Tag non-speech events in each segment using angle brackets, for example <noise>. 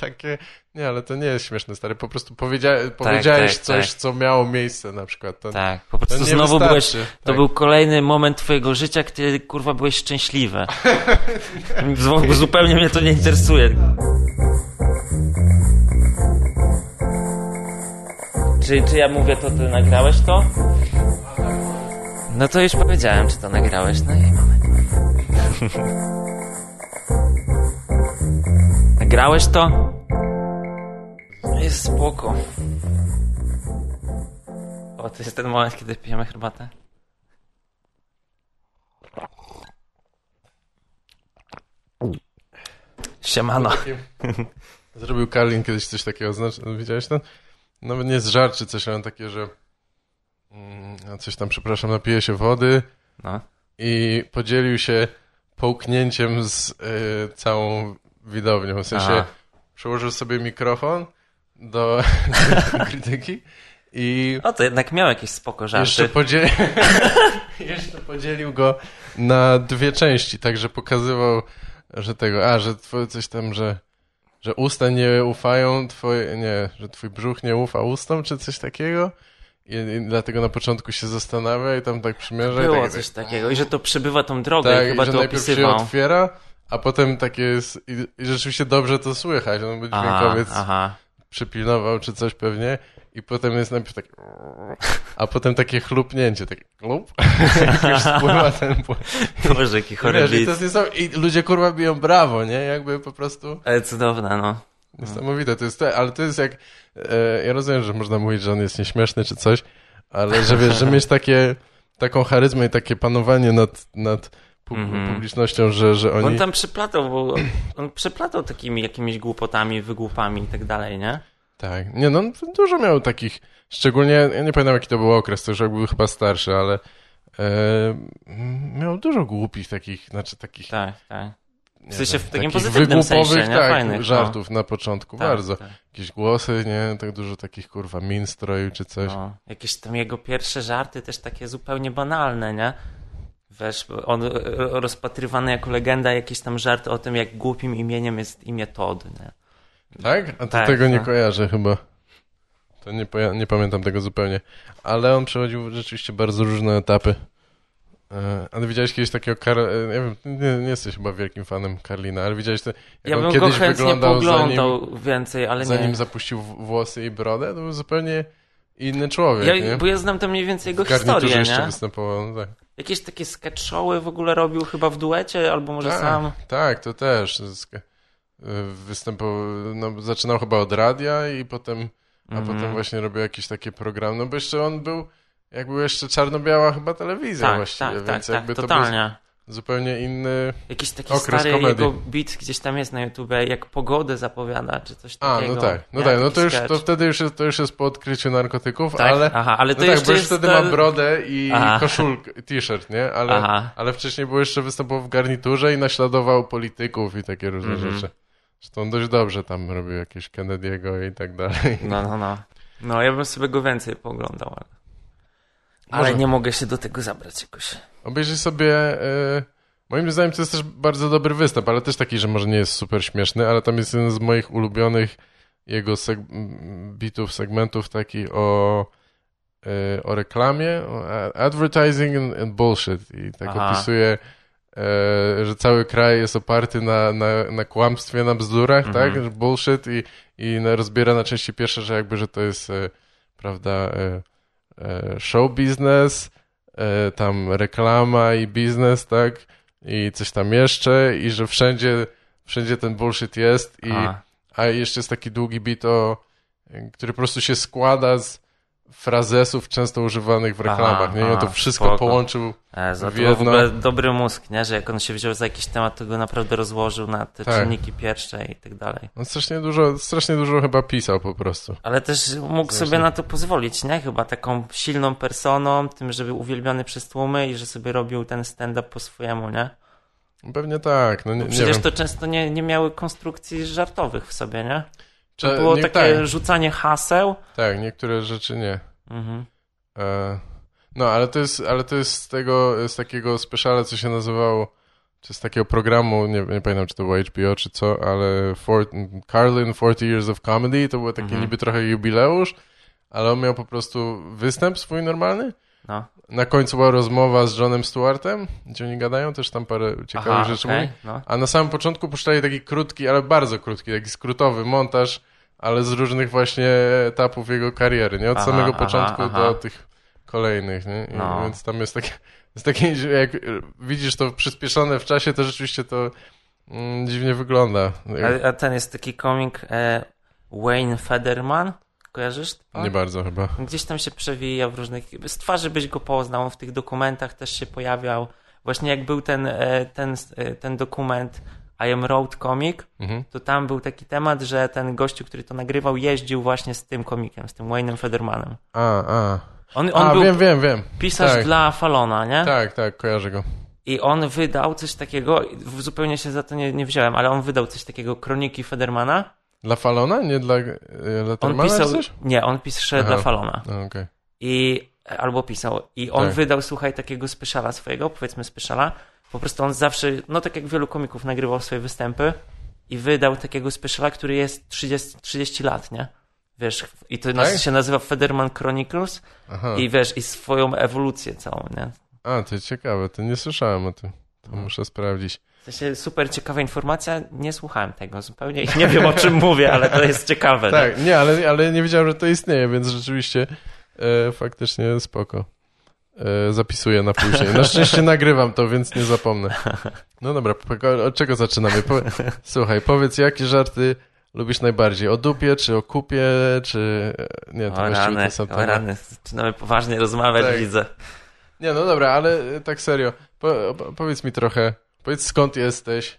takie, nie, ale to nie jest śmieszne, stary, po prostu powiedzia powiedziałeś tak, coś, tak. co miało miejsce na przykład. To, tak, po prostu znowu byłeś, to tak. był kolejny moment twojego życia, kiedy, kurwa, byłeś szczęśliwy. <laughs> Zupełnie mnie to nie interesuje. Czy, czy ja mówię to, ty nagrałeś to? No to już powiedziałem, czy to nagrałeś. No i mamy. <laughs> Nagrałeś to? No jest spoko. O, to jest ten moment, kiedy pijemy herbatę. Siemano. <laughs> Zrobił Karlin kiedyś coś takiego, znaczy, widziałeś to? Nawet nie jest żart czy coś, ale takie, że mm, coś tam, przepraszam, napije się wody no. i podzielił się połknięciem z y, całą widownią. W sensie Aha. przełożył sobie mikrofon do <laughs> krytyki i... O, to jednak miał jakieś spoko żarty. Jeszcze, podzieli... <laughs> jeszcze podzielił go na dwie części, także pokazywał, że tego, a, że coś tam, że że usta nie ufają twoje, nie, że twój brzuch nie ufa ustom, czy coś takiego? I, i dlatego na początku się zastanawia i tam tak przymierza. Było i tak, coś takiego i że to przebywa tą drogę tak, i chyba i że to najpierw opisywał. się otwiera, a potem takie jest i, i rzeczywiście dobrze to słychać, no bo dźwiękowiec aha, aha. przypilnował czy coś pewnie i potem jest najpierw tak a potem takie chlupnięcie, takie chlup, <laughs> już spływa ten płyn. Boże, jaki chory I, I ludzie kurwa biją brawo, nie? Jakby po prostu... Ale cudowne, no. Niesamowite, to jest, ale to jest jak, e, ja rozumiem, że można mówić, że on jest nieśmieszny czy coś, ale że wiesz, że mieć takie, taką charyzmę i takie panowanie nad, nad. Publicznością, że, że oni... On tam przeplatał, bo on przeplatał takimi jakimiś głupotami, wygłupami i tak dalej, nie? Tak, nie no, dużo miał takich, szczególnie, ja nie pamiętam jaki to był okres, to już był chyba starszy, ale e, miał dużo głupich takich, znaczy takich... Tak, tak. W sensie w takim pozytywnym sensie, nie? tak, Fajnych, żartów no. na początku, tak, bardzo. Tak. Jakieś głosy, nie? Tak dużo takich, kurwa, min stroju czy coś. No. Jakieś tam jego pierwsze żarty też takie zupełnie banalne, nie? Wiesz, on e, rozpatrywany jako legenda, jakiś tam żart o tym, jak głupim imieniem jest imię Todd, nie? Tak? A to tak, tego nie no. kojarzę chyba. To nie, nie pamiętam tego zupełnie. Ale on przechodził rzeczywiście bardzo różne etapy. Ale widziałeś kiedyś takiego Kar... E, nie wiem, nie, nie, jesteś chyba wielkim fanem Karlina, ale widziałeś to, jak ja on bym kiedyś go wyglądał poglądał zanim, więcej, ale zanim nie. zapuścił włosy i brodę, to był zupełnie inny człowiek, ja, nie? Bo ja znam tam mniej więcej jego historię, nie? jeszcze występował, no tak. Jakieś takie sketch showy w ogóle robił chyba w duecie, albo może tak, sam. Tak, to też. Występował, no, zaczynał chyba od radia i potem, a mm -hmm. potem właśnie robił jakieś takie programy, no bo jeszcze on był, jak był jeszcze czarno-biała chyba telewizja tak, właściwie, tak, więc tak, jakby tak, to totalnie. Zupełnie inny Jakiś taki okres stary komedii. jego beat gdzieś tam jest na YouTube, jak pogodę zapowiada, czy coś takiego. A, no tak, no tak, no to już, to wtedy już jest, to już jest po odkryciu narkotyków, tak? ale... Aha, ale to no tak, bo już wtedy ta... ma brodę i Aha. koszulkę, t-shirt, nie? Ale, Aha. ale wcześniej był jeszcze występował w garniturze i naśladował polityków i takie różne -hmm. rzeczy. Zresztą dość dobrze tam robił jakieś Kennedy'ego i tak dalej. No, no, no. No, ja bym sobie go więcej poglądał, ale, ale nie mogę się do tego zabrać jakoś. Obejrzyj sobie... Y... Moim zdaniem to jest też bardzo dobry występ, ale też taki, że może nie jest super śmieszny, ale tam jest jeden z moich ulubionych jego seg bitów, segmentów taki o, y, o reklamie, o advertising and, and bullshit i tak Aha. opisuje E, że cały kraj jest oparty na, na, na kłamstwie, na bzdurach, mhm. tak? Bullshit i, i rozbiera na części pierwsze, że jakby, że to jest, e, prawda, show business, tam reklama i biznes, tak? I coś tam jeszcze i że wszędzie, wszędzie ten bullshit jest i, a, a jeszcze jest taki długi bit o, który po prostu się składa z frazesów często używanych w reklamach, aha, nie? I on to wszystko spoko. połączył Ezo, w jedno. W ogóle dobry mózg, nie? Że jak on się wziął za jakiś temat, to go naprawdę rozłożył na te tak. czynniki pierwsze i tak dalej. On strasznie dużo, strasznie dużo chyba pisał po prostu. Ale też mógł sobie na to pozwolić, nie? Chyba taką silną personą, tym, żeby uwielbiony przez tłumy i że sobie robił ten stand-up po swojemu, nie? Pewnie tak. No, nie, przecież nie to często nie, nie miały konstrukcji żartowych w sobie, nie? To było nie, takie tak. rzucanie haseł. Tak, niektóre rzeczy nie. Mhm. E, no, ale to jest, ale to jest z tego, z takiego speciala, co się nazywało czy z takiego programu, nie, nie pamiętam czy to było HBO czy co, ale for, Carlin 40 Years of Comedy, to było taki Mhm. niby trochę jubileusz, ale on miał po prostu występ swój normalny. No. Na końcu była rozmowa z Johnem Stewartem, gdzie oni gadają, też tam parę ciekawych Aha, rzeczy mówi. no. A na samym początku puszczali taki krótki, ale bardzo krótki, taki skrótowy montaż, ale z różnych właśnie etapów jego kariery, nie? Od Aha, samego aha, początku aha. do tych kolejnych, nie? I, No. Więc tam jest takie, jest takie, jak widzisz to przyspieszone w czasie, to rzeczywiście to mm, dziwnie wygląda. A, a ten jest taki komik e, Wayne Federman, kojarzysz? to? Nie bardzo chyba. Gdzieś tam się przewija w różnych. Z twarzy byś go poznał, on w tych dokumentach też się pojawiał. Właśnie jak był ten, e, ten, e, ten dokument I Am Road Comic, Mhm. to tam był taki temat, że ten gościu, który to nagrywał, jeździł właśnie z tym komikiem, z tym Wayne'em Federmanem. A, a. On, on a, był wiem, wiem, wiem. pisarz tak. dla Falona, nie? Tak, tak, kojarzę go. I on wydał coś takiego, zupełnie się za to nie, nie wziąłem, ale on wydał coś takiego, kroniki Federmana. Dla Falona? Nie dla e, On Lettermana pisał, czy coś? nie, on pisze dla Falona. Okej. I albo pisał. I on Tak. wydał, słuchaj, takiego speszala swojego, powiedzmy speszala. Po prostu on zawsze, no tak jak wielu komików nagrywał swoje występy i wydał takiego speszala, który jest 30, 30 lat, nie? Wiesz, i to Tak? się nazywa Federman Chronicles Aha. i wiesz, i swoją ewolucję całą, nie? A, to ciekawe, to nie słyszałem o tym. To No. muszę sprawdzić. Sensie super ciekawa informacja, nie słuchałem tego zupełnie i nie wiem o czym mówię, ale to jest ciekawe. nie? Tak, nie, ale, ale nie wiedziałem, że to istnieje, więc rzeczywiście e, faktycznie spoko. E, zapisuję na później. Na szczęście nagrywam to, więc nie zapomnę. No dobra, od czego zaczynamy? Po, słuchaj, powiedz, jakie żarty lubisz najbardziej? O dupie, czy o kupie, czy... e, Nie, to O właściwie rany, to o rany, zaczynamy poważnie rozmawiać, Tak. widzę. Nie, no dobra, ale e, tak serio. Po, powiedz mi trochę, powiedz skąd jesteś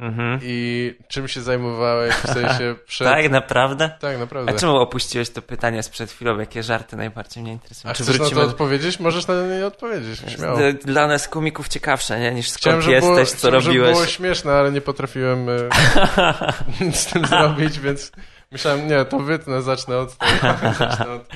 Mhm. i czym się zajmowałeś, w sensie <laughs> przed... Tak, naprawdę? Tak, naprawdę. A czemu opuściłeś to pytanie sprzed chwilą? Jakie żarty najbardziej mnie interesują? A Czy chcesz na wrócimy... to odpowiedzieć? Możesz na nie odpowiedzieć, śmiało. D- Dla nas komików ciekawsze, nie? Niż Chciałem, skąd było, jesteś, co chciałem, żeby robiłeś. było śmieszne, ale nie potrafiłem e, <laughs> nic z tym zrobić, więc myślałem, nie, to wytnę, zacznę od tego. <laughs> Zacznę od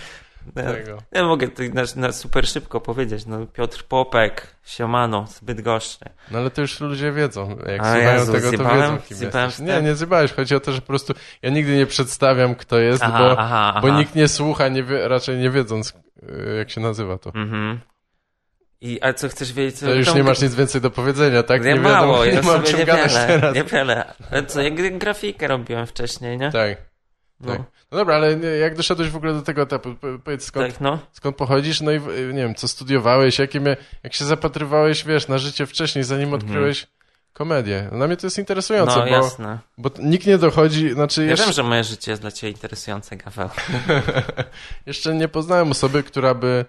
tego. ja mogę to na, na super szybko powiedzieć. No, Piotr Popek, Siemano, z Bydgoszczy. No ale to już ludzie wiedzą, jak A słuchają Jezu, tego, to zjebałem? wiedzą, kim Zjebałem jesteś. Nie, nie zjebałeś, chodzi o to, że po prostu ja nigdy nie przedstawiam, kto jest, Aha, bo, aha, aha. bo nikt nie słucha, nie wie, raczej nie wiedząc, e, jak się nazywa to. Mhm. I, a co chcesz wiedzieć? Co To już tą- nie masz nic więcej do powiedzenia, tak? Nie, nie mało, <laughs> nie ja mam sobie czym gadać niewiele, teraz. niewiele. Ale co, jak grafikę robiłem wcześniej, nie? Tak, no. tak. No dobra, ale jak doszedłeś w ogóle do tego etapu? Po- Powiedz skąd, tak, no. skąd pochodzisz, no i nie wiem, co studiowałeś, jakie mia... jak się zapatrywałeś, wiesz, na życie wcześniej, zanim odkryłeś komedię. Dla mnie to jest interesujące, Mhm. No, bo, jasne. bo nikt nie dochodzi, znaczy Ja jeszcze, wiem, że moje życie jest dla ciebie interesujące, Gaweł. <laughs> jeszcze nie poznałem osoby, która by,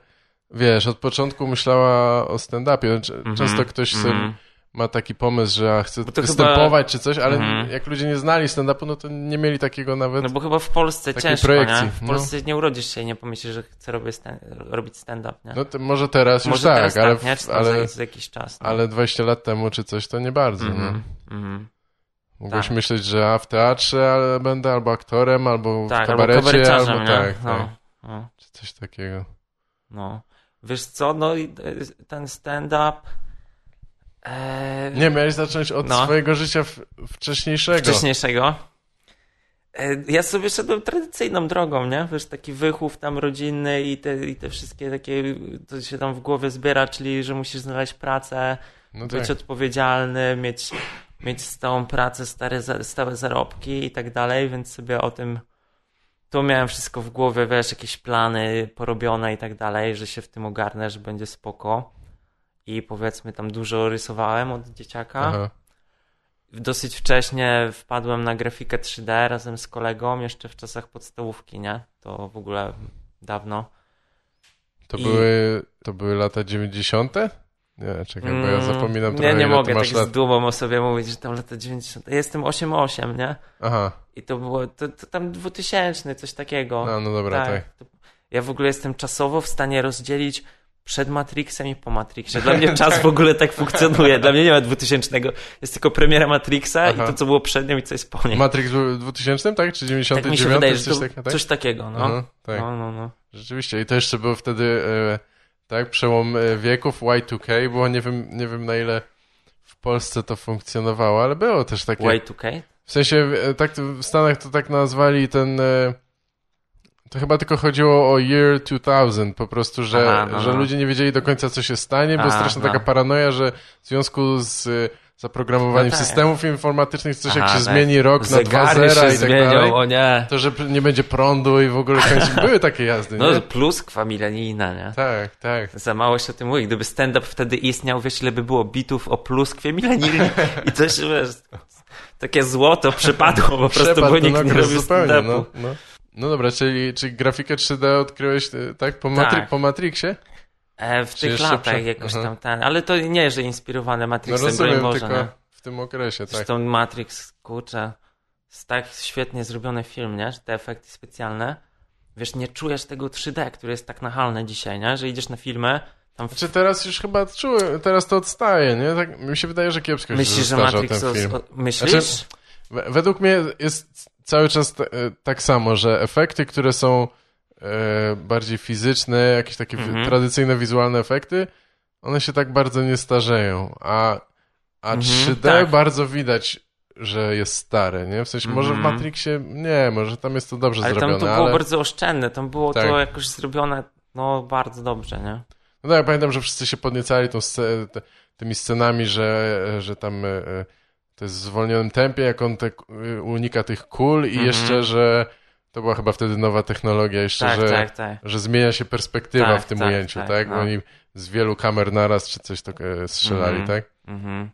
wiesz, od początku myślała o stand-upie. Mhm, Często ktoś sobie mhm. Ma taki pomysł, że chce występować czy coś, ale Mhm. jak ludzie nie znali stand-upu, no to nie mieli takiego nawet... No bo chyba w Polsce ciężko, projekcji, nie? W no. Polsce nie urodzisz się i nie pomyślisz, że chcę robić stand, robić stand-up, nie? No to może teraz już Może tak, teraz ale, tak? Czy tam ale, za, jakiś czas. No. ale 20 lat temu czy coś, to nie bardzo? Mhm, mhm. Mogłeś Tak. myśleć, że a w teatrze ale będę, albo aktorem, albo Tak, w albo kabarecie, albo nie? tak, no, tak, no, czy coś takiego. no. Wiesz co, no i e, ten stand-up... E, Nie, miałeś zacząć od No. swojego życia wcześniejszego. wcześniejszego. E, Ja sobie szedłem tradycyjną drogą, nie? Wiesz, taki wychów tam rodzinny i te, i te wszystkie takie, to się tam w głowie zbiera, czyli, że musisz znaleźć pracę, No być tak. odpowiedzialny, mieć, mieć stałą pracę, stare, stałe zarobki i tak dalej, więc sobie o tym, tu miałem wszystko w głowie, wiesz, jakieś plany porobione i tak dalej, że się w tym ogarnę, że będzie spoko. I powiedzmy tam dużo rysowałem od dzieciaka. Aha. Dosyć wcześnie wpadłem na grafikę 3D razem z kolegą, jeszcze w czasach podstawówki, nie? To w ogóle dawno. To, I- były, to były lata 90? Nie, czekaj, bo ja Mm, zapominam Nie, trochę, nie ile ty mogę tak lat. z dumą o sobie mówić, że tam lata 90. Ja jestem 8-8, nie? Aha, I to było, to, to tam 2000, coś takiego. no, no dobra, tak. To, ja w ogóle jestem czasowo w stanie rozdzielić przed Matrixem i po Matrixie. <laughs> Dla mnie czas w ogóle tak funkcjonuje. Dla mnie nie ma 2000. Jest tylko premiera Matrixa Aha. i to, co było przed nią i co jest po niej. Matrix był w 2000, tak? Czy 99? tak mi się wydaje, coś, takiego, tak? coś takiego, no. Aha, tak. No, no, no. Rzeczywiście. I to jeszcze był wtedy, e, tak, przełom e, wieków, Y2K, było nie wiem, nie wiem na ile w Polsce to funkcjonowało, ale było też takie... Y2K? W sensie, e, tak w Stanach to tak nazwali ten... e, To chyba tylko chodziło o year 2000, po prostu, że, Aha, no, że no. ludzie nie wiedzieli do końca, co się stanie, bo A, straszna no. taka paranoja, że w związku z e, zaprogramowaniem No tak. systemów informatycznych coś jak Aha, się tak. zmieni rok na dwa zera i tak zmienią, dalej, o nie. to że nie będzie prądu i w ogóle <laughs> były takie jazdy, nie? No, pluskwa milenijna, nie? Tak, tak. Za mało się o tym mówi. Gdyby stand-up wtedy istniał, wiesz, ile by było bitów o pluskwie milenijnej i coś, wiesz, takie złoto przypadło po prostu, Przepadł bo nikt nie robił zupełnie, stand-upu. no, no. No dobra, czyli, czyli grafikę 3D odkryłeś e, tak po, Matri- Tak. po Matrixie? E, w Czy tych latach jakoś Aha. tam ten, ale to nie, że inspirowane No Matrixem, broń rozumiem, Boże, tylko nie? w tym okresie, tak. Zresztą Matrix, kurczę, tak świetnie zrobiony film, nie? Że te efekty specjalne, wiesz, nie czujesz tego 3D, które jest tak nachalne dzisiaj, nie? Że idziesz na filmy, tam w... Znaczy teraz już chyba czułem, teraz to odstaje, nie? Tak, mi się wydaje, że kiepsko się myślisz, że Matrix... ten film. o, myślisz? Znaczy, We- Według mnie jest cały czas e, tak samo, że efekty, które są e, bardziej fizyczne, jakieś takie Mhm. tradycyjne wizualne efekty, one się tak bardzo nie starzeją, a, a Mhm, 3D tak. bardzo widać, że jest stare, nie? W sensie, może w Mhm. Matrixie, nie, może tam jest to dobrze ale zrobione, tam to było ale... bardzo oszczędne, tam było Tak. to jakoś zrobione, no, bardzo dobrze, nie? No tak, ja pamiętam, że wszyscy się podniecali tą tymi scenami, że, że tam e, e, to jest w zwolnionym tempie, jak on te, e, unika tych kul i Mhm. jeszcze, że to była chyba wtedy nowa technologia, jeszcze, Tak, że, tak, tak. że zmienia się perspektywa Tak, w tym tak, ujęciu, tak, tak? no. Oni z wielu kamer naraz czy coś to e, strzelali, Mhm. tak? Mhm.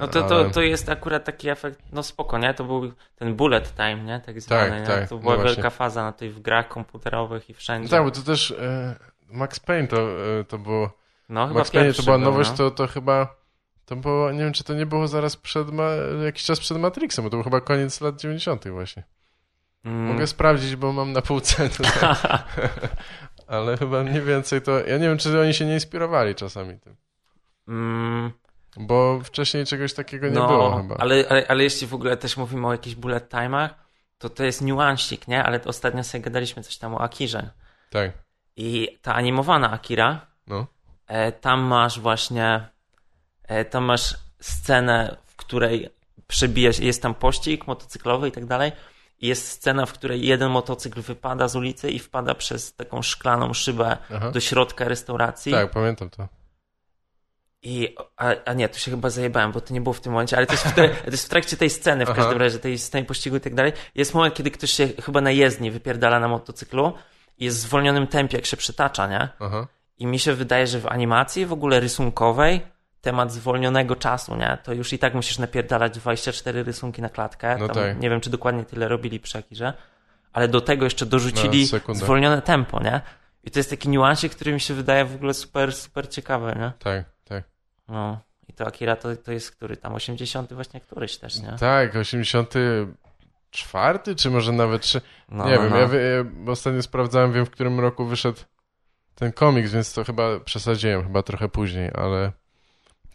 No to, to, to jest akurat taki efekt, no spoko, nie? To był ten bullet time, nie? Tak zwany, nie? To no była właśnie. wielka faza na tej w grach komputerowych i wszędzie. No tak, bo to też e, Max Payne to, e, to było, no chyba Max Payne to była był, nowość, no. to, to chyba, to było, nie wiem, czy to nie było zaraz przed, jakiś czas przed Matrixem, bo to był chyba koniec lat 90 właśnie. Mm. Mogę sprawdzić, bo mam na półce <laughs> tutaj. Ale chyba mniej więcej to. Ja nie wiem, czy oni się nie inspirowali czasami tym. Mm, Bo wcześniej czegoś takiego nie no, było chyba. Ale, ale, ale jeśli w ogóle też mówimy o jakichś bullet time'ach, to to jest niuansik, nie? Ale ostatnio sobie gadaliśmy coś tam o Akirze. Tak. I ta animowana Akira, No. e, tam masz właśnie, e, tam masz scenę, w której przebijesz, jest tam pościg motocyklowy i tak dalej. Jest scena, w której jeden motocykl wypada z ulicy i wpada przez taką szklaną szybę Aha. do środka restauracji. Tak, pamiętam to. I, a, a nie, tu się chyba zajebałem, bo to nie było w tym momencie, ale to jest w, to jest w trakcie tej sceny, w Aha. każdym razie, tej sceny pościgu i tak dalej. Jest moment, kiedy ktoś się chyba na jezdni wypierdala na motocyklu i jest w zwolnionym tempie, jak się przytacza, nie? Aha. I mi się wydaje, że w animacji w ogóle rysunkowej temat zwolnionego czasu, nie? To już i tak musisz napierdalać 24 rysunki na klatkę. No Tam tak. Nie wiem, czy dokładnie tyle robili przy Akirze, ale do tego jeszcze dorzucili zwolnione tempo, nie? I to jest taki niuansik, który mi się wydaje w ogóle super, super ciekawy, nie? Tak, tak. No. I to Akira to, to jest który tam? 80 właśnie któryś też, nie? Tak, 84 czy może nawet 3. No, nie no, wiem, no. ja, ja ostatnio sprawdzałem, wiem w którym roku wyszedł ten komiks, więc to chyba przesadziłem, chyba trochę później, ale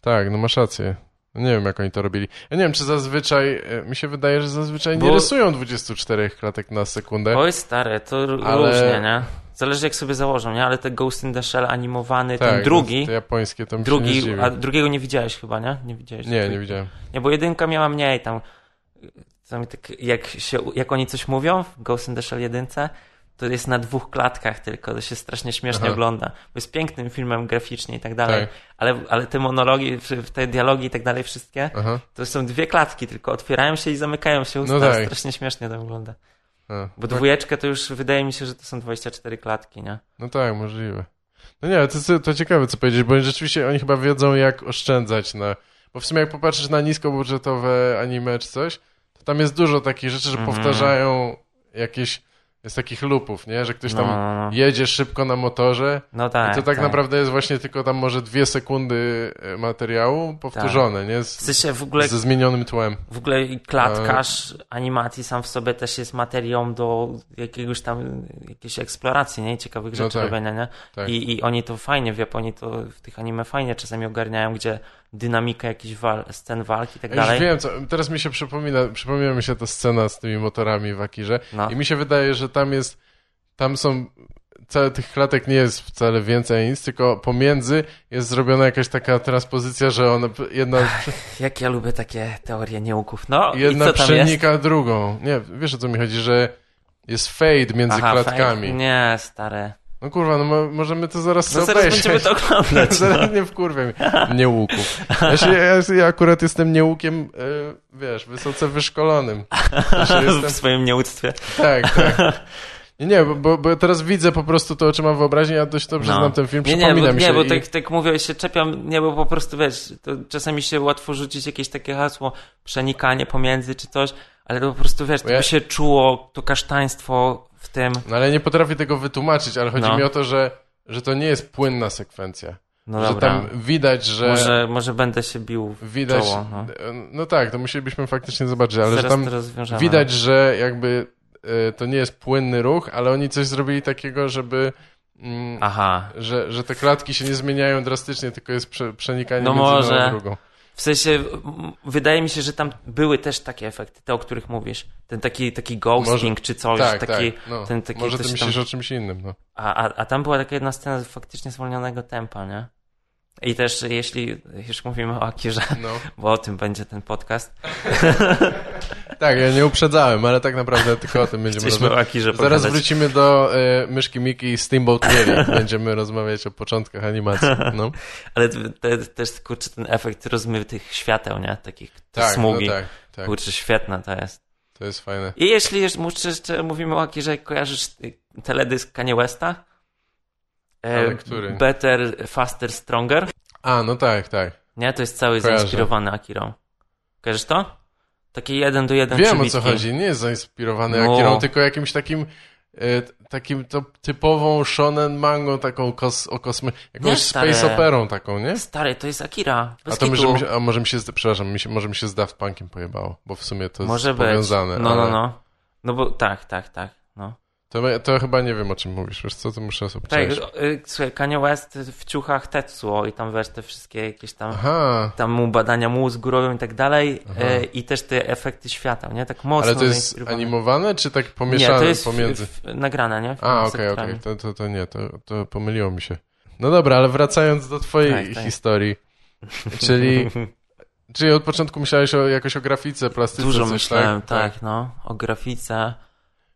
tak, no masz rację. Nie wiem, jak oni to robili. Ja nie wiem, czy zazwyczaj, e, mi się wydaje, że zazwyczaj nie Bo- rysują 24 klatek na sekundę. Oj stary, to Ale- różnie, nie? Zależy jak sobie założą, nie? Ale te Ghost in the Shell animowany, tak, ten drugi, Te japońskie to mi nie drugi, zdziwi. a drugiego nie widziałeś chyba, nie? Nie widziałeś. Nie, nie widziałem. Nie, bo jedynka miała mniej tam, tam tak, jak, się, jak oni coś mówią w Ghost in the Shell jedynce, to jest na dwóch klatkach tylko, to się strasznie śmiesznie Aha. ogląda, bo jest pięknym filmem graficznie i tak dalej, Tak. ale, ale te monologi, te dialogi i tak dalej wszystkie, Aha. to są dwie klatki tylko, otwierają się i zamykają się usta, No tak. strasznie śmiesznie to wygląda. A, Bo tak. dwójeczkę to już wydaje mi się, że to są 24 klatki, nie? No tak, możliwe. No nie, to, to ciekawe co powiedzieć, bo rzeczywiście oni chyba wiedzą jak oszczędzać na... Bo w sumie jak popatrzysz na niskobudżetowe anime czy coś, to tam jest dużo takich rzeczy, że Mhm. powtarzają jakieś... Jest takich lupów, nie? Że ktoś No, tam no, no. jedzie szybko na motorze No tak. i to tak, naprawdę jest właśnie tylko tam może dwie sekundy e, materiału powtórzone, nie? W Z, sensie w ogóle, ze zmienionym tłem. w ogóle klatkarz animacji sam w sobie też jest materią do jakiegoś tam, jakiejś eksploracji, nie? Ciekawych No rzeczy tak, robienia, nie? tak. I, I oni to fajnie w Japonii, to w tych anime fajnie czasami ogarniają, gdzie dynamika jakichś wal, scen walki i tak Ja już dalej. wiem, co, teraz mi się przypomina, przypomina mi się ta scena z tymi motorami w Akirze No. i mi się wydaje, że tam jest, tam są całe tych klatek nie jest wcale więcej nic, tylko pomiędzy jest zrobiona jakaś taka transpozycja, że ona jedna, Jak ja lubię takie teorie nieuków. No, jedna i co tam przenika drugą. Nie, wiesz o co mi chodzi, że jest fade między Aha, klatkami. fake. Nie, stare. No kurwa, no mo- możemy to zaraz No sobie zaraz obejrzeć. będziemy to oglądać. <laughs> No. Zaraz nie wkurwę mnie. Niełuków. Ja, się, ja, ja akurat jestem nieukiem, e, wiesz, wysoce wyszkolonym. Znaczy <laughs> jestem, w swoim nieuctwie. tak, tak. <laughs> Nie, nie, bo- bo, teraz widzę po prostu to, czy mam wyobraźnię, ja dość dobrze No. znam ten film, Nie, nie, przypomina bo, mi nie, się. bo i- tak, tak mówię, się czepiam, nie, bo po prostu wiesz, to czasami się łatwo rzucić jakieś takie hasło, przenikanie pomiędzy czy coś, ale to po prostu wiesz, to ja- by się czuło to kasztaństwo w tym. No ale nie potrafię tego wytłumaczyć, ale chodzi No. mi o to, że, że to nie jest płynna sekwencja. No że dobra. tam widać, że... Może, może będę się bił w Widać, czoło. No. no tak, to musielibyśmy faktycznie zobaczyć, ale że Zaraz tam to rozwiążemy. widać, że jakby e, to nie jest płynny ruch, ale oni coś zrobili takiego, żeby mm, Aha. że, że te klatki się nie zmieniają drastycznie, tylko jest prze, przenikanie No między jedną a drugą. W sensie, wydaje mi się, że tam były też takie efekty, te, o których mówisz. Ten taki, taki ghosting czy coś, Tak, taki, tak. No. ten taki, Może ty myślisz tam- o czymś innym, no. A, a, a tam była taka jedna scena faktycznie zwolnionego tempa, nie? I też jeśli już mówimy o Akirze, no. <laughs> bo o tym będzie ten podcast, <laughs> Tak, ja nie uprzedzałem, ale tak naprawdę tylko o tym będziemy chcieliśmy o rozmawiać. Akirze Zaraz pogadać. wrócimy do e, myszki Miki i Steamboat Willie. <laughs> Będziemy rozmawiać o początkach animacji. No. Ale te, też, kurczę, ten efekt rozmytych świateł, nie? Takich Tak, smugi. no tak, tak. Kurczę, świetne to jest. To jest fajne. I jeśli jeszcze, jeszcze- jeszcze mówimy o Akirze, kojarzysz y, teledysk Kanye Westa? E, Ale który? Better, Faster, Stronger? A, no tak, tak. Nie? To jest cały Kojarzę. zainspirowany Akirą. Kojarzysz to? Takie jeden do jeden Wiem o przybitki. co chodzi. Nie jest zainspirowany No. Akirą, tylko jakimś takim e, takim to typową shonen mangą taką kos, o kosmy, jakąś Nie, stary. space operą taką, nie? Stary, to jest Akira. A to może mi się, a może mi się, przepraszam, mi się, może mi się z Daft Punkiem pojebało, bo w sumie to jest Może być. powiązane. No, no, ale no. No bo tak, tak, tak. To, to chyba nie wiem o czym mówisz, wiesz co, to muszę sobie Tak, y, słuchaj, Kanye West w ciuchach Tetsuo i tam wiesz, te wszystkie jakieś tam, Aha, tam mu badania mózgu robią i tak dalej Aha. y, i też te efekty światła, nie? Tak mocno ale to jest animowane, czy tak pomieszane Nie, to jest pomiędzy? W, w, nagrane, nie? A, Z okej, okej, aktorami. to, to, to nie, to, to pomyliło mi się. No dobra, ale wracając do twojej Tak, tak. historii, czyli, <laughs> czyli od początku myślałeś o, jakoś o grafice, plastyce, Dużo coś, myślałem, tak? tak, no, o grafice.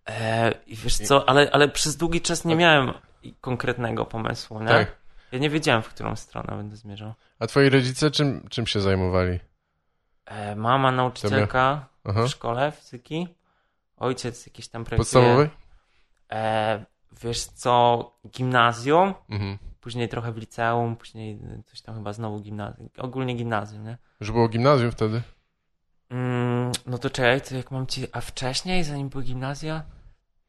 E, I wiesz co, ale, ale przez długi czas nie miałem konkretnego pomysłu, nie? Tak. Ja nie wiedziałem, w którą stronę będę zmierzał. A twoi rodzice czym, czym się zajmowali? E, mama nauczycielka w szkole fizyki, ojciec jakiś tam projektuje. Podstawowej? E, wiesz co, gimnazjum, Mhm. później trochę w liceum, później coś tam chyba znowu gimnazjum, ogólnie gimnazjum, nie? Już było gimnazjum wtedy? Mm, no to czekaj, to jak mam ci, a wcześniej, zanim były gimnazja?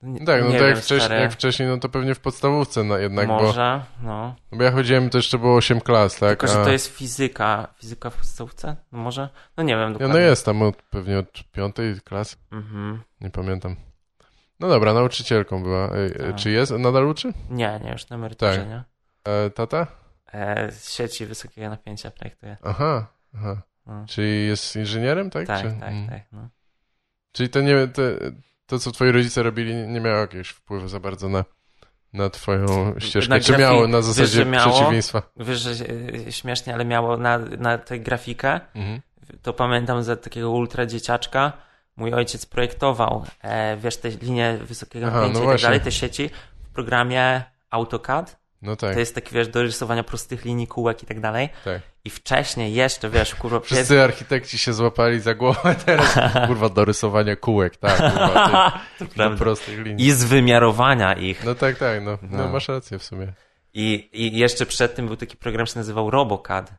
Nie, Tak, no nie to jak, wiem, wcześniej, jak wcześniej, no to pewnie w podstawówce na, jednak, bo, Może, no. bo ja chodziłem, to jeszcze było 8 klas, tak? Tylko, że A- to jest fizyka. Fizyka w podstawówce? No może? No nie wiem Ja, dokładnie. no jest tam od, pewnie od piątej klasy, Mhm. nie pamiętam. No dobra, nauczycielką była. E, Tak. Czy jest? Nadal uczy? Nie, nie, już na emeryturze, Tak. nie? E, tata? E, z sieci wysokiego napięcia projektuje. Aha, aha. No. Czyli jest inżynierem, tak? Tak, Czy, tak, mm. tak. No. Czyli to, nie, to, to, co twoi rodzice robili, nie- miało jakiegoś wpływu za bardzo na, na twoją ścieżkę. Na Czy miało na wiesz, zasadzie że miało? przeciwieństwa? Wiesz, że e, śmiesznie, ale miało na, na tę grafikę, Mhm. to pamiętam za takiego ultra dzieciaczka, mój ojciec projektował, e, wiesz, te linie wysokiego Aha, napięcia no i tak dalej, te sieci w programie AutoCAD. No tak, To jest taki, wiesz, do rysowania prostych linii, kółek i tak dalej. tak. I wcześniej jeszcze, wiesz, kurwa. Wszyscy architekci się złapali za głowę <laughs> teraz. Kurwa, do rysowania kółek, tak. Kurwa, <laughs> to ty, do prawda. prostych linii. I z wymiarowania ich. No tak, tak, no, no. No. masz rację w sumie. I, I jeszcze przed tym był taki program, się nazywał RoboCAD.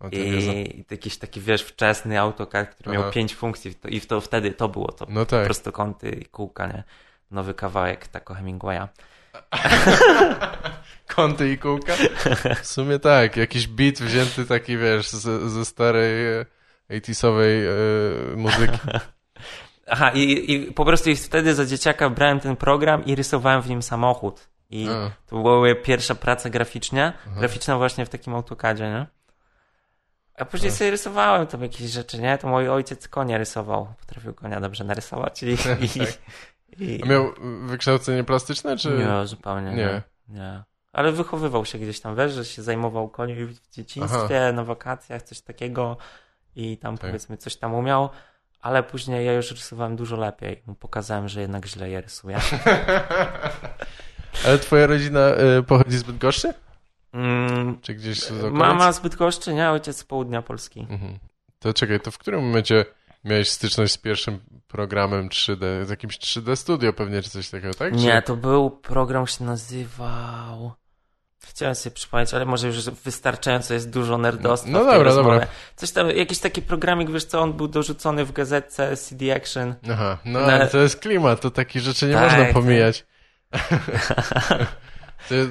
O, znam. I jakiś taki, wiesz, wczesny AutoCAD, który Aha. miał pięć funkcji to, i to wtedy to było to. No tak. Prostokąty i kółka, nie? Nowy kawałek tako Hemingwaya. <laughs> Kąty i kółka? W sumie tak, jakiś beat wzięty taki, wiesz, ze, ze starej e, 80sowej e, muzyki. <laughs> Aha, i, i po prostu i wtedy za dzieciaka brałem ten program i rysowałem w nim samochód. I A. to była moja pierwsza praca graficzna, graficzna właśnie w takim AutoCADzie, nie? A później sobie rysowałem tam jakieś rzeczy, nie? To mój ojciec konia rysował. Potrafił konia dobrze narysować i, <laughs> i, Tak. I... A miał wykształcenie plastyczne, czy... Nie, zupełnie nie. Nie. nie. Ale wychowywał się gdzieś tam, wiesz, że się zajmował koniem w dzieciństwie, na wakacjach, coś takiego i tam Tak. powiedzmy coś tam umiał, ale później ja już rysowałem dużo lepiej. Mu pokazałem, że jednak źle je rysuję. <laughs> Ale twoja rodzina y, pochodzi z Bydgoszczy? Mm, Czy gdzieś z okolic? mama z Bydgoszczy, nie? Ojciec z południa Polski. Mhm. To czekaj, to w którym momencie miałeś styczność z pierwszym programem 3D? Z jakimś 3D Studio pewnie, czy coś takiego, tak? Nie, Czy... to był program, się nazywał... Chciałem sobie przypomnieć, ale może już wystarczająco jest dużo nerdostwa No tej dobra, rozmowie. dobra. Coś tam, jakiś taki programik, wiesz co, on był dorzucony w gazetce CD Action. Aha, no Na- ale to jest klimat, to takich rzeczy nie Tak, można tak. pomijać. <laughs>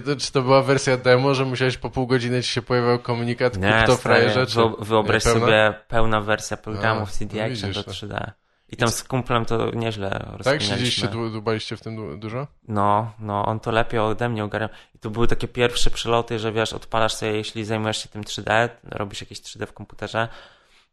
to, czy to była wersja demo, że musiałeś po pół godziny ci się pojawiał komunikat, kup to frajerze, wyobraź nie, pełna? sobie pełna wersja programu A, CD no Action widzisz, do no. 3D. I tam z kumplem to nieźle Tak? Siedzieliście, du- dubaliście w tym du- dużo? No, no, on to lepiej ode mnie ogarniał. I to były takie pierwsze przeloty, że wiesz, odpalasz sobie, jeśli zajmujesz się tym 3D, robisz jakieś 3D w komputerze,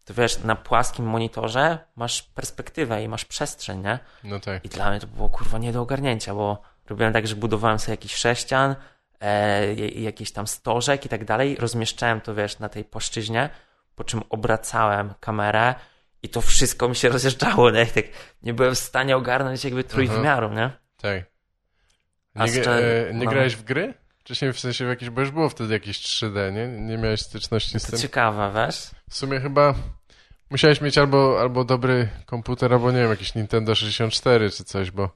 to wiesz, na płaskim monitorze masz perspektywę i masz przestrzeń, nie? No tak. I dla mnie to było kurwa nie do ogarnięcia, bo robiłem tak, że budowałem sobie jakiś sześcian, e, jakiś tam stożek i tak dalej, rozmieszczałem to, wiesz, na tej płaszczyźnie, po czym obracałem kamerę i to wszystko mi się rozjeżdżało, nie? Tak nie byłem w stanie ogarnąć jakby trójwymiaru, nie? Tak. Nie, jeszcze- e, nie no. grałeś w gry? Wcześniej w sensie w jakieś, bo już było wtedy jakieś 3D, nie? Nie miałeś styczności z To tym? ciekawe, wiesz? W sumie chyba musiałeś mieć albo, albo dobry komputer, albo nie wiem, jakiś Nintendo 64 czy coś, bo,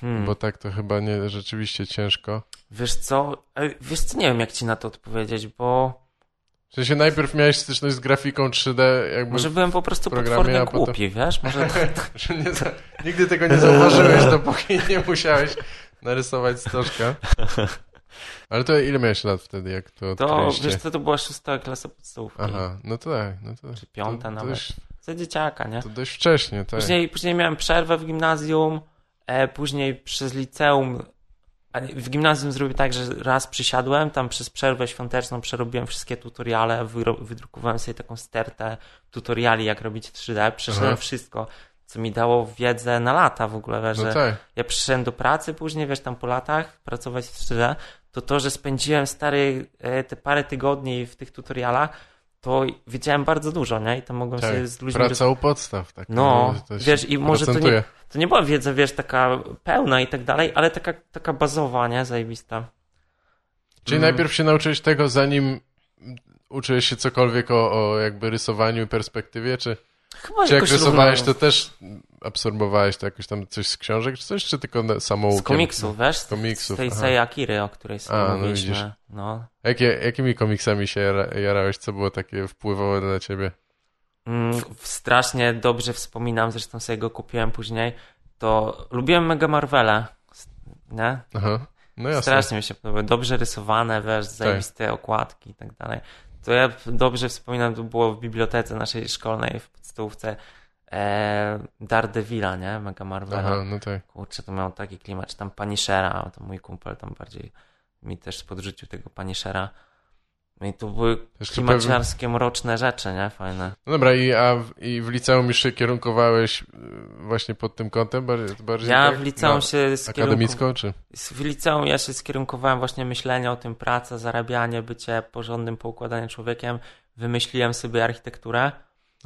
Hmm. bo tak to chyba nie, rzeczywiście ciężko. Wiesz co, wiesz co, nie wiem jak ci na to odpowiedzieć, bo W sensie najpierw miałeś styczność z grafiką 3D, jakby, może byłem po prostu potwornie potem- głupi, wiesz? Może <laughs> nigdy tego nie zauważyłeś, dopóki nie musiałeś narysować stożka. Ale to ile miałeś lat wtedy, jak to to, odkryliście? wiesz co, to była szósta klasa podstawówki. Aha, no to tak, no to, Czy piąta to, nawet. Dość, Za dzieciaka, nie? to dość wcześnie, tak. Później, później miałem przerwę w gimnazjum, e, później przez liceum. W gimnazjum zrobiłem tak, że raz przysiadłem, tam przez przerwę świąteczną przerobiłem wszystkie tutoriale, wydrukowałem sobie taką stertę tutoriali, jak robić 3D, przeszedłem Aha. wszystko, co mi dało wiedzę na lata w ogóle, No że tak. ja przyszedłem do pracy później, wiesz, tam po latach pracować w 3D, to to, że spędziłem stary e, te parę tygodni w tych tutorialach, to wiedziałem bardzo dużo, nie? I tam mogłem tak. sobie z ludźmi... Praca u podstaw. Tak, No, to się wiesz, i może to nie, to nie była wiedza, wiesz, taka pełna i tak dalej, ale taka, taka bazowa, nie? Zajebista. Czyli Mm. najpierw się nauczyłeś tego, zanim uczyłeś się cokolwiek o, o jakby rysowaniu i perspektywie, czy, Chyba czy jak rysowałeś, równo- to też absorbowałeś to jakoś tam coś z książek, czy coś, czy tylko samoukiem? Z komiksów, wiesz? Z, komiksów, z tej aha. Sei Akiry, o której sobie A, no mówiliśmy. widzisz. No. Jakie, jakimi komiksami się jara, jarałeś, co było takie wpływowe na ciebie? Mm, strasznie dobrze wspominam, zresztą sobie go kupiłem później, to lubiłem Mega Marvela, nie? Aha, no jasne. Tak. Strasznie mi się podobały. Dobrze rysowane, wiesz, zajebiste okładki i tak dalej. To ja dobrze wspominam, to było w bibliotece naszej szkolnej w podstawówce e, Daredevila, nie? Mega Marvela. Aha, no tak. Kurczę, to miał taki klimat, czy tam Punishera, to mój kumpel tam bardziej mi też podrzucił tego Punishera. No i to były Jeszcze klimaciarskie, mroczne rzeczy, nie? Fajne. No dobra, i, a w, i w liceum już się kierunkowałeś y, właśnie pod tym kątem? Bardziej, bardziej Ja tak? w liceum Na się skierunkowałem... Akademicko, czy? W liceum ja się skierunkowałem właśnie myślenie o tym, praca, zarabianie, bycie porządnym, poukładanym człowiekiem. Wymyśliłem sobie architekturę,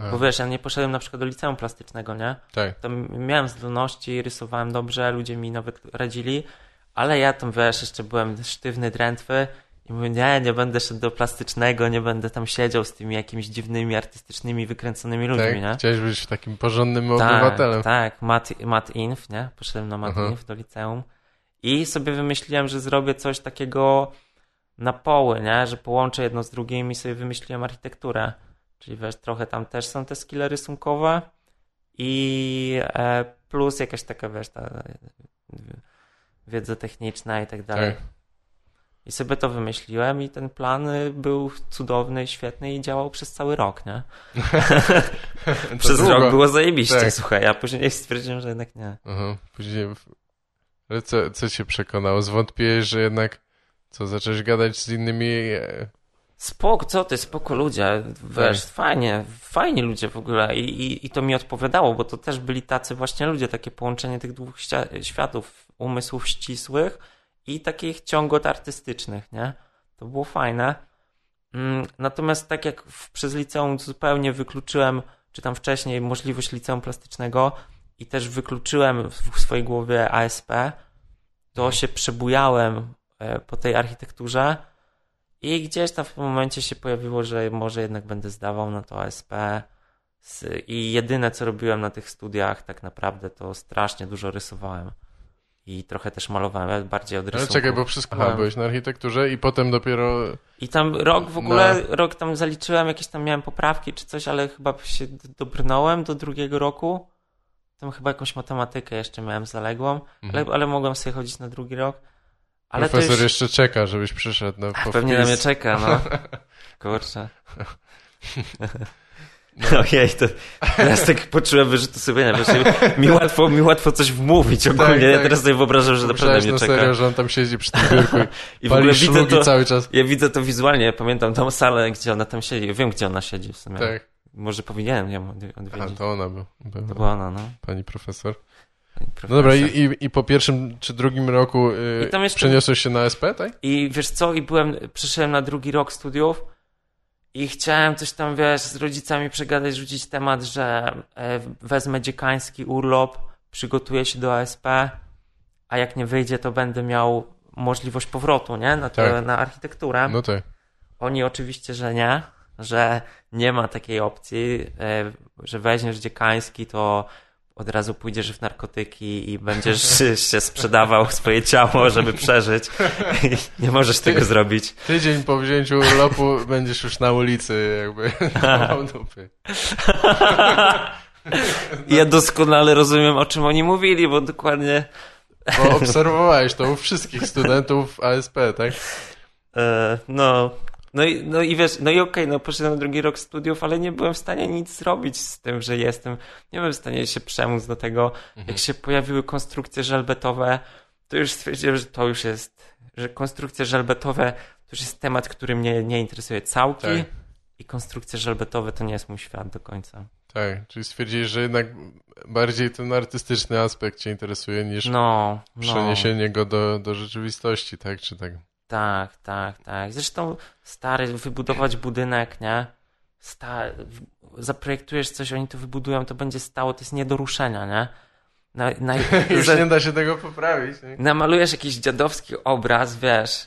Aha, bo wiesz, ja nie poszedłem na przykład do liceum plastycznego, nie? tak. Tam miałem zdolności, rysowałem dobrze, ludzie mi nawet radzili, ale ja tam, wiesz, jeszcze byłem sztywny, drętwy i mówię, nie, nie będę szedł do plastycznego, nie będę tam siedział z tymi jakimiś dziwnymi, artystycznymi, wykręconymi ludźmi, tak? nie? Chciałeś być takim porządnym obywatelem. Tak, tak, mat, mat inf, nie? Poszedłem na mat Aha. inf do liceum i sobie wymyśliłem, że zrobię coś takiego na poły, nie? Że połączę jedno z drugim i sobie wymyśliłem architekturę. Czyli wiesz, trochę tam też są te skille rysunkowe i e, plus jakaś taka, wiesz, ta e, wiedza techniczna i tak dalej. Tak. I sobie to wymyśliłem i ten plan y, był cudowny, świetny i działał przez cały rok, nie? <laughs> Przez długo. rok było zajebiście, Tak. słuchaj, a później stwierdziłem, że jednak nie. Aha, później... Ale co, co cię przekonało? Zwątpiłeś, że jednak... Co, zacząłeś gadać z innymi... Spoko, co ty, spoko ludzie, wiesz, fajnie, fajni ludzie w ogóle I, i, i to mi odpowiadało, bo to też byli tacy właśnie ludzie, takie połączenie tych dwóch światów, umysłów ścisłych i takich ciągot artystycznych, nie? To było fajne. Mm, Natomiast tak jak w, przez liceum zupełnie wykluczyłem, czy tam wcześniej możliwość liceum plastycznego i też wykluczyłem w, w swojej głowie ASP, to się przebujałem e, po tej architekturze i gdzieś tam w tym momencie się pojawiło, że może jednak będę zdawał na to ASP. I jedyne co robiłem na tych studiach tak naprawdę to strasznie dużo rysowałem. I trochę też malowałem, bardziej od Ale rysunku. czekaj, bo wszystko Aha. byłeś na architekturze i potem dopiero... I tam rok w ogóle, rok tam zaliczyłem, jakieś tam miałem poprawki czy coś, ale chyba się dobrnąłem do drugiego roku. Tam chyba jakąś matematykę jeszcze miałem zaległą, Mhm. ale, ale mogłem sobie chodzić na drugi rok. Ale Profesor już... jeszcze czeka, żebyś przyszedł po Pewnie na mnie czeka, no. <laughs> Kurczę. <laughs> Ojej, to teraz tak poczułem wyrzutu sumienia, wiesz, mi łatwo, mi łatwo coś wmówić ogólnie, Tak, ja tak. teraz sobie wyobrażam, że naprawdę mnie czeka. serio, że on tam siedzi przy tym <laughs> biurku i, I w ogóle widzę to, cały czas. ja widzę to wizualnie, ja pamiętam tą salę, gdzie ona tam siedzi, wiem, gdzie ona siedzi w sumie. Tak. Może powinienem ją od- A, odwiedzić. to ona był. była. To była ona, no. Pani profesor. No dobra, i, i, i po pierwszym czy drugim roku y, jeszcze- przeniosłeś się na SP, tak? I wiesz co, i byłem, przyszedłem na drugi rok studiów i chciałem coś tam, wiesz, z rodzicami przegadać, rzucić temat, że e, wezmę dziekański urlop, przygotuję się do ASP, a jak nie wyjdzie, to będę miał możliwość powrotu, nie? Na, to, Tak. na architekturę. No tak. Oni oczywiście, że nie, że nie ma takiej opcji, e, że weźmiesz dziekański, to od razu pójdziesz w narkotyki i będziesz <laughs> się sprzedawał swoje ciało, żeby przeżyć. I <laughs> nie możesz tego zrobić. Tydzień po wzięciu urlopu będziesz już na ulicy, jakby. <laughs> Dupy. Ja doskonale rozumiem, o czym oni mówili, bo dokładnie Bo obserwowałeś to u wszystkich studentów ASP, tak? e, no... No i, no i wiesz, no i okej, no poszedłem drugi rok studiów, ale nie byłem w stanie nic zrobić z tym, że jestem. Nie byłem w stanie się przemóc do tego. Jak się pojawiły konstrukcje żelbetowe, to już stwierdziłem, że to już jest, że konstrukcje żelbetowe to już jest temat, który mnie nie interesuje. Całki Tak. i konstrukcje żelbetowe to nie jest mój świat do końca. Tak, czyli stwierdziłeś, że jednak bardziej ten artystyczny aspekt cię interesuje niż No, no. przeniesienie go do, do rzeczywistości, tak? Czy tak? Tak, tak, tak. Zresztą stary, wybudować budynek, nie? Sta zaprojektujesz coś, oni to wybudują, to będzie stało, to jest nie do ruszenia, nie? Na, na, <laughs> Już za- nie da się tego poprawić, nie? namalujesz jakiś dziadowski obraz, wiesz,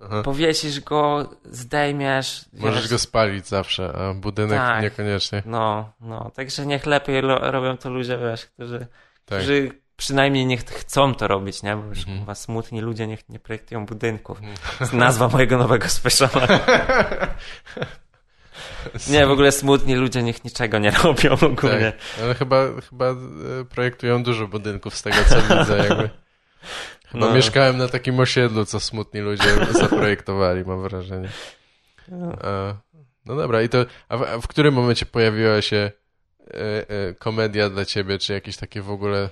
Aha. powiesisz go, zdejmiesz. Możesz wiesz, go spalić zawsze, a budynek Tak. niekoniecznie. No, no, także niech lepiej robią to ludzie, wiesz, którzy, Tak. którzy przynajmniej niech chcą to robić, nie? Bo już Mhm. chyba smutni ludzie niech nie projektują budynków. Mhm. Nazwa mojego nowego speciala. <laughs> Nie, w ogóle smutni ludzie niech niczego nie robią ogólnie. Tak, ale chyba, chyba e, projektują dużo budynków z tego, co <laughs> widzę, jakby. Chyba No. mieszkałem na takim osiedlu, co smutni ludzie zaprojektowali, mam wrażenie. A, no dobra, i to, a w, a w którym momencie pojawiła się e, e, komedia dla ciebie, czy jakieś takie w ogóle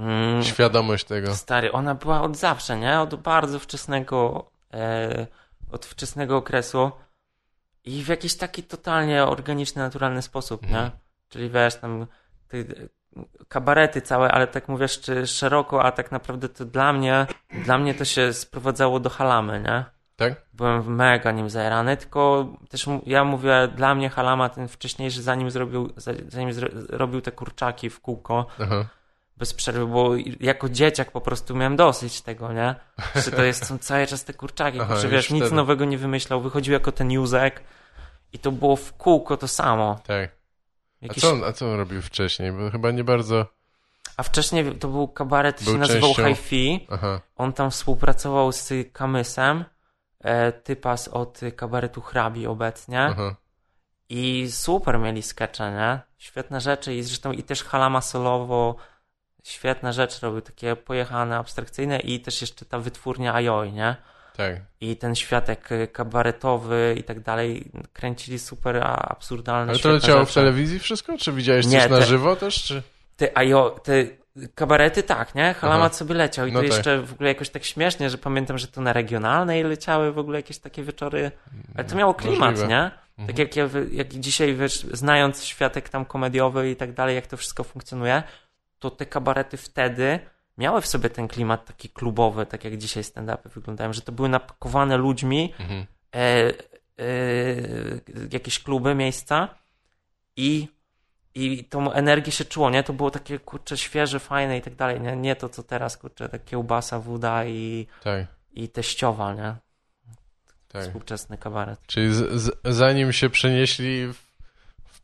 Mm, świadomość tego? stary, ona była od zawsze, nie? Od bardzo wczesnego, e, od wczesnego okresu i w jakiś taki totalnie organiczny, naturalny sposób, Mhm. nie? Czyli wiesz, tam te kabarety całe, ale tak mówię sz- szeroko, a tak naprawdę to dla mnie, dla mnie to się sprowadzało do halamy, nie? Tak? Byłem mega nim zajarany, tylko też ja mówię, dla mnie halama ten wcześniejszy, zanim zrobił, za- zanim zro, robił te kurczaki w kółko, Aha. Bez przerwy, bo jako dzieciak po prostu miałem dosyć tego, nie? Że to jest, są cały czas te kurczaki, Aha, wiesz, nic wtedy. nowego nie wymyślał, wychodził jako ten Józek i to było w kółko to samo. Tak. A Jakieś... co, on, a co on robił wcześniej? Bo chyba nie bardzo... A wcześniej to był kabaret, Był się nazywał częścią- Hi-Fi, on tam współpracował z Kamysem, e, typas od kabaretu Hrabi obecnie Aha. i super mieli skecze, nie? Świetne rzeczy i zresztą i też Halama solowo świetne rzeczy robił, takie pojechane, abstrakcyjne i też jeszcze ta wytwórnia Ajoj, nie? Tak. I ten światek y, kabaretowy i tak dalej kręcili super absurdalne Ale to leciało w telewizji wszystko? Czy widziałeś Nie, coś na te- żywo też? Czy... Te, Ajo, te kabarety tak, nie? Halamat sobie leciał i No to tak. jeszcze w ogóle jakoś tak śmiesznie, że pamiętam, że to na regionalnej leciały w ogóle jakieś takie wieczory, ale to miało klimat, Możliwe. nie? Mhm. Tak jak ja, jak dzisiaj, wiesz, znając światek tam komediowy i tak dalej, jak to wszystko funkcjonuje, to te kabarety wtedy miały w sobie ten klimat taki klubowy, tak jak dzisiaj stand-upy wyglądają, że to były napakowane ludźmi, Mhm. e, e, jakieś kluby, miejsca i, i tą energię się czuło, nie? To było takie, kurczę, świeże, fajne i tak dalej, nie? Nie to, co teraz, kurczę, tak kiełbasa, woda i, Tak, i teściowa, nie? tak. Współczesny kabaret. Czyli z, z, zanim się przenieśli w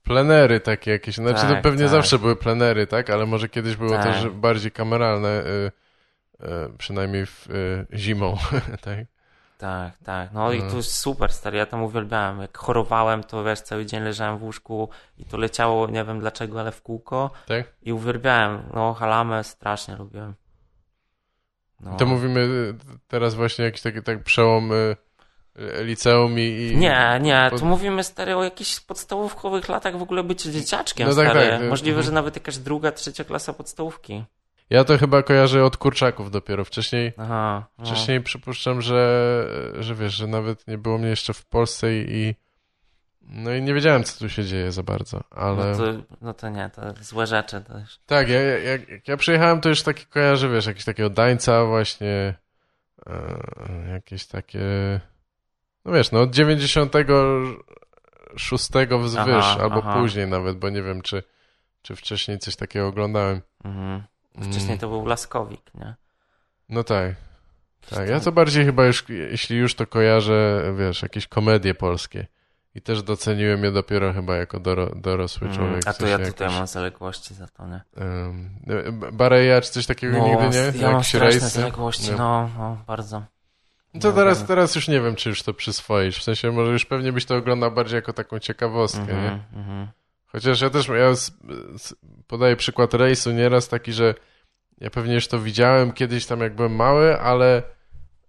plenery takie jakieś, znaczy to Tak, pewnie tak. zawsze były plenery, tak? Ale może kiedyś było Tak. też bardziej kameralne, y, y, przynajmniej w, y, zimą, <laughs> tak? Tak, tak. No i No. to jest super, stary. Ja tam uwielbiałem. Jak chorowałem, to wiesz, cały dzień leżałem w łóżku i to leciało, nie wiem dlaczego, ale w kółko. Tak? I uwielbiałem. No, halamę strasznie lubiłem. No. To mówimy y, teraz właśnie jakiś taki tak przełom y, liceum i... i Nie, nie, pod- tu mówimy stary o jakichś podstawówkowych latach w ogóle bycie dzieciaczkiem, No tak, stary. tak, y, Możliwe, mhm. że nawet jakaś druga, trzecia klasa podstawówki. Ja to chyba kojarzę od kurczaków dopiero. Wcześniej, Aha. No. wcześniej przypuszczam, że, że wiesz, że nawet nie było mnie jeszcze w Polsce i, no i nie wiedziałem, co tu się dzieje za bardzo, ale... No, to, no to nie, to złe rzeczy też. Tak, ja, ja, jak, ja przyjechałem, to już taki kojarzę, wiesz, jakieś takiego dańca właśnie, e, jakieś takie, no wiesz, no od 96 wzwyż, Aha, albo aha. później nawet, bo nie wiem, czy, czy wcześniej coś takiego oglądałem. Mhm. Mm, Wcześniej to był Laskowik, nie? No tak, tak, ja to bardziej chyba już, jeśli już to kojarzę, wiesz, jakieś komedie polskie. I też doceniłem je dopiero chyba jako doro, dorosły Mm, człowiek. A w to ja tutaj jakiś, mam zaległości za to, nie? B- Bareja czy coś takiego nigdy nie? ja mam Jakiś straszne rejs? zaległości, Nie. no, no, bardzo. No to No, teraz, teraz już nie wiem, czy już to przyswoisz. W sensie może już pewnie byś to oglądał bardziej jako taką ciekawostkę, nie? Mhm, mhm. Chociaż ja też ja z, z, podaję przykład rejsu nieraz taki, że ja pewnie już to widziałem kiedyś tam jak byłem mały, ale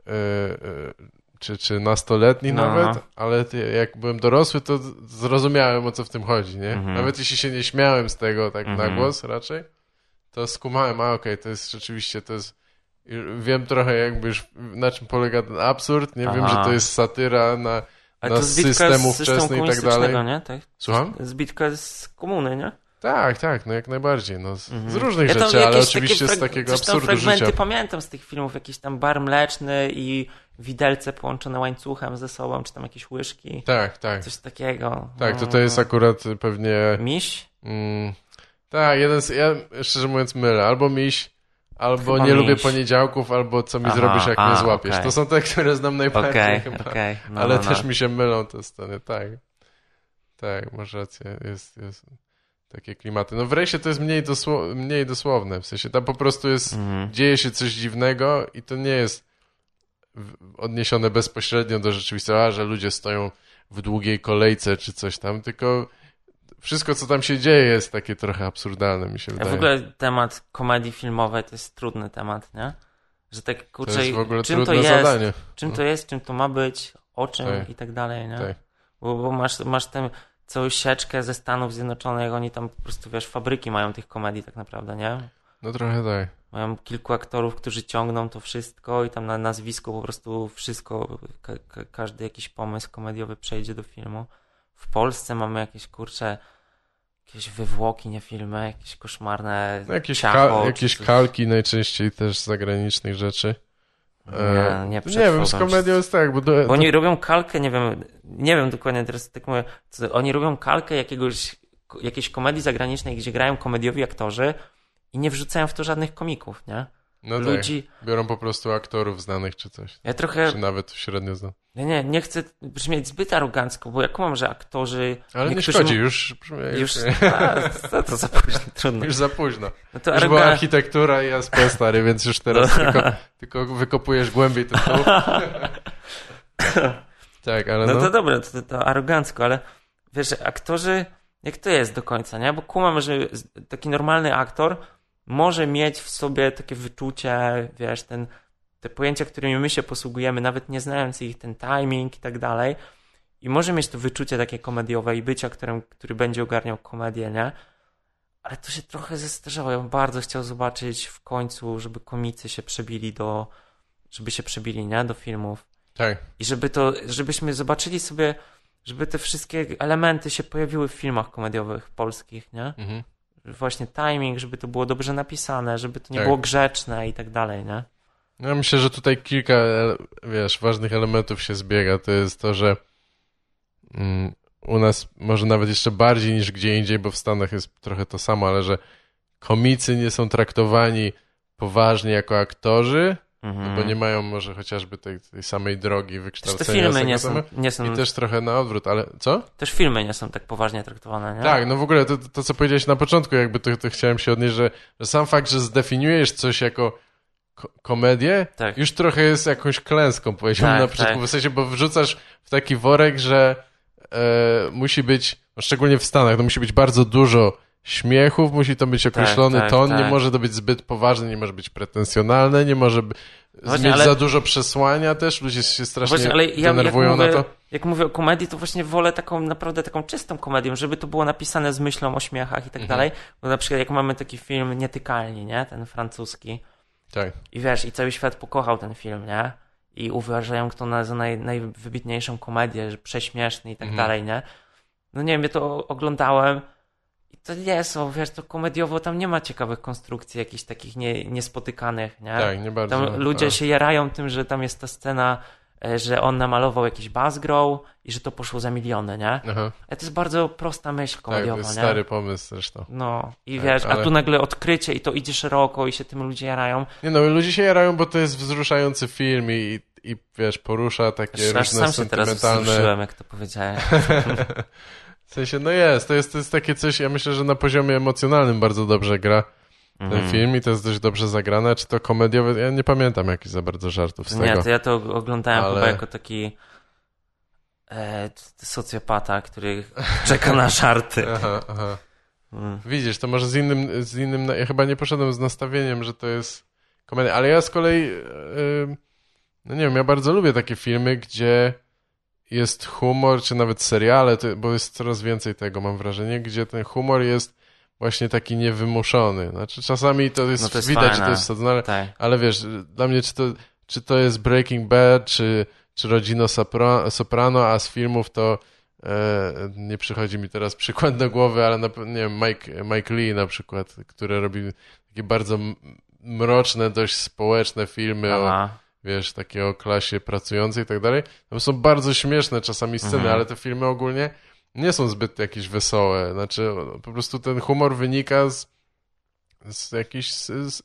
yy, yy, czy, czy nastoletni No. nawet, ale ty, jak byłem dorosły, to zrozumiałem o co w tym chodzi, nie? Mhm. Nawet jeśli się nie śmiałem z tego tak na Mhm. głos raczej, to skumałem, a okej, to jest rzeczywiście, to jest wiem trochę jakby już na czym polega ten absurd, nie wiem, Aha. że to jest satyra na... Ale Na system ówczesny i tak dalej. nie? Tak? Słucham? Zbitka z komuny, nie? Tak, tak, no jak najbardziej, no z, Mhm. różnych Ja rzeczy, ale oczywiście z takiego absurdu fragmenty życia. pamiętam z tych filmów, jakiś tam bar mleczny i widelce połączone łańcuchem ze sobą, czy tam jakieś łyżki, Tak, tak. coś takiego. Tak, to No. to jest akurat pewnie... Miś? Mm, tak, jeden z... Ja szczerze mówiąc mylę. Albo miś, albo Chyba nie lubię poniedziałków, albo co mi Aha, zrobisz, jak a, mnie złapiesz. okej. To są te, które znam najbardziej Okej, chyba. okej. No, Ale no, no. też mi się mylą te sceny, tak. Tak, masz rację, jest, jest takie klimaty. No w rejsie to jest mniej, dosło, mniej dosłowne, w sensie tam po prostu jest, Mhm. dzieje się coś dziwnego i to nie jest odniesione bezpośrednio do rzeczywistości, a, że ludzie stoją w długiej kolejce czy coś tam, tylko wszystko, co tam się dzieje jest takie trochę absurdalne, mi się wydaje. w ogóle temat komedii filmowej to jest trudny temat, nie? Że tak to kurczę, ogóle czym to jest, zadanie. czym to jest, czym to ma być, o czym Tak. i tak dalej, nie? Tak. Bo, bo masz, masz tę całą sieczkę ze Stanów Zjednoczonych, oni tam po prostu, wiesz, fabryki mają tych komedii tak naprawdę, nie? No trochę tak. Mają kilku aktorów, którzy ciągną to wszystko i tam na nazwisku po prostu wszystko, ka każdy jakiś pomysł komediowy przejdzie do filmu. W Polsce mamy jakieś, kurcze, jakieś wywłoki, nie filmy, jakieś koszmarne No, jakieś, ciacho, ka- czy jakieś kalki najczęściej też z zagranicznych rzeczy. E, Nie, nie, nie przetworzą wiem, z komedią jest tak, bo... Do, Bo oni robią kalkę, nie wiem, nie wiem dokładnie teraz tak mówię, co, oni robią kalkę jakiegoś, jakiejś komedii zagranicznej, gdzie grają komediowi aktorzy i nie wrzucają w to żadnych komików, nie? no Ludzi, tak, biorą po prostu aktorów znanych czy coś. ja trochę, Czy nawet średnio znanych. Nie, nie, nie chcę brzmieć zbyt arogancko, bo ja kumam, że aktorzy... Ale nie szkodzi, mu- już, już, Już, <laughs> a, to za późno, trudno. już za późno. No to Już była aroga... architektura i SP stary, więc już teraz No. tylko, tylko wykopujesz głębiej ten <laughs> tak, ale No no. to dobre, to, to arogancko, ale wiesz, aktorzy, jak to jest do końca, nie? Bo kumam, że taki normalny aktor może mieć w sobie takie wyczucie, wiesz, ten, te pojęcia, którymi my się posługujemy, nawet nie znając ich, ten timing i tak dalej. I może mieć to wyczucie takie komediowe i być aktorem, który będzie ogarniał komedię, nie? ale to się trochę zestarzało. Ja bym bardzo chciał zobaczyć w końcu, żeby komicy się przebili do, żeby się przebili, nie? Do filmów. Tak. I żeby to, żebyśmy zobaczyli sobie, żeby te wszystkie elementy się pojawiły w filmach komediowych polskich, nie? Mhm. Właśnie timing, żeby to było dobrze napisane, żeby to nie Tak. było grzeczne i tak dalej, nie? Ja myślę, że tutaj kilka, wiesz, ważnych elementów się zbiega. To jest to, że mm, u nas może nawet jeszcze bardziej niż gdzie indziej, bo w Stanach jest trochę to samo, ale że komicy nie są traktowani poważnie jako aktorzy, Mhm. bo nie mają może chociażby tej, tej samej drogi Też wykształcenia. te filmy nie są, nie są I też trochę na odwrót, ale co? też filmy nie są tak poważnie traktowane, nie? Tak, no w ogóle to, to co powiedziałeś na początku, jakby to, to chciałem się odnieść, że, że sam fakt, że zdefiniujesz coś jako ko komedię, Tak. już trochę jest jakąś klęską, powiedziałbym Tak, na początku, tak. w sensie, bo wrzucasz w taki worek, że e, musi być, no szczególnie w Stanach, no musi być bardzo dużo śmiechów, musi to być określony tak, ton, nie tak. może to być zbyt poważne, nie może być pretensjonalne, nie może b- Właśnie, mieć ale- za dużo przesłania też, ludzie się strasznie Właśnie, ale ja denerwują mówię, na to. jak mówię o komedii, to właśnie wolę taką naprawdę taką czystą komedię, żeby to było napisane z myślą o śmiechach i tak Mhm. dalej. Bo na przykład jak mamy taki film Nietykalni, nie? Ten francuski. Tak. I wiesz, i cały świat pokochał ten film, nie? I uważają na, za naj, najwybitniejszą komedię, że prześmieszny i tak Mhm. dalej, nie? No nie wiem, ja to oglądałem i to nie są, wiesz, to komediowo tam nie ma ciekawych konstrukcji, jakichś takich nie, niespotykanych, nie? Tak, nie bardzo. Tam ludzie A. się jarają tym, że tam jest ta scena, że on namalował jakiś Buzzgrow i że to poszło za miliony, nie? Aha, Ale to jest bardzo prosta myśl tak, to komediowa, jest nie? stary pomysł zresztą. No i Tak, wiesz, ale- a tu nagle odkrycie i to idzie szeroko i się tym ludzie jarają. Nie no, ludzie się jarają, bo to jest wzruszający film i, i wiesz, porusza takie Aż, aż różne sam się teraz wzruszyłem, jak to powiedziałem. <laughs> w sensie, no jest, to jest, to jest takie coś, ja myślę, że na poziomie emocjonalnym bardzo dobrze gra ten Mhm. film i to jest dość dobrze zagrane. Czy to komediowe? Ja nie pamiętam jakichś za bardzo żartów z Nie, tego. to ja to oglądałem Ale- chyba jako taki e, socjopata, który czeka na żarty. <laughs> Aha, aha. Mm. Widzisz, to może z innym, z innym, ja chyba nie poszedłem z nastawieniem, że to jest komedia, ale ja z kolei, yy, no nie wiem, ja bardzo lubię takie filmy, gdzie jest humor, czy nawet seriale, bo jest coraz więcej tego, mam wrażenie, gdzie ten humor jest właśnie taki niewymuszony. Znaczy czasami to jest, No to jest widać, fajne. to jest ale, Tak. ale wiesz, dla mnie czy to, czy to jest Breaking Bad, czy, czy Rodzino Sopra, Soprano, a z filmów to e, nie przychodzi mi teraz przykład do głowy, ale na, nie wiem, Mike, Mike Lee na przykład, który robi takie bardzo mroczne, dość społeczne filmy o, Aha. wiesz, takie o klasie pracującej i tak dalej. Tam są bardzo śmieszne czasami sceny, Mhm. ale te filmy ogólnie nie są zbyt jakieś wesołe. Znaczy, po prostu ten humor wynika z, z jakiejś, z, z, z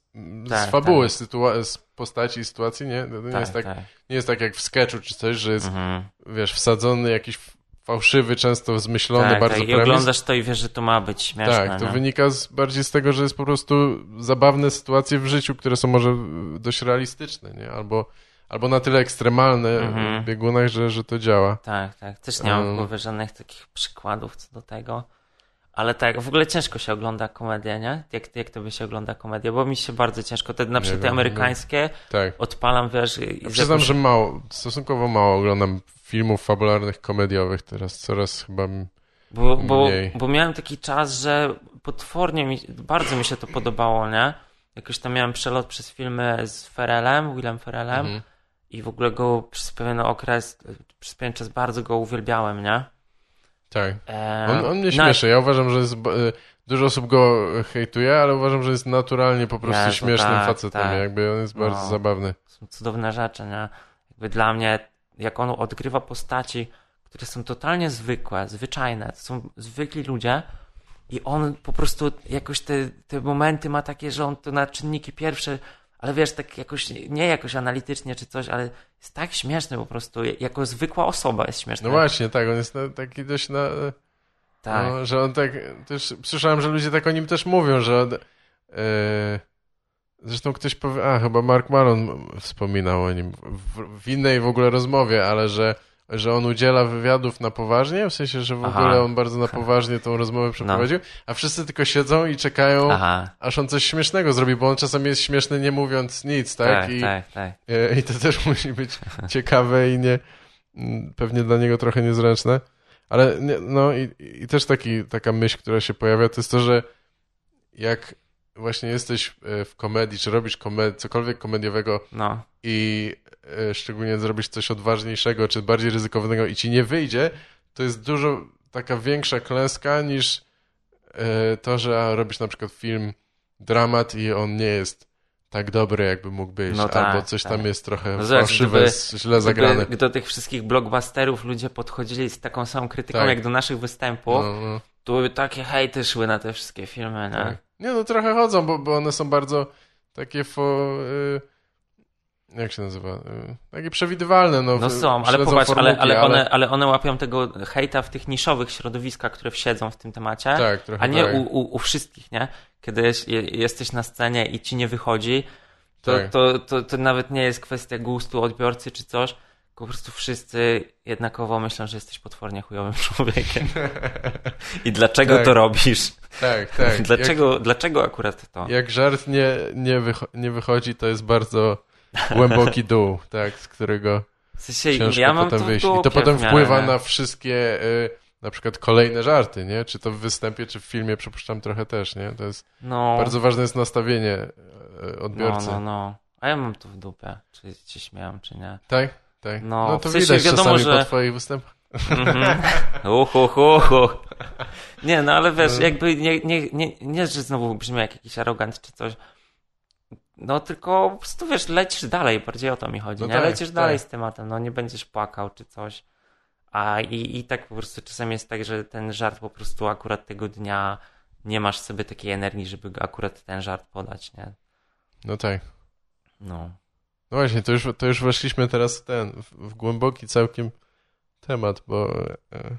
Tak, fabuły, tak. sytua- z postaci i sytuacji, nie? Nie, Tak, jest tak, tak. nie jest tak jak w sketchu czy coś, że jest, Mhm. wiesz, wsadzony jakiś fałszywy, często zmyślony tak, bardzo tak. I oglądasz to i wiesz, że to ma być śmieszne. Tak, to nie? wynika z, bardziej z tego, że jest po prostu zabawne sytuacje w życiu, które są może dość realistyczne, nie? Albo, albo na tyle ekstremalne Mhm. w biegunach, że, że to działa. Tak, tak. Też nie mam Um. w głowie żadnych takich przykładów co do tego. Ale tak, w ogóle ciężko się ogląda komedię, nie? Jak, jak to by się ogląda komedię? Bo mi się bardzo ciężko. Te, na przykład te wiem, amerykańskie Tak. odpalam, wiesz... i- Ja z przyznam, jakąś- że mało, stosunkowo mało oglądam filmów fabularnych, komediowych teraz. Coraz chyba... Bo, bo, mniej. bo miałem taki czas, że potwornie mi, bardzo mi się to podobało, nie? Jakoś tam miałem przelot przez filmy z Ferelem, Willem Ferelem Mhm. I w ogóle go przez pewien okres, przez pewien czas bardzo go uwielbiałem, nie? Tak. E, On, on mnie śmieszy. Ja uważam, że jest... y, Dużo osób go hejtuje, ale uważam, że jest naturalnie po prostu Jezu, śmiesznym tak, facetem. tak. Jakby on jest bardzo No. zabawny. są cudowne rzeczy, nie? Jakby dla mnie, jak on odgrywa postaci, które są totalnie zwykłe, zwyczajne, to są zwykli ludzie i on po prostu jakoś te, te momenty ma takie, że on to na czynniki pierwsze, ale wiesz, tak jakoś, nie jakoś analitycznie czy coś, ale jest tak śmieszny po prostu, jako zwykła osoba jest śmieszny. No właśnie, tak. On jest na, taki dość na... Tak. No, że on tak, też słyszałem, że ludzie tak o nim też mówią, że on, e, zresztą ktoś powie, a chyba Mark Maron wspominał o nim w, w innej w ogóle rozmowie, ale że, że on udziela wywiadów na poważnie, w sensie, że w Aha. ogóle on bardzo na poważnie tą rozmowę przeprowadził, a wszyscy tylko siedzą i czekają, Aha, aż on coś śmiesznego zrobi, bo on czasami jest śmieszny nie mówiąc nic, tak? tak, I, tak, tak. E, I to też <laughs> musi być ciekawe i nie, m, pewnie dla niego trochę niezręczne. Ale nie, no i, i też taki, taka myśl, która się pojawia, to jest to, że jak właśnie jesteś e, w komedii, czy robisz komed cokolwiek komediowego No, i szczególnie zrobisz coś odważniejszego, czy bardziej ryzykownego i ci nie wyjdzie, to jest dużo taka większa klęska niż e, to, że robisz na przykład film, dramat i on nie jest tak dobry, jakby mógł być, No tak, albo coś tak. tam jest trochę No zobacz, fałszywe, gdyby- źle zagrane. Gdyby do tych wszystkich blockbusterów ludzie podchodzili z taką samą krytyką Tak. jak do naszych występów, No, no, to takie hejty szły na te wszystkie filmy, nie? tak. Nie no, trochę chodzą, bo, bo one są bardzo takie fo... Y, jak się nazywa? Y, takie przewidywalne. No, No są, ale popatrz, ale, formułki, ale, one, ale one łapią tego hejta w tych niszowych środowiskach, które siedzą w tym temacie, Tak, trochę a nie tak. u, u, u wszystkich, nie? Kiedy jest, je, jesteś na scenie i ci nie wychodzi, to, Tak. to, to, to nawet nie jest kwestia gustu odbiorcy czy coś, po prostu wszyscy jednakowo myślą, że jesteś potwornie chujowym <laughs> człowiekiem. I dlaczego Tak. to robisz? Tak, tak. <laughs> Dlaczego, dlaczego akurat to? Jak, jak żart nie, nie, wycho- nie wychodzi, to jest bardzo głęboki dół, tak, z którego W sensie, ciężko ja mam potem to wyjść. I to potem wpływa nie? na wszystkie y, na przykład kolejne żarty, nie? Czy to w występie, czy w filmie, przypuszczam trochę też, nie? To jest No, bardzo ważne jest nastawienie y, no, odbiorcy. no, no. A ja mam to w dupie, czy się śmiałem, czy nie. Tak? Tak. No, No, to w sensie widać wiadomo, czasami że- po twoich występach. Mhm. <laughs> Uhu, hu, hu. Nie, no ale wiesz, No. jakby nie, nie, nie, nie, że znowu brzmi jak jakiś arogant czy coś. No tylko po prostu wiesz, lecisz dalej, bardziej o to mi chodzi. No nie? tak, lecisz dalej tak. z tematem, no nie będziesz płakał czy coś. A i, i tak po prostu czasem jest tak, że ten żart po prostu akurat tego dnia nie masz sobie takiej energii, żeby akurat ten żart podać, nie? No tak. No. No właśnie, to już, to już weszliśmy teraz w ten, w, w głęboki całkiem temat, bo e,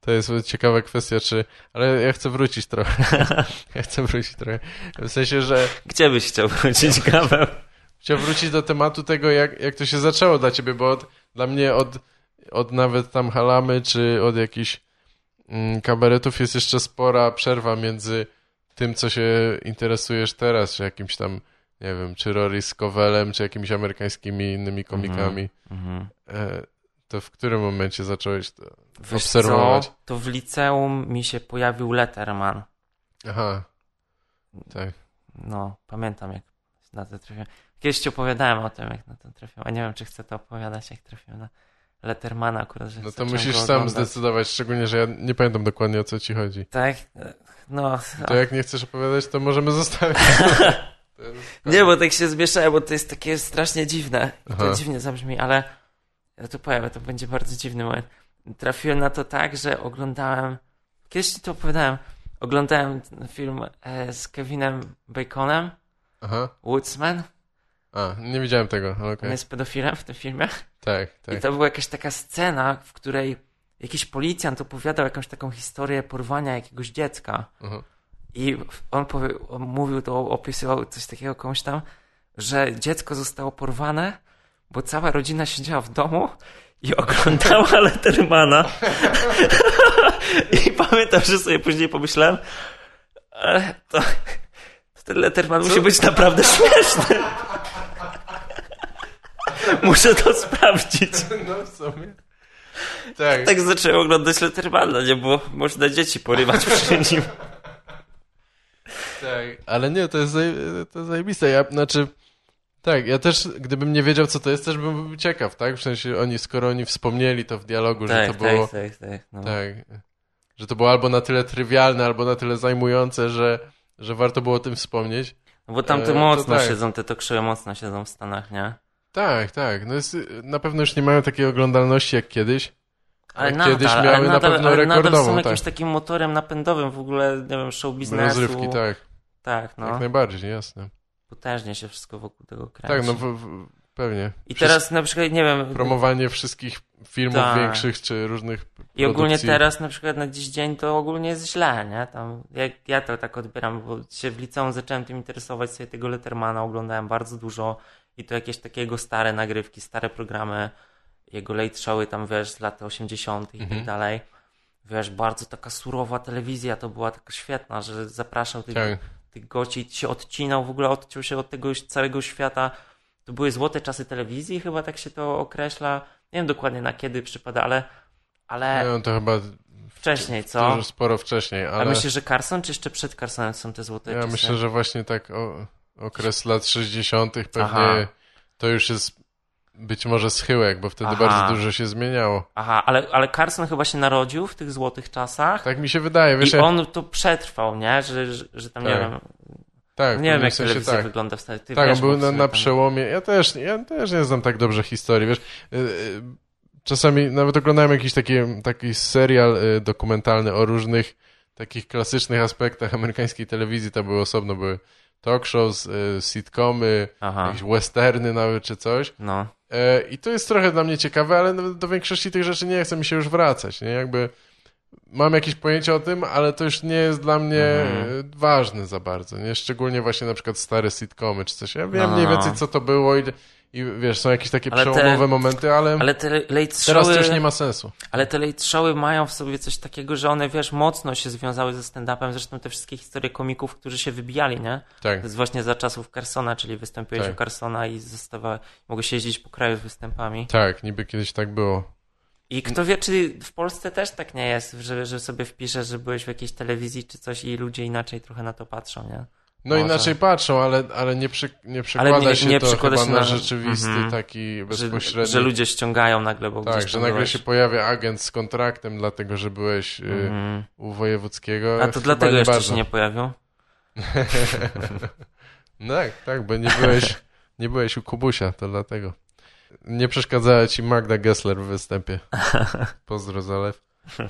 to jest ciekawa kwestia, czy... Ale ja chcę wrócić trochę. <laughs> ja chcę wrócić trochę. W sensie, że Gdzie byś chciał wrócić, Gaweł? chciałem wrócić do tematu tego, jak, jak to się zaczęło dla ciebie, bo od, dla mnie od, od nawet tam halamy, czy od jakichś mm, kabaretów jest jeszcze spora przerwa między tym, co się interesujesz teraz, czy jakimś tam, nie wiem, czy Rory z Kowelem, czy jakimiś amerykańskimi innymi komikami. Mhm. E, to w którym momencie zacząłeś to Wiesz obserwować? Co? To w liceum mi się pojawił Letterman. Aha. Tak. No, pamiętam jak na to trafiłem. Kiedyś ci opowiadałem o tym, jak na to trafiłem, a nie wiem, czy chcę to opowiadać, jak trafiłem na Lettermana akurat, że No to musisz sam oglądać. zdecydować, szczególnie, że ja nie pamiętam dokładnie o co ci chodzi. Tak? No, To jak nie chcesz opowiadać, to możemy zostawić. <laughs> Nie, bo tak się zmieszałem, bo to jest takie strasznie dziwne. I to Aha. dziwnie zabrzmi, ale ja to powiem, to będzie bardzo dziwny moment. Trafiłem na to tak, że oglądałem, kiedyś ci to opowiadałem, oglądałem film e, z Kevinem Baconem, Aha. Woodsman. A, nie widziałem tego, ale On jest pedofilem w tym filmie. Tak, I tak. to była jakaś taka scena, w której jakiś policjant opowiadał jakąś taką historię porwania jakiegoś dziecka. Aha. I on, powie, on mówił to, opisywał coś takiego komuś tam, że dziecko zostało porwane, bo cała rodzina siedziała w domu i oglądała <laughs> Lettermana. <laughs> I pamiętam, że sobie później pomyślałem, e, to, to ten Letterman musi być naprawdę śmieszny. <laughs> Muszę to sprawdzić. No w sumie. Tak. Tak zacząłem oglądać Lettermana, nie? Bo można dzieci porywać przy nim. Tak, ale nie, to jest, zaje- to jest zajebiste. Ja, znaczy, tak, ja też, gdybym nie wiedział, co to jest, też bym był ciekaw, tak? W sensie, oni, skoro oni wspomnieli to w dialogu, że Tak, to było, tak, tak, tak. No. tak, że to było albo na tyle trywialne, albo na tyle zajmujące, że, że warto było o tym wspomnieć. No bo tam E, to mocno tak. siedzą, te tokrzyły mocno siedzą w Stanach, nie? Tak, tak, no jest, na pewno już nie mają takiej oglądalności jak kiedyś. Ale Jak nadal, kiedyś ale miały na nadal, pewno ale nadal są tak. jakimś takim motorem napędowym w ogóle, nie wiem, show biznesu. Rozrywki, tak, Tak, no. jak najbardziej, jasne. Potężnie się wszystko wokół tego kręci. Tak, no w, w, pewnie. I Wszystko- teraz na przykład, nie wiem, Promowanie wszystkich filmów Tak. większych, czy różnych i ogólnie produkcji. teraz na przykład na dziś dzień to ogólnie jest źle, nie? Tam, jak ja to tak odbieram, bo się w liceum zacząłem tym interesować sobie tego Lettermana, oglądałem bardzo dużo i to jakieś takiego stare nagrywki, stare programy, jego late showy tam, wiesz, z lat 80. i Mhm. tak dalej. Wiesz, bardzo taka surowa telewizja to była taka świetna, że zapraszał tych, Tak. Tych gości, się odcinał, w ogóle odciął się od tego już całego świata. To były złote czasy telewizji, chyba tak się to określa. Nie wiem dokładnie na kiedy przypada, ale, ale No, to chyba Wcześniej, co? Dużo sporo wcześniej, ale... A myślisz, że Carson, czy jeszcze przed Carsonem są te złote Ja czasy? myślę, że właśnie tak o, okres lat 60. pewnie Aha. to już jest być może schyłek, bo wtedy Aha. bardzo dużo się zmieniało. Aha, ale, ale Carson chyba się narodził w tych złotych czasach Tak mi się wydaje, wiesz, i ja- on to przetrwał, nie? Że, że, że tam, nie Tak. wiem, tak, nie wiem jak sensie telewizja tak. wygląda wtedy. Ty Tak, wiesz, on był na, na przełomie. Ja też, ja też nie znam tak dobrze historii, wiesz. Y, y, Czasami nawet oglądałem jakiś taki, taki serial y, dokumentalny o różnych takich klasycznych aspektach amerykańskiej telewizji. To były osobno, były talk shows, sitcomy, Aha, jakieś westerny nawet czy coś. no. E, I to jest trochę dla mnie ciekawe, ale do- do większości tych rzeczy nie chce mi się już wracać, nie? Jakby mam jakieś pojęcie o tym, ale to już nie jest dla mnie Mhm. ważne za bardzo, nie? Szczególnie właśnie na przykład stare sitcomy czy coś. Ja wiem No, no, mniej no. więcej co to było i, i wiesz, są jakieś takie Ale te- przełomowe momenty, ale, Ale te late teraz showy, to już nie ma sensu. ale te late showy mają w sobie coś takiego, że one, wiesz, mocno się związały ze stand-upem. Zresztą te wszystkie historie komików, którzy się wybijali, nie? Tak, To jest właśnie za czasów Carsona, czyli występujesz Tak. u Carsona i zostawa, mogłeś jeździć po kraju z występami. tak, niby kiedyś tak było. I kto wie, czy w Polsce też tak nie jest, że, że sobie wpiszesz, że byłeś w jakiejś telewizji czy coś i ludzie inaczej trochę na to patrzą, nie? No Może. inaczej patrzą, ale, ale nie, przy, nie przekłada nie- się nie to przekłada chyba się na na- rzeczywisty Mhm. taki Że, bezpośredni. że ludzie ściągają nagle, bo Tak, że nagle byłeś. się pojawia agent z kontraktem, dlatego że byłeś y, Mhm. u wojewódzkiego. A to dlatego jeszcze bardzo. się nie pojawił? <laughs> No tak, tak, bo nie byłeś, nie byłeś u Kubusia, to dlatego. Nie przeszkadzała ci Magda Gessler w występie. <laughs> Pozdro Zalew. <laughs>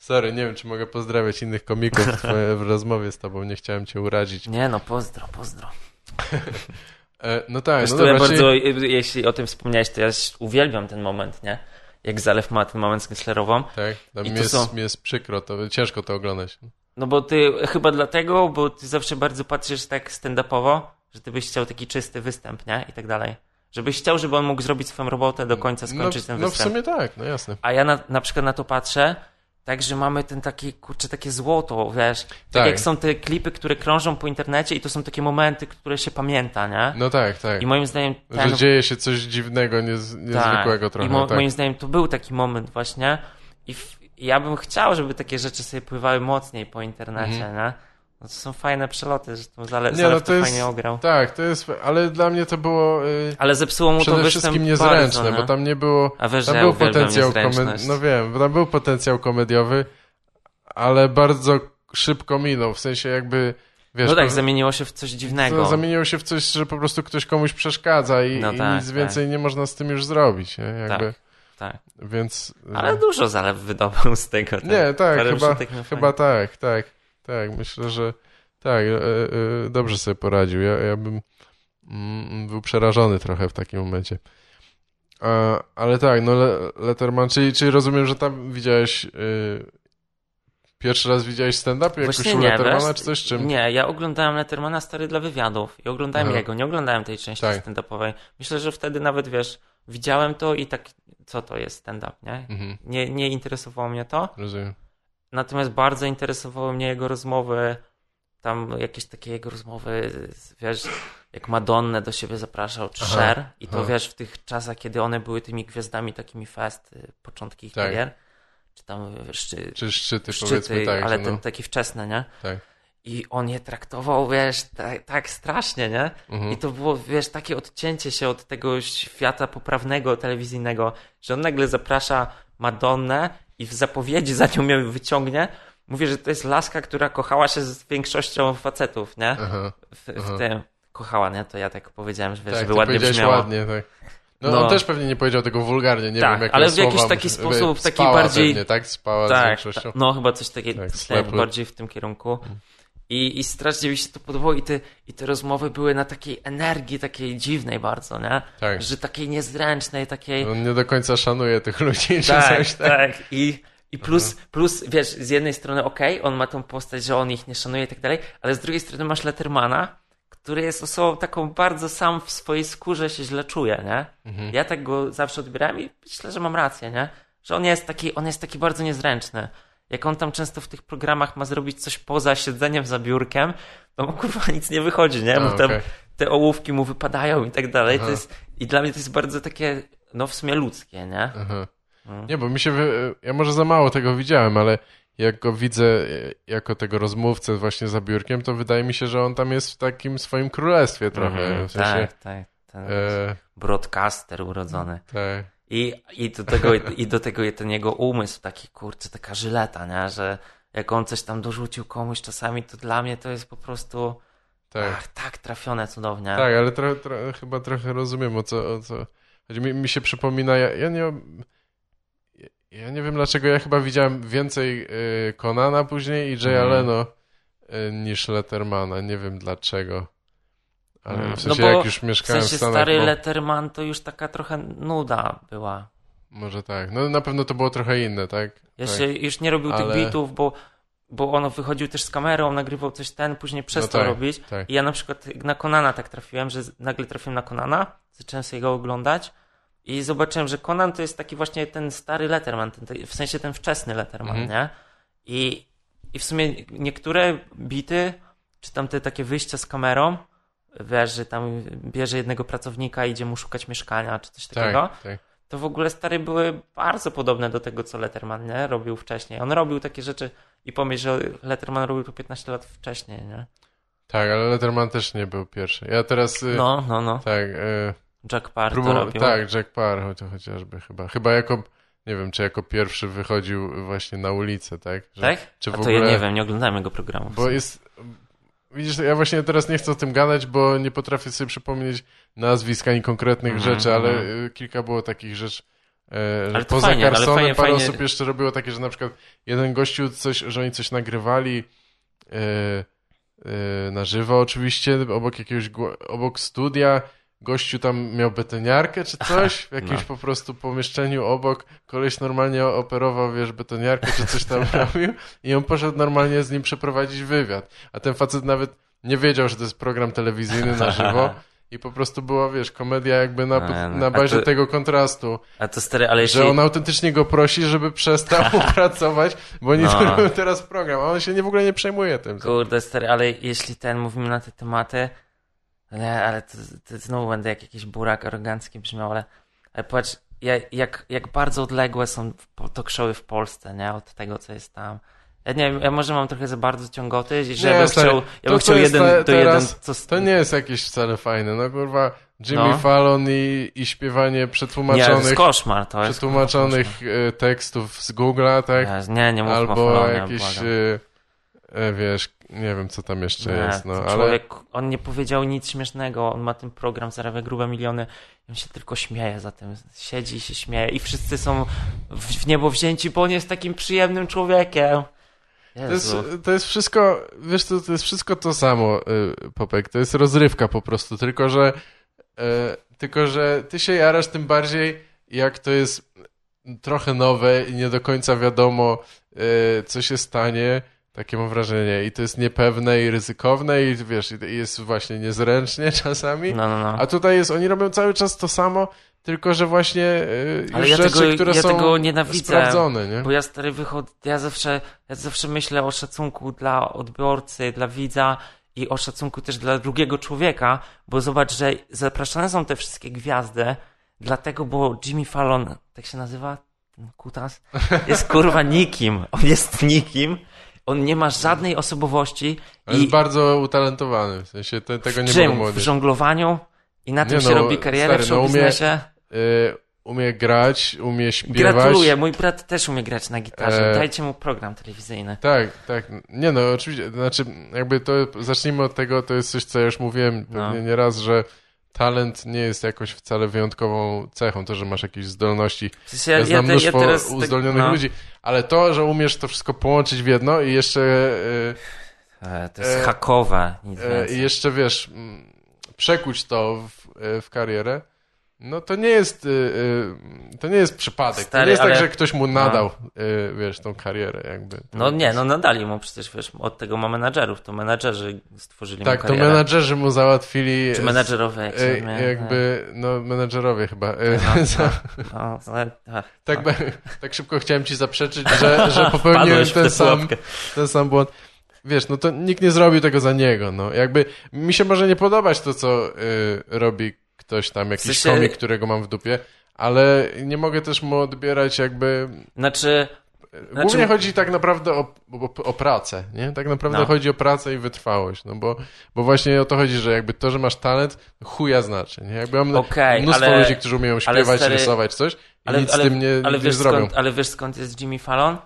E, sorry, nie wiem, czy mogę pozdrawiać innych komików w, w rozmowie z tobą, nie chciałem cię urazić. Nie no, pozdro, pozdro. <laughs> E, no tak, no Zresztą ja dobra, bardzo, czyli, jeśli o tym wspomniałeś, to ja uwielbiam ten moment, nie? Jak Zalew ma ten moment z Gesslerową. tak, tam mi jest, są- mi jest przykro, to ciężko to oglądać. No bo ty, chyba dlatego, bo ty zawsze bardzo patrzysz tak stand-upowo, że ty byś chciał taki czysty występ, nie? I tak dalej. Żebyś chciał, żeby on mógł zrobić swoją robotę do końca, skończyć no, ten no w występ. sumie tak, no jasne. A ja na, na przykład na to patrzę, tak, że mamy ten taki, kurczę, takie złoto, wiesz. Tak, Tak. jak są te klipy, które krążą po internecie i to są takie momenty, które się pamięta, nie? No tak, tak. I moim zdaniem ten... Że dzieje się coś dziwnego, niez, niezwykłego tak. trochę. I mo, tak. moim zdaniem to był taki moment właśnie i w, i ja bym chciał, żeby takie rzeczy sobie pływały mocniej po internecie, nie? No to są fajne przeloty, że to Zale. Nie, no to, to jest- fajnie ograł. Tak, to jest, ale dla mnie to było y, Ale zepsuło mu to przede występ wszystkim bardzo, niezręczne, nie? bo tam nie było, A wiesz, tam ja był potencjał komediowy, no wiem, tam był potencjał komediowy, ale bardzo szybko minął, w sensie jakby, wiesz, no tak, zamieniło się w coś dziwnego. to zamieniło się w coś, że po prostu ktoś komuś przeszkadza i, No i tak, nic tak. więcej nie można z tym już zrobić, nie? Jakby, tak. więc... Ale dużo Zalew wydobył z tego. tam. Nie, tak, Parę chyba, chyba tak, tak, tak. Myślę, że tak, e, e, dobrze sobie poradził. Ja, ja bym mm, był przerażony trochę w takim momencie. A, ale tak, no Le, Letterman, czyli, czyli rozumiem, że tam widziałeś e, pierwszy raz widziałeś stand-up jakoś nie, Lettermana, wiesz, czy coś czym? Nie, ja oglądałem Lettermana stary dla wywiadów i oglądałem Aha. jego, nie oglądałem tej części Tak. stand-upowej. Myślę, że wtedy nawet, wiesz, widziałem to i tak, co to jest stand-up, nie? Mhm, Nie, nie interesowało mnie to, rozumiem. Natomiast bardzo interesowały mnie jego rozmowy, tam jakieś takie jego rozmowy, wiesz, jak Madonnę do siebie zapraszał, czy Aha, Cher i to aha. wiesz, w tych czasach, kiedy one były tymi gwiazdami takimi fest, y, początki ich Tak. karier, czy tam czy, Czy szczyty, szczyty, tak, ale że ten no, taki wczesny, nie? tak. I on je traktował, wiesz, tak, tak strasznie, nie? Mhm. I to było, wiesz, takie odcięcie się od tego świata poprawnego, telewizyjnego, że on nagle zaprasza Madonnę i w zapowiedzi, zanim ją wyciągnie, mówi, że to jest laska, która kochała się z większością facetów, nie? Aha. W, w tym. Kochała, nie? To ja tak powiedziałem, że wiesz, Tak, żeby ładnie brzmiało. ładnie, tak. No, No. on też pewnie nie powiedział tego wulgarnie, nie Tak, wiem, jakie ale w jakiś taki musi- sposób, taki bardziej- Pewnie, tak, spała z Tak, większością. ta- no chyba coś takiego, Tak, bardziej w tym kierunku. I, I strasznie mi się to podobało i te, i te rozmowy były na takiej energii, takiej dziwnej bardzo, nie? Tak. Że takiej niezręcznej, takiej... On nie do końca szanuje tych ludzi, czy tak, coś tak. tak. I, i plus, plus, wiesz, z jednej strony okej, on ma tą postać, że on ich nie szanuje i tak dalej, ale z drugiej strony masz Lettermana, który jest osobą taką bardzo sam w swojej skórze się źle czuje, nie? Mhm. Ja tak go zawsze odbierałem i myślę, że mam rację, nie? Że on jest taki, on jest taki bardzo niezręczny. Jak on tam często w tych programach ma zrobić coś poza siedzeniem za biurkiem, to mu kurwa nic nie wychodzi, nie? Bo okej. te ołówki mu wypadają i tak dalej. Aha. To jest, I dla mnie to jest bardzo takie, no w sumie ludzkie, nie? Aha. Mm. Nie, bo mi się... wy- Ja może za mało tego widziałem, ale jak go widzę e, jako tego rozmówcę właśnie za biurkiem, to wydaje mi się, że on tam jest w takim swoim królestwie trochę. Mhm, W sensie... Tak, tak. Ten E, broadcaster urodzony. tak. I, i, do tego, I do tego ten jego umysł, taki kurczę, taka żyleta, nie? że jak on coś tam dorzucił komuś czasami, to dla mnie to jest po prostu Tak. ach, tak trafione cudownie. Tak, ale chyba trochę rozumiem o co. O co. Mi, mi się przypomina, ja, ja nie. Ja nie wiem dlaczego, ja chyba widziałem więcej y, Conana później i Jaya Mhm. Leno y, niż Lettermana. Nie wiem dlaczego. Ale Mhm. w sensie, No bo jak już w mieszkałem sensie w Stanach, stary bo, Letterman to już taka trochę nuda była. może tak. No na pewno to było trochę inne, tak? Ja tak. się już nie robił Ale- tych bitów, bo, bo on wychodził też z kamerą, nagrywał coś ten, później przestał tak, robić. tak. I ja na przykład na Konana tak trafiłem, że nagle trafiłem na Konana, zacząłem sobie go oglądać i zobaczyłem, że Conan to jest taki właśnie ten stary Letterman, ten, w sensie ten wczesny Letterman, Mhm. nie? I, I w sumie niektóre bity, czy tam te takie wyjścia z kamerą, wiesz, że tam bierze jednego pracownika i idzie mu szukać mieszkania, czy coś takiego, Tak, tak. to w ogóle stary były bardzo podobne do tego, co Letterman nie? robił wcześniej. On robił takie rzeczy i pomyśl, że Letterman robił to 15 lat wcześniej, nie? Tak, ale Letterman też nie był pierwszy. Ja teraz. Y, No, no, no. Tak, y, Jack Parr to Próbował, robił. tak, Jack Parr chociażby chyba. Chyba jako, nie wiem, czy jako pierwszy wychodził właśnie na ulicę, tak? Że, Tak? Czy w A to ogóle, ja nie wiem, nie oglądałem jego programu. Bo jest, widzisz, ja właśnie teraz nie chcę o tym gadać, bo nie potrafię sobie przypomnieć nazwisk ani konkretnych Mhm, rzeczy, ale mhm. y, kilka było takich rzeczy. E, Ale poza fajnie, ale Carsonem fajnie- parę fajnie- osób jeszcze robiło takie, że na przykład jeden gościu coś, że oni coś nagrywali e, e, na żywo oczywiście, obok jakiegoś, obok studia, gościu tam miał betoniarkę czy coś, w <laughs> jakimś no. po prostu pomieszczeniu obok, koleś normalnie operował, wiesz, betoniarkę czy coś tam <laughs> robił i on poszedł normalnie z nim przeprowadzić wywiad, a ten facet nawet nie wiedział, że to jest program telewizyjny na żywo i po prostu była, wiesz, komedia jakby na, No, no. na bazie to- tego kontrastu. A to stary, ale jeśli... Że on autentycznie go prosi, żeby przestał <laughs> pracować, bo oni No. robią teraz program, a on się nie, w ogóle nie przejmuje tym. Kurde, stary, ale jeśli ten, mówimy na te tematy, nie, ale to, to znowu będę jak jakiś burak arogancki brzmiał, ale, ale patrz, ja, jak, jak bardzo odległe są talk showy w Polsce, nie, od tego, co jest tam. Ja nie wiem, ja może mam trochę za bardzo ciągoty, że ja bym stary, chciał, ja bym chciał jeden, te- to jeden, co... To nie jest jakieś wcale fajne, no kurwa, Jimmy No. Fallon i, i śpiewanie Nie, to przetłumaczonych, jest koszmar, to jest przetłumaczonych e, tekstów z Google'a, tak? koszmar. Nie, nie mów o Albo Fallonie, jakieś, błagam. E, wiesz, nie wiem co tam jeszcze Nie, jest, no, ale... człowiek, on nie powiedział nic śmiesznego, on ma ten program, zarabia grube miliony, on się tylko śmieje za tym, siedzi i się śmieje i wszyscy są w, niebo wzięci, bo on jest takim przyjemnym człowiekiem. To jest, to jest wszystko, wiesz, to, to jest wszystko to samo, y, Popek. To jest rozrywka po prostu, tylko że, y, tylko że ty się jarasz tym bardziej, jak to jest trochę nowe i nie do końca wiadomo, y, co się stanie. Takie mam wrażenie. I to jest niepewne i ryzykowne i wiesz, i jest właśnie niezręcznie <laughs> czasami. No, no, no. A tutaj jest, oni robią cały czas to samo, tylko że właśnie y, już Ale ja rzeczy, tego- które ja są tego nienawidzę. sprawdzone, nie? Bo ja stary wychodzę, ja zawsze, ja zawsze myślę o szacunku dla odbiorcy, dla widza i o szacunku też dla drugiego człowieka, bo zobacz, że zapraszane są te wszystkie gwiazdy, dlatego, bo Jimmy Fallon, tak się nazywa, ten kutas, jest kurwa nikim, on jest nikim, on nie ma żadnej osobowości i jest bardzo utalentowany, w sensie te, tego w nie czym? W żonglowaniu i na tym Nie się no, robi karierę stary, w no umie-. Y, umie grać, umie śpiewać. Gratuluję, mój brat też umie grać na gitarze, E, dajcie mu program telewizyjny. Tak, tak. Nie no, oczywiście, znaczy jakby to, zacznijmy od tego, to jest coś, co ja już mówiłem No. pewnie nieraz, że talent nie jest jakoś wcale wyjątkową cechą, to, że masz jakieś zdolności. W sensie, Ja znam te- mnóstwo teraz tak- uzdolnionych no. ludzi, ale to, że umiesz to wszystko połączyć w jedno i jeszcze, y, E, to jest E, hakowe, e, i jeszcze wiesz, przekuć to w, e, w karierę, no to nie jest, y, y, to nie jest przypadek. to Stary, nie jest ale- tak, że ktoś mu nadał, y, wiesz, tą karierę jakby. To No nie, no nadali mu przecież, wiesz, od tego ma menadżerów, to menadżerzy stworzyli Tak, mu to karierę. menadżerzy mu załatwili. Czy menadżerowie, jak się e, nazywa? jakby, no menadżerowie chyba. <laughs> No, za- no, tak, tak szybko chciałem ci zaprzeczyć, że, że <laughs> popełniłem ten sam, ten sam błąd. Wiesz, no to nikt nie zrobił tego za niego, no. Jakby mi się może nie podobać to, co y, robi ktoś tam, jakiś sensie- komik, którego mam w dupie, ale nie mogę też mu odbierać jakby... Znaczy, Głównie Znaczy- chodzi tak naprawdę o, o, o pracę, nie? Tak naprawdę No. chodzi o pracę i wytrwałość, no bo, bo właśnie o to chodzi, że jakby to, że masz talent, chuja znaczy, nie? Jakby mam Okej, mnóstwo ale- ludzi, którzy umieją śpiewać, stary- rysować coś i ale, nic ale, z tym nie, ale, nie zrobią. skąd, ale wiesz skąd jest Jimmy Fallon?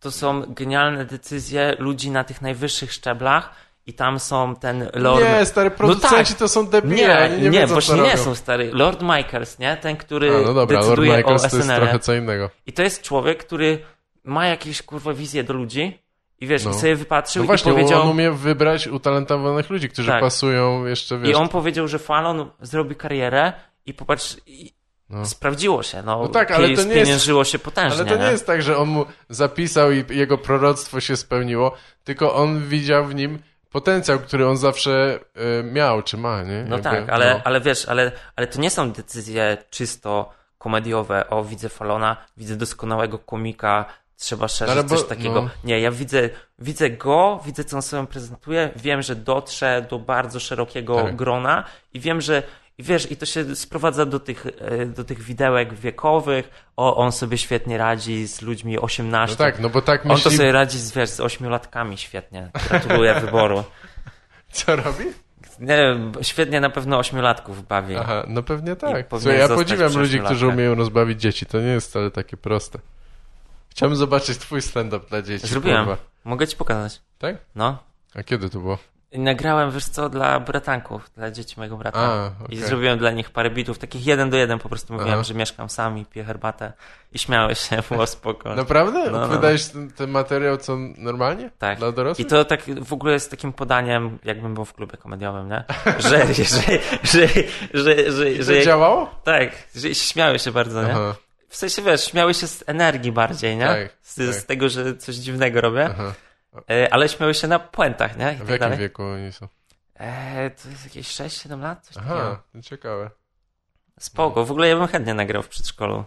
To są genialne decyzje ludzi na tych najwyższych szczeblach i tam są ten Lord... Nie, stary, producenci to są debile, Nie, nie, nie, wiedzą, właśnie nie robią. są stary. Lord Michaels, nie? Ten, który A, no dobra, Lord decyduje Michaels o to jest trochę co innego. I to jest człowiek, który ma jakieś kurwa wizję do ludzi i wiesz, No. i sobie wypatrzył No właśnie, i powiedział... on umie wybrać utalentowanych ludzi, którzy Tak. pasują jeszcze, wiesz... I on powiedział, że Fallon zrobi karierę i popatrz, i No. sprawdziło się, no. No tak, ale to nie jest- się potężnie, Ale to nie jest tak, że on mu zapisał i jego proroctwo się spełniło, tylko on widział w nim potencjał, który on zawsze y, miał, czy ma, nie? No Jakby, tak, ale, no. ale wiesz, ale, ale to nie są decyzje czysto komediowe. O, widzę Falona, widzę doskonałego komika, trzeba szerzyć Ale bo- coś takiego. no. Nie, ja widzę, widzę go, widzę co on sobie prezentuje, wiem, że dotrze do bardzo szerokiego Tak. grona i wiem, że i wiesz, i to się sprowadza do tych, e, do tych widełek wiekowych. O, on sobie świetnie radzi z ludźmi 18. No tak, no bo tak On to myśli... sobie radzi z, wiesz, z ośmiolatkami świetnie. Gratuluję <laughs> wyboru. Co robi? Nie wiem, świetnie na pewno ośmiolatków bawi. Aha, no pewnie tak. Słuchaj, ja podziwiam ludzi, którzy umieją rozbawić dzieci. To nie jest wcale takie proste. Chciałbym zobaczyć twój stand-up dla dzieci. Zrobiłem. Kurwa. Mogę ci pokazać. Tak? No. A kiedy to było? I nagrałem, wiesz co, dla bratanków, dla dzieci mojego brata. A, I okej. zrobiłem dla nich parę bitów, takich jeden do jeden, po prostu mówiłem, Aha. że mieszkam sam i piję herbatę. I śmiałeś się, było <laughs> spoko. Naprawdę? No, no. Wydajesz ten, ten materiał co normalnie? Tak. Dla I dorosłych? to tak w ogóle jest takim podaniem, jakbym był w klubie komediowym, nie? Że, <laughs> że, że, że, że, I że, działało? tak, że śmiały się bardzo, nie? Aha, W sensie, wiesz, śmiały się z energii bardziej, nie? Tak, z, tak. z tego, że coś dziwnego robię. aha. E, Ale śmiały się na puentach, nie? I W tak jakim dalej. wieku oni są? E, to jest jakieś 6-7 lat? Coś takiego. Aha, to ciekawe. Spoko. W ogóle ja bym chętnie nagrał w przedszkolu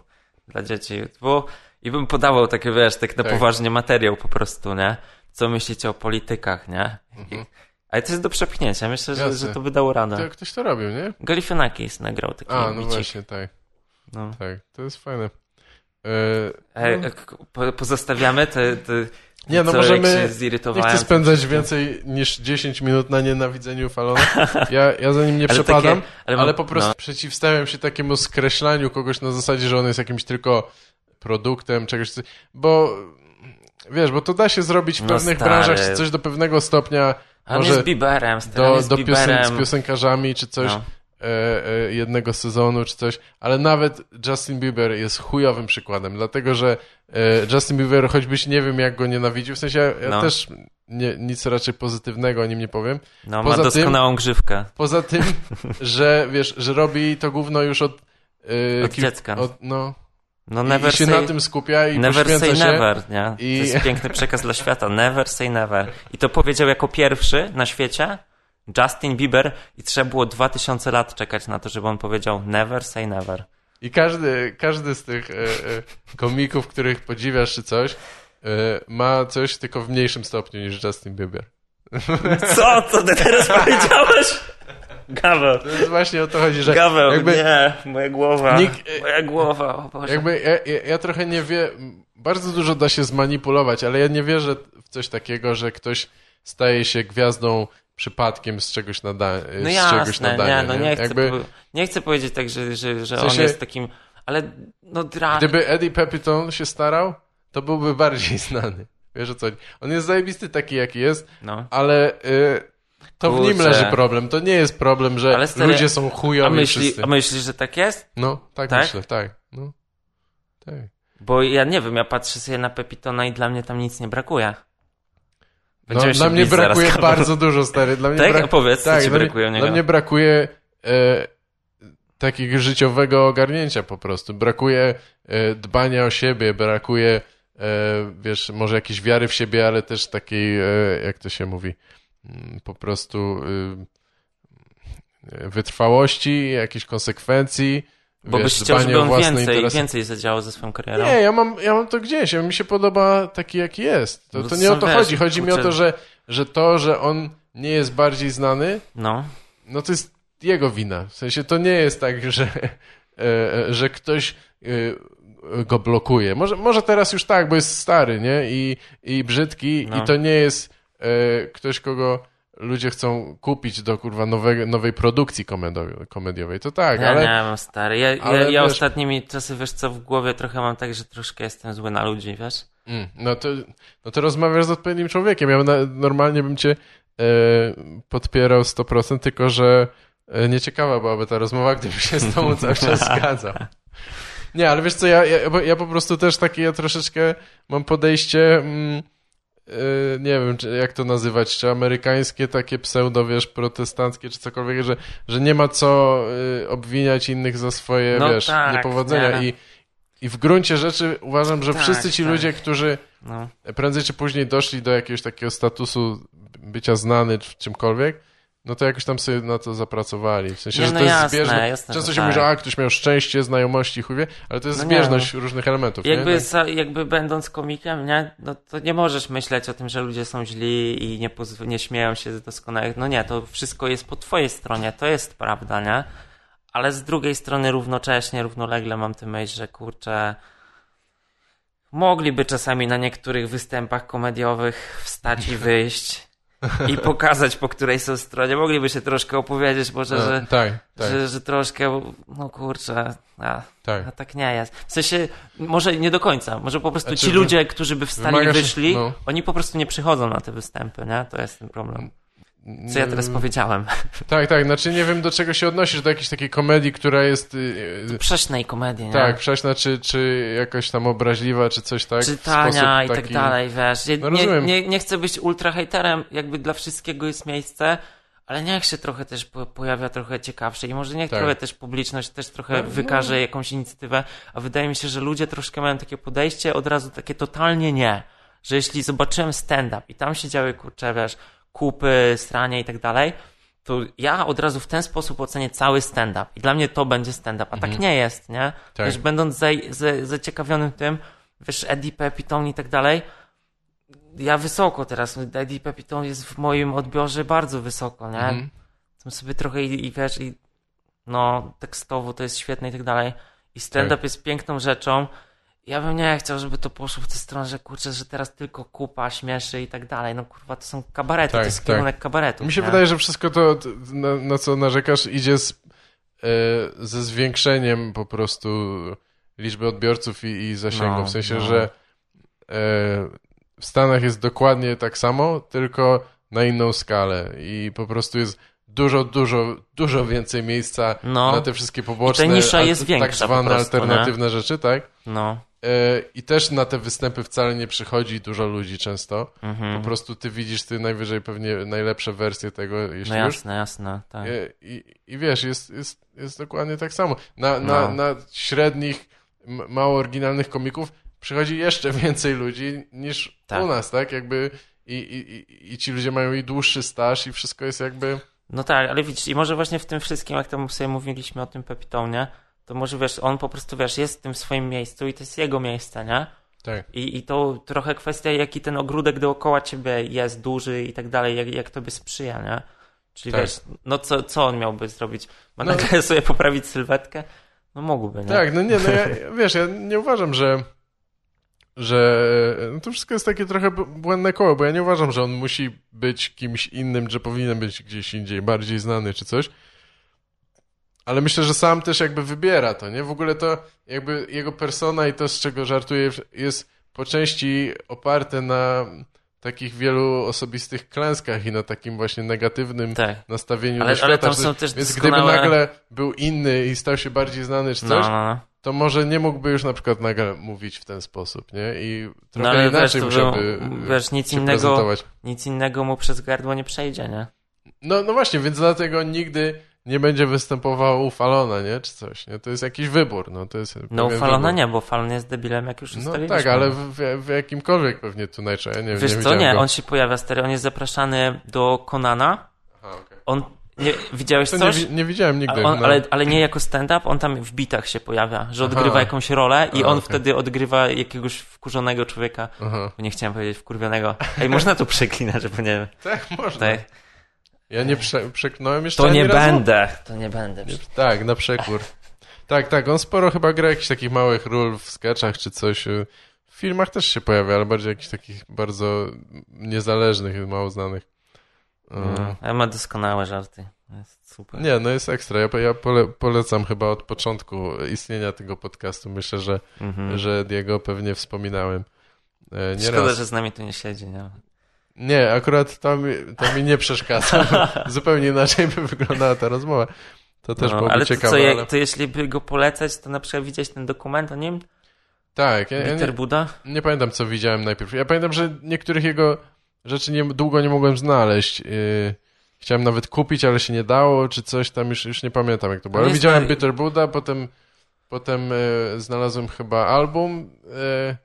dla dzieci, bo i bym podawał takie, wiesz, tak na Tak. poważnie materiał po prostu, nie? Co myślicie o politykach, nie? Mhm. I, ale to jest do przepchnięcia. Myślę, że, że to by dało radę. To ktoś to robił, nie? Galifianakis nagrał taki A, no bicik. właśnie, tak. No. Tak, to jest fajne. E, E, no, e, pozostawiamy te, te nie, no co, możemy... Nie chcę spędzać więcej niż 10 minut na nienawidzeniu Falona. Ja, ja za nim nie <laughs> Ale przepadam, takie- ale ale, po prostu no. przeciwstawiam się takiemu skreślaniu kogoś na zasadzie, że on jest jakimś tylko produktem, czegoś, bo wiesz, bo to da się zrobić w No pewnych stary. branżach coś do pewnego stopnia, A może Bieberem, stary, on do, do piosen, z piosenkarzami czy coś, No. E, e, jednego sezonu czy coś, ale nawet Justin Bieber jest chujowym przykładem, dlatego że e, Justin Bieber, choćbyś nie wiem jak go nienawidził, w sensie ja, ja No. też nie, nic raczej pozytywnego o nim nie powiem, No, Poza ma tym- doskonałą grzywkę. poza tym, <laughs> że wiesz, że robi to gówno już od, e, Od dziecka. Od, no, No never i się say, na tym skupia i never say się. never, nie? i- To jest <laughs> piękny przekaz dla świata. Never say never. I to powiedział jako pierwszy na świecie Justin Bieber i trzeba było 2000 lat czekać na to, żeby on powiedział never say never. I każdy, każdy z tych e, e, komików, których podziwiasz czy coś, e, ma coś tylko w mniejszym stopniu niż Justin Bieber. <laughs> Co? Co ty teraz powiedziałeś? Gaweł. To jest właśnie o to chodzi, że Gaweł, jakby, nie. Moja głowa. Nikt- Moja głowa, o Boże. jakby ja, ja, ja trochę nie wiem, bardzo dużo da się zmanipulować, ale ja nie wierzę w coś takiego, że ktoś staje się gwiazdą przypadkiem z czegoś, No z czegoś jasne, nadania. nie, no nie chcę, Jakby, po- nie chcę powiedzieć tak, że, że, że W sensie- on jest takim, ale no dra... gdyby Eddie Pepitone się starał, to byłby <laughs> bardziej znany. Wiesz o co? On jest zajebisty taki, jaki jest, No. ale y, to w nim Kurczę. leży problem. To nie jest problem, że stary, ludzie są A, chujowi myśli, wszyscy. a myślisz, że tak jest? No, tak, Tak? myślę, tak. No, tak. Bo ja nie wiem, ja patrzę sobie na Pepitona i dla mnie tam nic nie brakuje. No, Będziemy dla mnie zaraz, brakuje Karol. bardzo dużo, stary. Dla mnie Tak? brak... Powiedz, co tak, ci dla, brakuje mnie, dla mnie brakuje e, takiego życiowego ogarnięcia po prostu. Brakuje e, dbania o siebie, brakuje e, wiesz, może jakiejś wiary w siebie, ale też takiej, e, jak to się mówi, mm, po prostu e, wytrwałości, jakiejś konsekwencji. Bo wiesz, byś chciał, żeby on więcej, interesy. więcej zadziałał ze swoją karierą. Nie, ja mam, ja mam to gdzieś. Ja, mi się podoba taki, jaki jest. To, No to nie o to wiesz, chodzi. Chodzi mi o kurczę- to, że, że to, że on nie jest bardziej znany, No. no to jest jego wina. W sensie to nie jest tak, że, e, e, że ktoś y, go blokuje. Może, może teraz już tak, bo jest stary, nie? I, i brzydki No. i to nie jest ktoś, kogo ludzie chcą kupić do kurwa nowej, nowej produkcji komediowej, komediowej. To tak, Ja ale... nie wiem, stary. Ja, ja, ale ja wiesz- ostatnimi czasy, wiesz co, w głowie trochę mam tak, że troszkę jestem zły na ludzi, wiesz? Mm, no, to, no to rozmawiasz z odpowiednim człowiekiem. Ja na, normalnie bym cię e, podpierał 100%, tylko że e, nieciekawa byłaby ta rozmowa, gdybym się z tobą cały <laughs> czas zgadzał. Nie, ale wiesz co, ja, ja, ja po prostu też takie, ja troszeczkę mam podejście, mm, nie wiem, czy, jak to nazywać, czy amerykańskie takie pseudo, wiesz, protestanckie, czy cokolwiek, że, że nie ma co e, obwiniać innych za swoje, No wiesz, tak, niepowodzenia nie. i i w gruncie rzeczy uważam, że Tak, wszyscy ci tak. ludzie, którzy No. prędzej czy później doszli do jakiegoś takiego statusu bycia znany w czymkolwiek, no to jakoś tam sobie na to zapracowali. W sensie, Nie, że no to jest jasne, zbieżne. jasne, Często się tak. mówi, że a, ktoś miał szczęście, znajomości, chuj wie, ale to jest No nie, zbieżność różnych elementów. Jakby, za, jakby będąc komikiem, nie, no to nie możesz myśleć o tym, że ludzie są źli i nie, pozw- nie śmieją się z doskonałych. No nie, to wszystko jest po twojej stronie, to jest prawda, nie? Ale z drugiej strony równocześnie, równolegle mam tę myśl, że kurczę, mogliby czasami na niektórych występach komediowych wstać i <laughs> wyjść i pokazać, po której są stronie. Mogliby się troszkę opowiedzieć, może, A, że, tak, tak, że, że troszkę, no kurczę, a, tak. a tak nie jest. W sensie, może nie do końca. Może po prostu Znaczy, ci ludzie, którzy by wymaga się- wyszli, no. oni po prostu nie przychodzą na te występy, nie? To jest ten problem. Co ja teraz Mm, powiedziałem? <laughs> Tak, tak, znaczy nie wiem do czego się odnosisz, do jakiejś takiej komedii, która jest y, y, Przesznej komedii, nie? tak, prześna, czy, czy jakoś tam obraźliwa, czy coś tak. Czytania i tak taki- dalej, wiesz. Nie, No nie, rozumiem. nie, nie chcę być ultra hejterem, jakby dla wszystkiego jest miejsce, ale niech się trochę też po, pojawia trochę ciekawsze i może niech Tak. trochę też publiczność też trochę No, no. wykaże jakąś inicjatywę, a wydaje mi się, że ludzie troszkę mają takie podejście od razu takie totalnie nie, że jeśli zobaczyłem stand-up i tam się działy, kurczę, wiesz, kupy, stranie i tak dalej, to ja od razu w ten sposób ocenię cały stand-up i dla mnie to będzie stand-up, a tak nie jest, nie? Mhm. Tak. Wiesz, będąc za, za, zaciekawionym tym, wiesz, Eddie Pepitone i tak dalej, ja wysoko teraz, Eddie Pepitone jest w moim odbiorze bardzo wysoko, nie? Mhm. Tam sobie trochę i, i wiesz, i no, tekstowo to jest świetne i tak dalej. I stand-up Tak. jest piękną rzeczą. Ja bym nie chciał, żeby to poszło w tę stronę, że kurczę, że teraz tylko kupa, śmieszy i tak dalej. No kurwa, to są kabarety, Tak, to jest tak. kierunek kabaretu. Mi się nie? wydaje, że wszystko to, na, na co narzekasz, idzie z, e, ze zwiększeniem po prostu liczby odbiorców i, i zasięgu. No, w sensie, no. że e, w Stanach jest dokładnie tak samo, tylko na inną skalę i po prostu jest dużo, dużo, dużo więcej miejsca No. na te wszystkie poboczne, I ta nisza jest większa tak zwane alternatywne rzeczy, tak? No. E, I też na te występy wcale nie przychodzi dużo ludzi często. Mhm. Po prostu ty widzisz ty najwyżej pewnie najlepsze wersje tego, jeśli No już. jasne, jasne, tak. E, I, I wiesz, jest, jest, jest dokładnie tak samo. Na, na, No. na średnich, mało oryginalnych komików przychodzi jeszcze <laughs> więcej ludzi niż Tak. u nas, tak? Jakby i, i, i- i ci ludzie mają i dłuższy staż i wszystko jest jakby... No tak, ale widzisz, i może właśnie w tym wszystkim, jak tam sobie mówiliśmy o tym Pepitonie, to może wiesz, on po prostu wiesz, jest w tym swoim miejscu i to jest jego miejsce, nie? Tak. I, I to trochę kwestia, jaki ten ogródek dookoła ciebie jest duży i tak dalej, jak, jak tobie sprzyja, nie? Czyli Tak. wiesz, no co, co on miałby zrobić? Ma No. nagle <laughs> sobie poprawić sylwetkę? No mógłby, nie? Tak, no nie, no ja, <laughs> wiesz, ja nie uważam, że że no to wszystko jest takie trochę błędne koło, bo ja nie uważam, że on musi być kimś innym, że powinien być gdzieś indziej, bardziej znany czy coś. Ale myślę, że sam też jakby wybiera to, nie? W ogóle to jakby jego persona i to, z czego żartuje, jest po części oparte na takich wielu osobistych klęskach i na takim właśnie negatywnym Tak. nastawieniu Ale- do świata. ale są też Więc doskonałe- gdyby nagle był inny i stał się bardziej znany czy No, coś, no, no. to może nie mógłby już na przykład nagle mówić w ten sposób, nie? I trochę No wiesz, inaczej to musiałby był- e, wiesz, nic innego, prezentować. nic innego mu przez gardło nie przejdzie, nie? No, no właśnie, więc dlatego nigdy nie będzie występował u Falona, nie? Czy coś, nie? To jest jakiś wybór, no to jest No u Falona wybór. nie, bo Falon jest debilem, jak już No ustaliliśmy. tak, ale w, w, jakimkolwiek pewnie tu najczęściej, nie, Wiesz nie co, nie, go. on się pojawia stary, on jest zapraszany do Konana, Aha, okej. on, nie, widziałeś To nie, coś? wi- nie widziałem nigdy. Ale, on, no. ale, ale nie jako stand-up, on tam w bitach się pojawia, że Aha. odgrywa jakąś rolę i A, on okej. wtedy odgrywa jakiegoś wkurzonego człowieka. Aha. Bo nie chciałem powiedzieć wkurwionego. Ej, można tu przeklinać, bo nie. <laughs> Tak, można. Tak. Ja nie prze, przeknąłem jeszcze To nie razu. będę. To nie będę. Nie, tak, na przekór. Tak, tak, on sporo chyba gra jakichś takich małych ról w sketchach czy coś. W filmach też się pojawia, ale bardziej jakichś takich bardzo niezależnych, mało znanych. No, ale ma doskonałe żarty. Jest super. Nie, no jest ekstra. Ja, ja pole, polecam chyba od początku istnienia tego podcastu. Myślę, że, Mhm. że Diego pewnie wspominałem. E, Nie Szkoda, raz. że z nami tu nie siedzi, nie? Nie, akurat to mi, to mi nie przeszkadza. <laughs> Zupełnie inaczej by wyglądała ta rozmowa. To też no, byłoby ale to, ciekawe. co, ale... to jeśli by go polecać, to na przykład widziałeś ten dokument o nim? Tak, ja, ja nie, Buda? nie pamiętam, co widziałem najpierw. Ja pamiętam, że niektórych jego rzeczy nie, długo nie mogłem znaleźć. Yy, chciałem nawet kupić, ale się nie dało, czy coś tam, już, już nie pamiętam, jak to było. Ale widziałem Peter Buda, potem, potem yy, znalazłem chyba album, yy,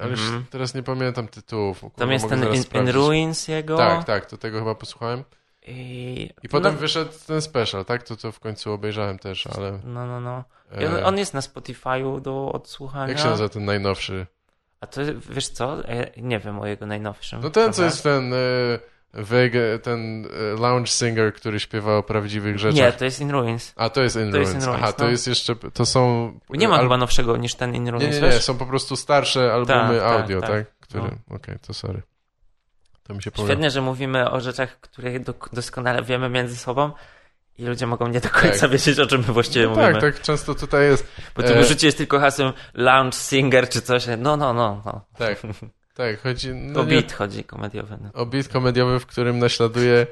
ale już Mhm. teraz nie pamiętam tytułów. Kurwa, Tam jest ten in, in. Ruins jego. Tak, tak, to tego chyba posłuchałem. I, I potem no, wyszedł ten special, tak? To co w końcu obejrzałem też, ale... no, no, no. I E, on, on jest na Spotify'u do odsłuchania. jak się nazywa ten najnowszy? A to wiesz co? Ja nie wiem o jego najnowszym. No ten, co jest ten... E, Vega, ten e, lounge singer, który śpiewa o prawdziwych rzeczach. Nie, to jest In Ruins. A, to jest In To jest Ruins. In Ruins, Aha, to no. jest jeszcze... To są... Nie ma al- chyba nowszego niż ten In Nie, Ruins, nie, nie, wiesz? są po prostu starsze albumy Tak, tak, audio, tak? tak. Które... No. Okej, to sorry. To mi się. Świetnie, że mówimy o rzeczach, które do, doskonale wiemy między sobą i ludzie mogą nie do końca Tak. wiedzieć, o czym my właściwie No mówimy. tak, tak często tutaj jest. Bo tu E, jest tylko hasłem lounge singer czy coś. No, no, no. no. Tak, <laughs> tak, chodzi... No o nie, beat chodzi komediowy. No. o beat komediowy, w którym naśladuje...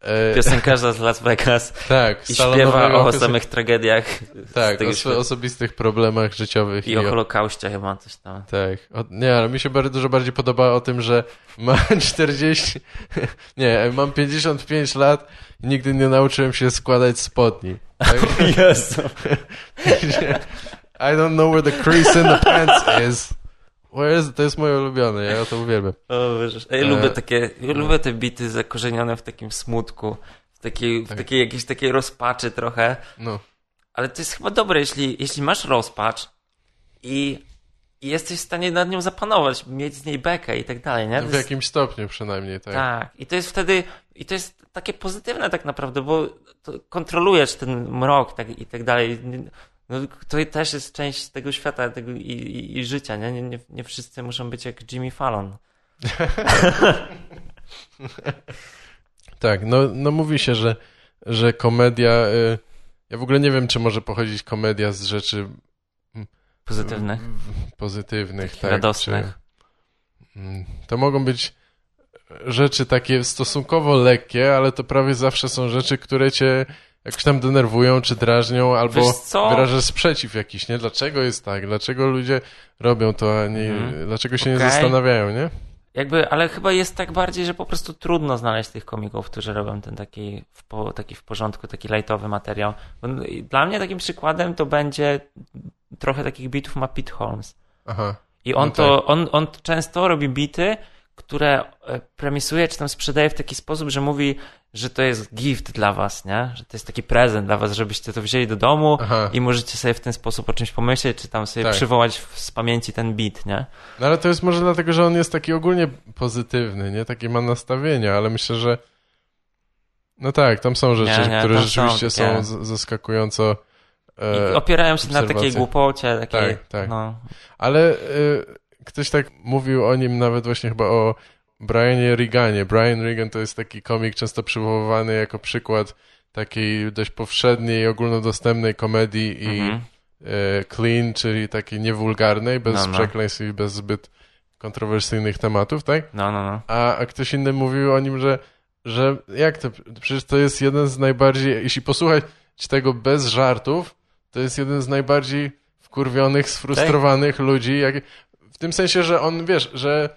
E, Piosenkarza z Las Vegas <laughs> tak, i śpiewa o piosen- samych tragediach Tak, o świata. osobistych problemach życiowych. i o o- Holokauście chyba coś tam. Tak. O, nie, ale mi się bardzo, dużo bardziej podoba o tym, że ma <laughs> 40... <laughs> Nie, mam 55 lat i nigdy nie nauczyłem się składać spodni. Tak? Jezu. I don't know where the crease in the pants is. It? To jest moje ulubione, ja to uwielbiam. O, Boże. Ja E, lubię takie, ja lubię te bity zakorzenione w takim smutku, w takiej, w Tak. takiej jakiejś takiej rozpaczy trochę. No, Ale to jest chyba dobre, jeśli, jeśli masz rozpacz i, i jesteś w stanie nad nią zapanować, mieć z niej bekę i tak dalej, nie? To w jest- jakimś stopniu przynajmniej, tak. tak. I to jest wtedy, i to jest takie pozytywne tak naprawdę, bo kontrolujesz ten mrok tak, i tak dalej. No, to też jest część tego świata tego i, i, i życia, nie? Nie, nie? nie wszyscy muszą być jak Jimmy Fallon. <laughs> Tak, no, no mówi się, że, że komedia... Y, ja w ogóle nie wiem, czy może pochodzić komedia z rzeczy Pozytywnych, w- pozytywnych, tak. radosnych. Czy, Mm, to mogą być rzeczy takie stosunkowo lekkie, ale to prawie zawsze są rzeczy, które cię jakoś tam denerwują, czy drażnią, albo wyrażasz sprzeciw jakiś, nie? Dlaczego jest tak? Dlaczego ludzie robią to, a nie, Mhm. dlaczego się nie Okej. zastanawiają, nie? Jakby, ale chyba jest tak bardziej, że po prostu trudno znaleźć tych komików, którzy robią ten taki w, po, taki w porządku, taki lightowy materiał. Dla mnie takim przykładem to będzie trochę takich bitów ma Pete Holmes. Aha. I on No to, on, on często robi bity, które e, premisuje, czy tam sprzedaje w taki sposób, że mówi, że to jest gift dla was, nie? Że to jest taki prezent dla was, żebyście to wzięli do domu Aha. i możecie sobie w ten sposób o czymś pomyśleć, czy tam sobie Tak. przywołać z pamięci ten bit, nie? No ale to jest może dlatego, że on jest taki ogólnie pozytywny, nie? Takie ma nastawienia, ale myślę, że no tak, tam są rzeczy, Nie, nie, które są rzeczywiście są, takie- z- zaskakująco e, opierają się na takiej obserwacje. głupocie, takiej, Tak, tak. no. Ale y, ktoś tak mówił o nim nawet właśnie chyba o Brianie Reaganie. Brian Reagan to jest taki komik często przywoływany jako przykład takiej dość powszedniej, ogólnodostępnej komedii i Mhm. y, clean, czyli takiej niewulgarnej, bez No, no. przekleństw i bez zbyt kontrowersyjnych tematów, tak? No, no, no. A, a ktoś inny mówił o nim, że, że jak to, przecież to jest jeden z najbardziej, jeśli posłuchać tego bez żartów, to jest jeden z najbardziej wkurwionych, sfrustrowanych ludzi, jak, tym sensie, że on, wiesz, że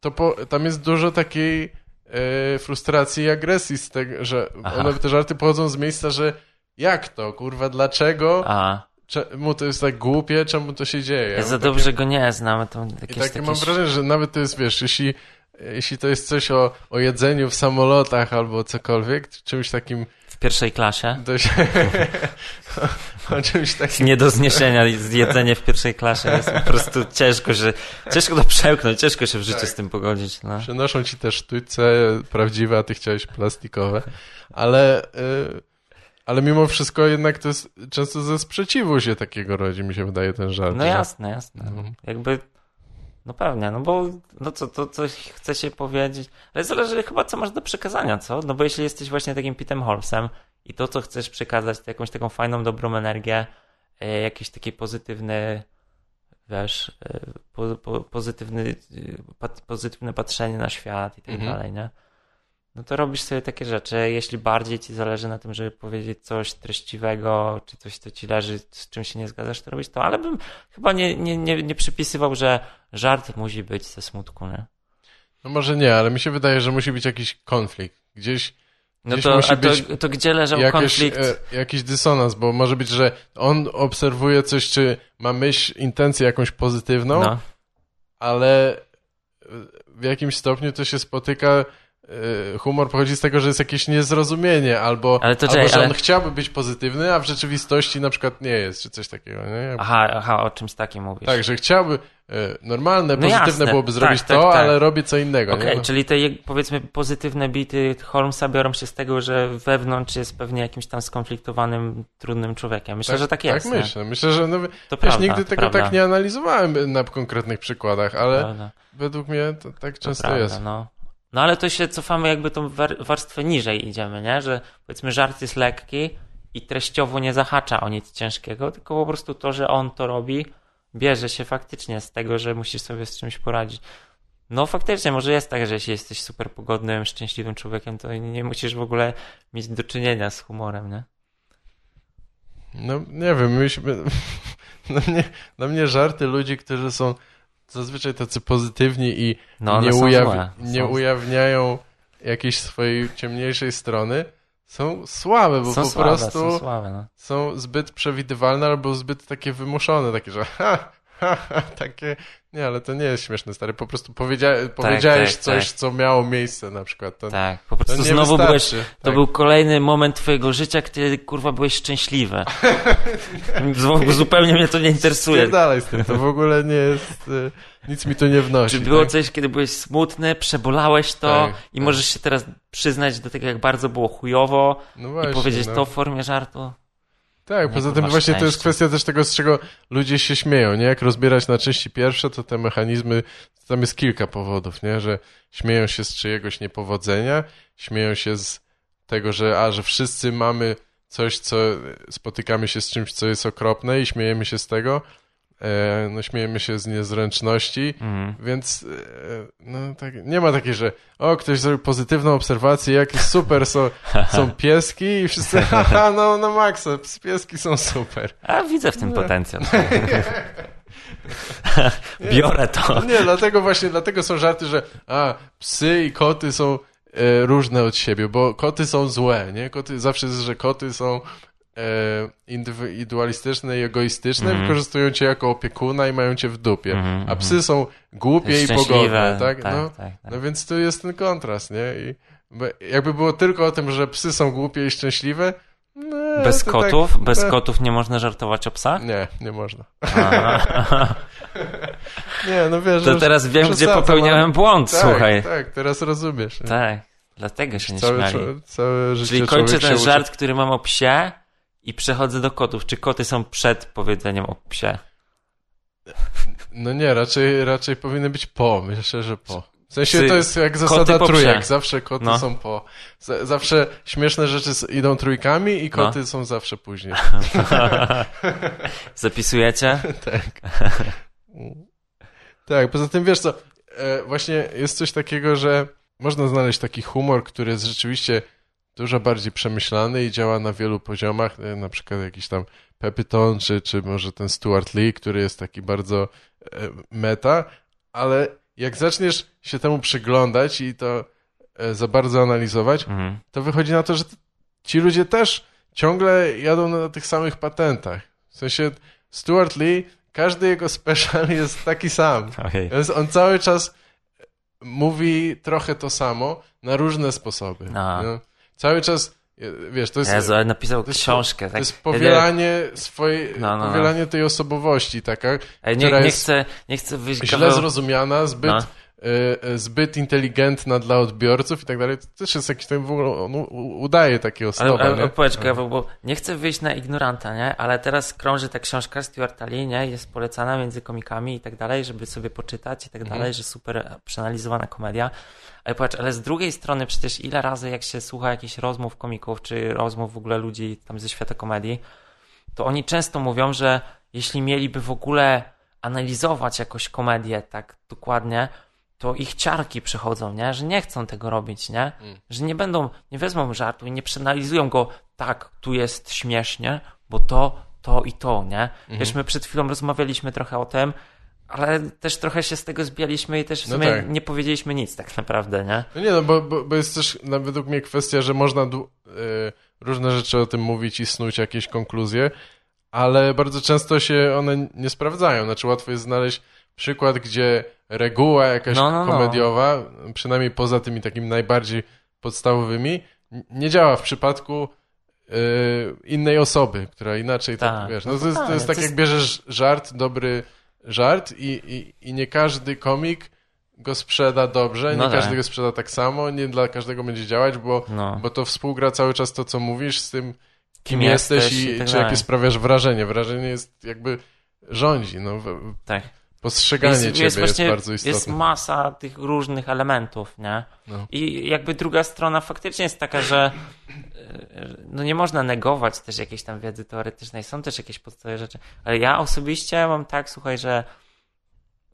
to po, tam jest dużo takiej e, frustracji i agresji z tego, że Aha. one, te żarty pochodzą z miejsca, że jak to, kurwa, dlaczego, A, czemu to jest tak głupie, czemu to się dzieje? ja za takie- dobrze go nie znam, to i takie mam wrażenie, że nawet to jest, wiesz, jeśli, jeśli to jest coś o, o jedzeniu w samolotach albo cokolwiek, czymś takim pierwszej klasie. dość... <laughs> o czymś takim... Nie do zniesienia jedzenie w pierwszej klasie jest po prostu ciężko, że ciężko to przełknąć, ciężko się w życiu Tak. z tym pogodzić, no. Przenoszą ci te sztućce prawdziwe, a ty chciałeś plastikowe. Ale, y, Ale mimo wszystko jednak to jest często ze sprzeciwu się takiego rodzi, mi się wydaje ten żart. No jasne, jasne. Mhm. Jakby, no pewnie, no bo no co, to coś chce się powiedzieć, ale zależy chyba co masz do przekazania, co? No bo jeśli jesteś właśnie takim Pitem Holmesem i to, co chcesz przekazać, to jakąś taką fajną, dobrą energię, e, jakiś taki pozytywny, wiesz, e, po, po, pozytywny, e, pozytywne patrzenie na świat i tak Mhm. dalej, nie? No to robisz sobie takie rzeczy. Jeśli bardziej ci zależy na tym, żeby powiedzieć coś treściwego, czy coś, co ci leży, z czym się nie zgadzasz, to robić to, ale bym chyba nie, nie, nie, nie przypisywał, że żart musi być ze smutku, nie? No może nie, ale mi się wydaje, że musi być jakiś konflikt. Gdzieś No Gdzieś to, musi a to, być to gdzie leżał jakiś, konflikt? e, jakiś dysonans, bo może być, że on obserwuje coś, czy ma myśl, intencję jakąś pozytywną, no. ale w jakimś stopniu to się spotyka. E, Humor pochodzi z tego, że jest jakieś niezrozumienie, albo, Ale to albo że ale- on chciałby być pozytywny, a w rzeczywistości na przykład nie jest, czy coś takiego. Nie? Aha, aha, o czymś takim mówisz. Tak, że chciałby. e, Normalne, No pozytywne jasne, byłoby tak, zrobić tak, to, tak. ale robię co innego. Okej? No. czyli te powiedzmy pozytywne bity Holmesa biorą się z tego, że wewnątrz jest pewnie jakimś tam skonfliktowanym, trudnym człowiekiem. Myślę, że tak jest. Tak myślę. Myślę, że no, To wiesz, prawda, nigdy to tego prawda. tak nie analizowałem na konkretnych przykładach, ale według mnie to tak To często prawda, jest. No. No ale to się cofamy jakby tą war- warstwę niżej idziemy, nie? Że powiedzmy żart jest lekki i treściowo nie zahacza o nic ciężkiego, tylko po prostu to, że on to robi, bierze się faktycznie z tego, że musisz sobie z czymś poradzić. No faktycznie, może jest tak, że jeśli jesteś super pogodnym, szczęśliwym człowiekiem, to nie musisz w ogóle mieć do czynienia z humorem, nie? No nie wiem, myśmy... <laughs> na, mnie, na mnie żarty ludzi, którzy są zazwyczaj tacy pozytywni i No nie, ujaw... nie Są- ujawniają jakiejś swojej ciemniejszej strony, są słabe, bo są po słabe, prostu są słabe, no. są zbyt przewidywalne albo zbyt takie wymuszone, takie, że <laughs> ha, <laughs> takie, nie, ale to nie jest śmieszne, stary, po prostu powiedzia... powiedziałeś tak, coś, tak. co miało miejsce na przykład, to, Tak, po prostu znowu byłeś wystarczy. To tak. był kolejny moment twojego życia, kiedy kurwa byłeś szczęśliwy. <laughs> Zupełnie mnie to nie interesuje. dalej z tym, to w ogóle nie jest, y, nic mi to nie wnosi. Czy było tak? coś, kiedy byłeś smutny, przebolałeś to Tak, i tak. możesz się teraz przyznać do tego, jak bardzo było chujowo no i właśnie, powiedzieć no. to w formie żartu? Tak, Nie, poza tym właśnie to jest kwestia też tego, z czego ludzie się śmieją, nie? Jak rozbierać na części pierwsze, to te mechanizmy, tam jest kilka powodów, nie? Że śmieją się z czyjegoś niepowodzenia, śmieją się z tego, że a, że wszyscy mamy coś, co spotykamy się z czymś, co jest okropne i śmiejemy się z tego, no śmiejemy się z niezręczności, Mhm. więc e, no tak, nie ma takiej, że o, ktoś zrobił pozytywną obserwację, jakie super są, <laughs> są pieski i wszyscy, <laughs> haha, no na maksa, pieski są super. A widzę w tym Nie. potencjał. <laughs> Biorę to. Nie, dlatego właśnie, dlatego są żarty, że a, psy i koty są e, różne od siebie, bo koty są złe, nie? Koty, zawsze jest, że koty są e, indywidualistyczne i egoistyczne, Mhm. wykorzystują cię jako opiekuna i mają cię w dupie, Mhm, a mhm. psy są głupie i pogodne, tak? tak, no, tak, tak. no więc tu jest ten kontrast, nie? I jakby było tylko o tym, że psy są głupie i szczęśliwe, no, Bez to kotów? Tak, Bez no, kotów nie można żartować o psach? Nie, nie można. <laughs> Nie, no wiesz, to teraz wiem, gdzie popełniałem błąd, Tak, słuchaj. tak, teraz rozumiesz. nie? Tak, dlatego się nie Całe, śmiali. całe życie Czyli kończę ten żart, który mam o psie i przechodzę do kotów. Czy koty są przed powiedzeniem o psie? No nie, raczej, raczej powinny być po. Myślę, że po. W sensie Psy- to jest jak zasada trójek. Zawsze koty No. są po. Z- zawsze śmieszne rzeczy idą trójkami i koty są zawsze później. <laughs> Zapisujecie? <laughs> tak. tak, poza tym wiesz co, e, właśnie jest coś takiego, że można znaleźć taki humor, który jest rzeczywiście dużo bardziej przemyślany i działa na wielu poziomach, e, na przykład jakiś tam Pepyton, czy, czy może ten Stuart Lee, który jest taki bardzo e, meta, ale jak zaczniesz się temu przyglądać i to e, za bardzo analizować, Mhm. to wychodzi na to, że ci ludzie też ciągle jadą na tych samych patentach. W sensie Stuart Lee, każdy jego special <laughs> jest taki sam. Okej. Więc on cały czas mówi trochę to samo na różne sposoby. No. Cały czas, wiesz, to jest, Jezu, ale napisał to książkę. to tak? jest powielanie swojej, No, no, no. powielanie tej osobowości taka, Ej, nie, która nie, jest chcę, nie chcę wyjść źle kawał... zrozumiana, zbyt No. e, e, zbyt inteligentna dla odbiorców i tak dalej. To też jest jakiś ten w ogóle, on udaje takiego Ale, snoba, ale, ale poczekaj, bo, bo nie chcę wyjść na ignoranta, nie? Ale teraz krąży ta książka Stuarta Lee, nie? Jest polecana między komikami i tak dalej, żeby sobie poczytać i tak Mhm. dalej, że super przeanalizowana komedia. Ale patrz, ale z drugiej strony przecież ile razy jak się słucha jakichś rozmów komików, czy rozmów w ogóle ludzi tam ze świata komedii, to oni często mówią, że jeśli mieliby w ogóle analizować jakoś komedię tak dokładnie, to ich ciarki przychodzą, nie? Że nie chcą tego robić, nie? Mm. Że nie będą, nie wezmą żartu i nie przeanalizują go tak, tu jest śmiesznie, bo to, to i to, nie? Mhm. Wiesz, my przed chwilą rozmawialiśmy trochę o tym, ale też trochę się z tego zbialiśmy i też w No sumie tak. nie powiedzieliśmy nic tak naprawdę, nie? No nie, no bo, bo, bo jest też no, według mnie kwestia, że można y, różne rzeczy o tym mówić i snuć jakieś konkluzje, ale bardzo często się one nie sprawdzają. Znaczy łatwo jest znaleźć przykład, gdzie reguła jakaś No, no, no. komediowa, przynajmniej poza tymi takimi najbardziej podstawowymi, nie działa w przypadku y, innej osoby, która inaczej tak, Tak. wiesz. No to jest, to tak, jest tak, jak bierzesz żart, dobry żart i, i, i nie każdy komik go sprzeda dobrze, No nie tak. każdy go sprzeda tak samo, nie dla każdego będzie działać, bo, No. bo to współgra cały czas to, co mówisz z tym, kim, Kim jesteś, jesteś i, i tak czy jakie sprawiasz wrażenie. Wrażenie jest jakby rządzi, no, Tak. postrzeganie Jest, ciebie jest jest, właśnie, bardzo istotne. jest masa tych różnych elementów, nie? No. I jakby druga strona faktycznie jest taka, że no nie można negować też jakiejś tam wiedzy teoretycznej, są też jakieś podstawowe rzeczy, ale ja osobiście mam tak, słuchaj, że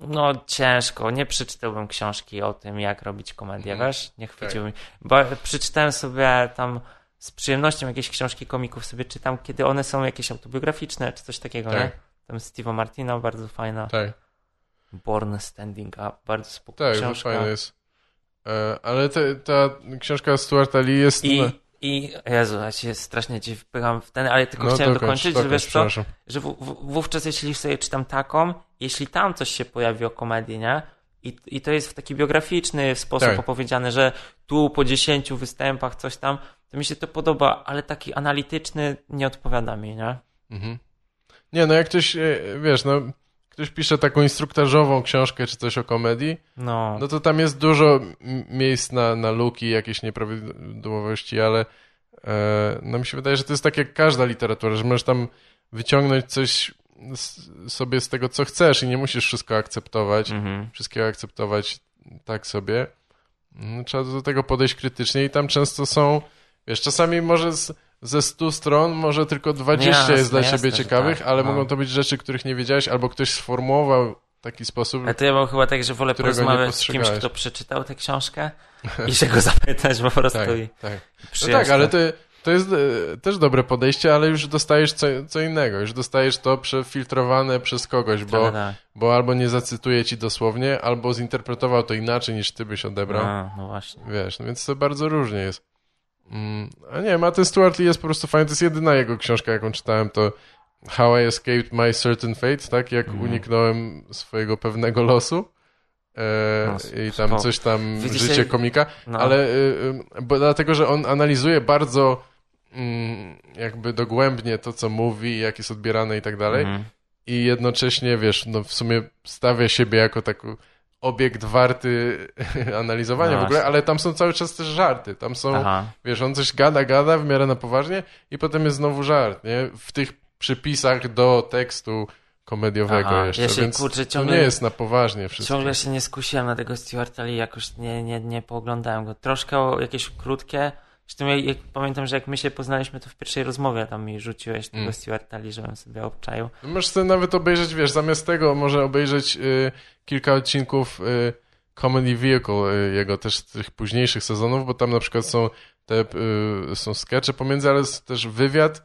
no ciężko, nie przeczytałbym książki o tym, jak robić komedię, Mhm. wiesz? Nie chwyciłbym. Bo przeczytałem sobie tam z przyjemnością jakieś książki komików sobie czytam, kiedy one są jakieś autobiograficzne, czy coś takiego, Tak. nie? Tam Steve'a Martina, bardzo fajna. Tak, Born Standing Up, bardzo spoko tak, książka. fajne jest. E, ale te, ta książka Stuarta Lee jest... I, I, Jezu, ja się strasznie ci wpycham w ten, ale tylko no, chciałem dokończ, dokończyć, że dokończ, wiesz co, że w, w, wówczas jeśli sobie czytam taką, jeśli tam coś się pojawi o komedii, nie? I, I to jest w taki biograficzny sposób Tak. opowiedziane, że tu po 10 występach coś tam, to mi się to podoba, ale taki analityczny nie odpowiada mi, nie? Mhm. Nie, no jak ktoś, e, wiesz, no ktoś pisze taką instruktażową książkę czy coś o komedii, No, no to tam jest dużo miejsc na, na luki, jakieś nieprawidłowości, ale e, no mi się wydaje, że to jest tak jak każda literatura, że możesz tam wyciągnąć coś z, sobie z tego, co chcesz i nie musisz wszystko akceptować, mhm. wszystkiego akceptować tak sobie. No, Trzeba do tego podejść krytycznie i tam często są, wiesz, czasami może z, ze 100 stron, może tylko 20 Jasne, jest dla ciebie ciekawych, tak, ale no. mogą to być rzeczy, których nie wiedziałeś, albo ktoś sformułował w taki sposób, Ale to ja mam chyba tak, że wolę porozmawiać z kimś, kto przeczytał tę książkę i się go zapytać po prostu tak, i tak. No tak, ale to. jest e, też dobre podejście, ale już dostajesz co, co innego, już dostajesz to przefiltrowane przez kogoś, bo, Tak, tak. bo albo nie zacytuje ci dosłownie, albo zinterpretował to inaczej niż ty byś odebrał. A, no właśnie. Wiesz, no więc to bardzo różnie jest. Mm, a nie, a ten Stuart Lee jest po prostu fajny. To jest jedyna jego książka, jaką czytałem, to How I Escaped My Certain Fate, tak? Jak Mhm. uniknąłem swojego pewnego losu. E, No, I tam coś tam, Widzicie- życie komika. No. Ale y, y, bo dlatego, że on analizuje bardzo mm, jakby dogłębnie to, co mówi, jak jest odbierane i tak dalej Mhm. i jednocześnie, wiesz, no w sumie stawia siebie jako taki obiekt warty <laughs> analizowania No w ogóle, ale tam są cały czas też żarty. Tam są, Aha. wiesz, on coś gada, gada w miarę na poważnie i potem jest znowu żart, nie? W tych przypisach do tekstu komediowego Aha, jeszcze, ja się, więc kurczę, to ciągle- nie jest na poważnie wszystko. Ciągle się nie skusiłem na tego Stuarta Lee, jakoś nie, nie, nie pooglądałem go. Troszkę jakieś krótkie. Zresztą ja, jak, pamiętam, że jak my się poznaliśmy, to w pierwszej rozmowie tam mi rzuciłeś tego Mm. Stuarta Lee, żebym sobie obczaił. Możesz sobie nawet obejrzeć, wiesz, zamiast tego może obejrzeć y, kilka odcinków y, Comedy Vehicle, y, jego też z tych późniejszych sezonów, bo tam na przykład są te y, są skecze pomiędzy, ale jest też wywiad,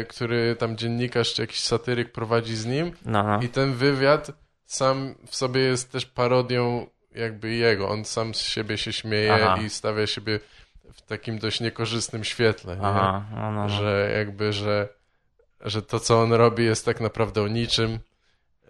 y, który tam dziennikarz czy jakiś satyryk prowadzi z nim No, no. i ten wywiad sam w sobie jest też parodią jakby jego. On sam z siebie się śmieje Aha. i stawia siebie w takim dość niekorzystnym świetle, nie? Aha, no, no, no. że jakby, że, że to, co on robi, jest tak naprawdę o niczym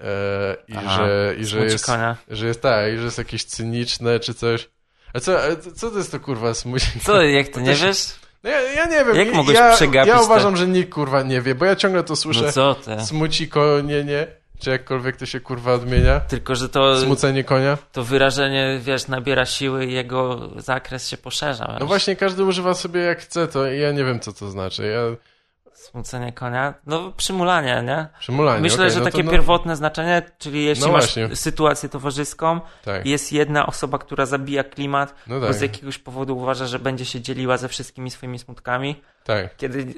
e, i, Aha, że, i że, jest, konia. że jest tak, i że jest jakieś cyniczne czy coś. A co, a co to jest to kurwa smuci? <laughs> Co, jak ty nie <laughs> To się- wiesz? No ja, ja nie wiem. Jak mogłeś ja, przegapić Ja uważam, że nikt kurwa nie wie, bo ja ciągle to słyszę. No co ty? Smuci konie, nie. Czy jakkolwiek to się kurwa odmienia. Tylko, że to, Smucenie konia. to wyrażenie, wiesz, nabiera siły i jego zakres się poszerza. No wiesz. właśnie, każdy używa sobie jak chce, to ja nie wiem, co to znaczy. Ja... Smucenie konia. No, przymulanie, nie? Przymulanie, Myślę, okej, że no takie no, pierwotne znaczenie, czyli jeśli No masz właśnie. sytuację towarzyską Tak, jest jedna osoba, która zabija klimat, no bo tak, z jakiegoś powodu uważa, że będzie się dzieliła ze wszystkimi swoimi smutkami, tak, kiedy...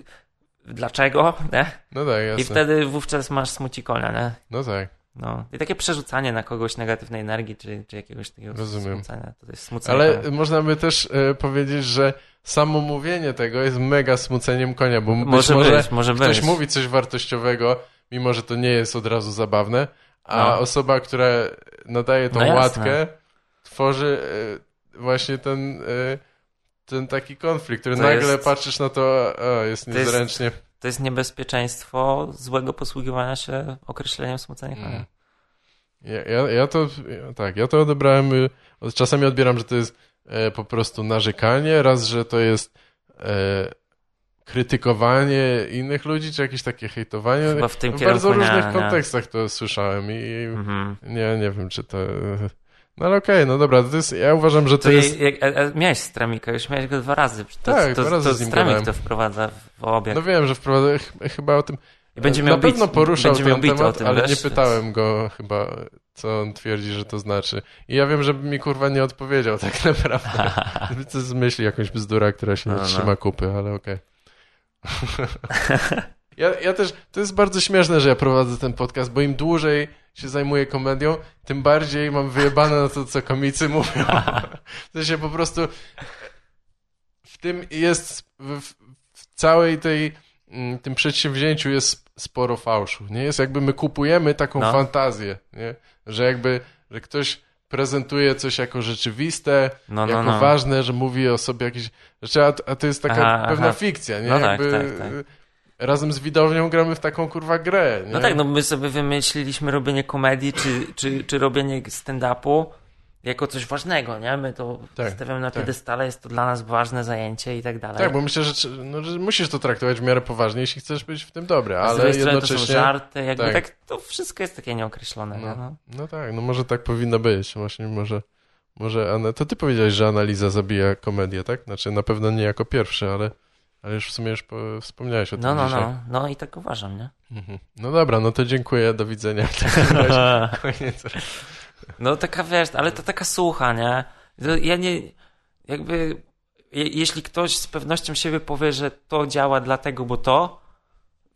Dlaczego? Nie? no tak, I jasne. wtedy wówczas masz smuci konia, nie? No tak, No. I takie przerzucanie na kogoś negatywnej energii, czy, czy jakiegoś takiego Rozumiem. smucenia. To jest smucenie ale konia. można by też e, powiedzieć, że samo mówienie tego jest mega smuceniem konia, bo być Może może być, może ktoś być. mówi coś wartościowego, mimo że to nie jest od razu zabawne, a No. osoba, która nadaje tą No łatkę, tworzy e, właśnie ten, e, ten taki konflikt, który To nagle jest- patrzysz na to, o, jest jest- niezręcznie. To jest niebezpieczeństwo złego posługiwania się określeniem smucenia konia. Mm. Ja, ja, ja to, tak, ja to odebrałem, y, czasami odbieram, że to jest e, po prostu narzekanie, raz, że to jest e, krytykowanie innych ludzi, czy jakieś takie hejtowanie. Chyba w tym w bardzo różnych nie, nie. kontekstach to słyszałem i, i Mhm. nie, nie wiem, czy to... No ale okej, no dobra, to jest, ja uważam, że to, To jest... je, jak, a, a miałeś Stramika, już miałeś go dwa razy. To, Tak, to, dwa razy to z nim Stramik gadałem. to wprowadza w obieg. No wiem, że wprowadza, ch- chyba o tym... I będzie na miał pewno bit, poruszał ten temat, ale wiesz? nie pytałem go chyba, co on twierdzi, że to znaczy. I ja wiem, że mi kurwa nie odpowiedział tak <laughs> naprawdę. to zmyśli jakąś bzdura, która się nie No, no. trzyma kupy, ale okej. <laughs> ja, ja też, to jest bardzo śmieszne, że ja prowadzę ten podcast, bo im dłużej się zajmuję komedią, tym bardziej mam wyjebane na to, co komicy mówią. <laughs> w sensie po prostu w tym jest, w, w całej tej, mm, tym przedsięwzięciu jest sporo fałszu, nie? Jest jakby my kupujemy taką No. fantazję, nie? Że jakby, że ktoś prezentuje coś jako rzeczywiste, No, no, jako no. ważne, że mówi o sobie jakieś rzeczy, a, to jest taka Aha, pewna aha. fikcja, nie? No tak, jakby tak, tak. y, razem z widownią gramy w taką kurwa grę, nie? No tak, no my sobie wymyśliliśmy robienie komedii, czy, czy, czy robienie stand-upu jako coś ważnego, nie? My to Tak, stawiamy na tak. piedestale, jest to dla nas ważne zajęcie i tak dalej. Tak, bo myślę, że, no, że musisz to traktować w miarę poważnie, jeśli chcesz być w tym dobry, z ale drugiej strony to jednocześnie... są żarty, jakby tak. tak. to wszystko jest takie nieokreślone, No. nie? No. No tak, no może tak powinno być. Właśnie może, może ana- to ty powiedziałeś, że analiza zabija komedię, tak? Znaczy na pewno nie jako pierwszy, ale, ale już w sumie już po, wspomniałeś o tym No, no, dzisiaj. no, no i tak uważam, nie? Mhm. No dobra, no to dziękuję, do widzenia. <laughs> <laughs> Koniec. No taka wiesz, ale to taka słucha, nie? Ja nie, jakby, je, jeśli ktoś z pewnością siebie powie, że to działa dlatego, bo to,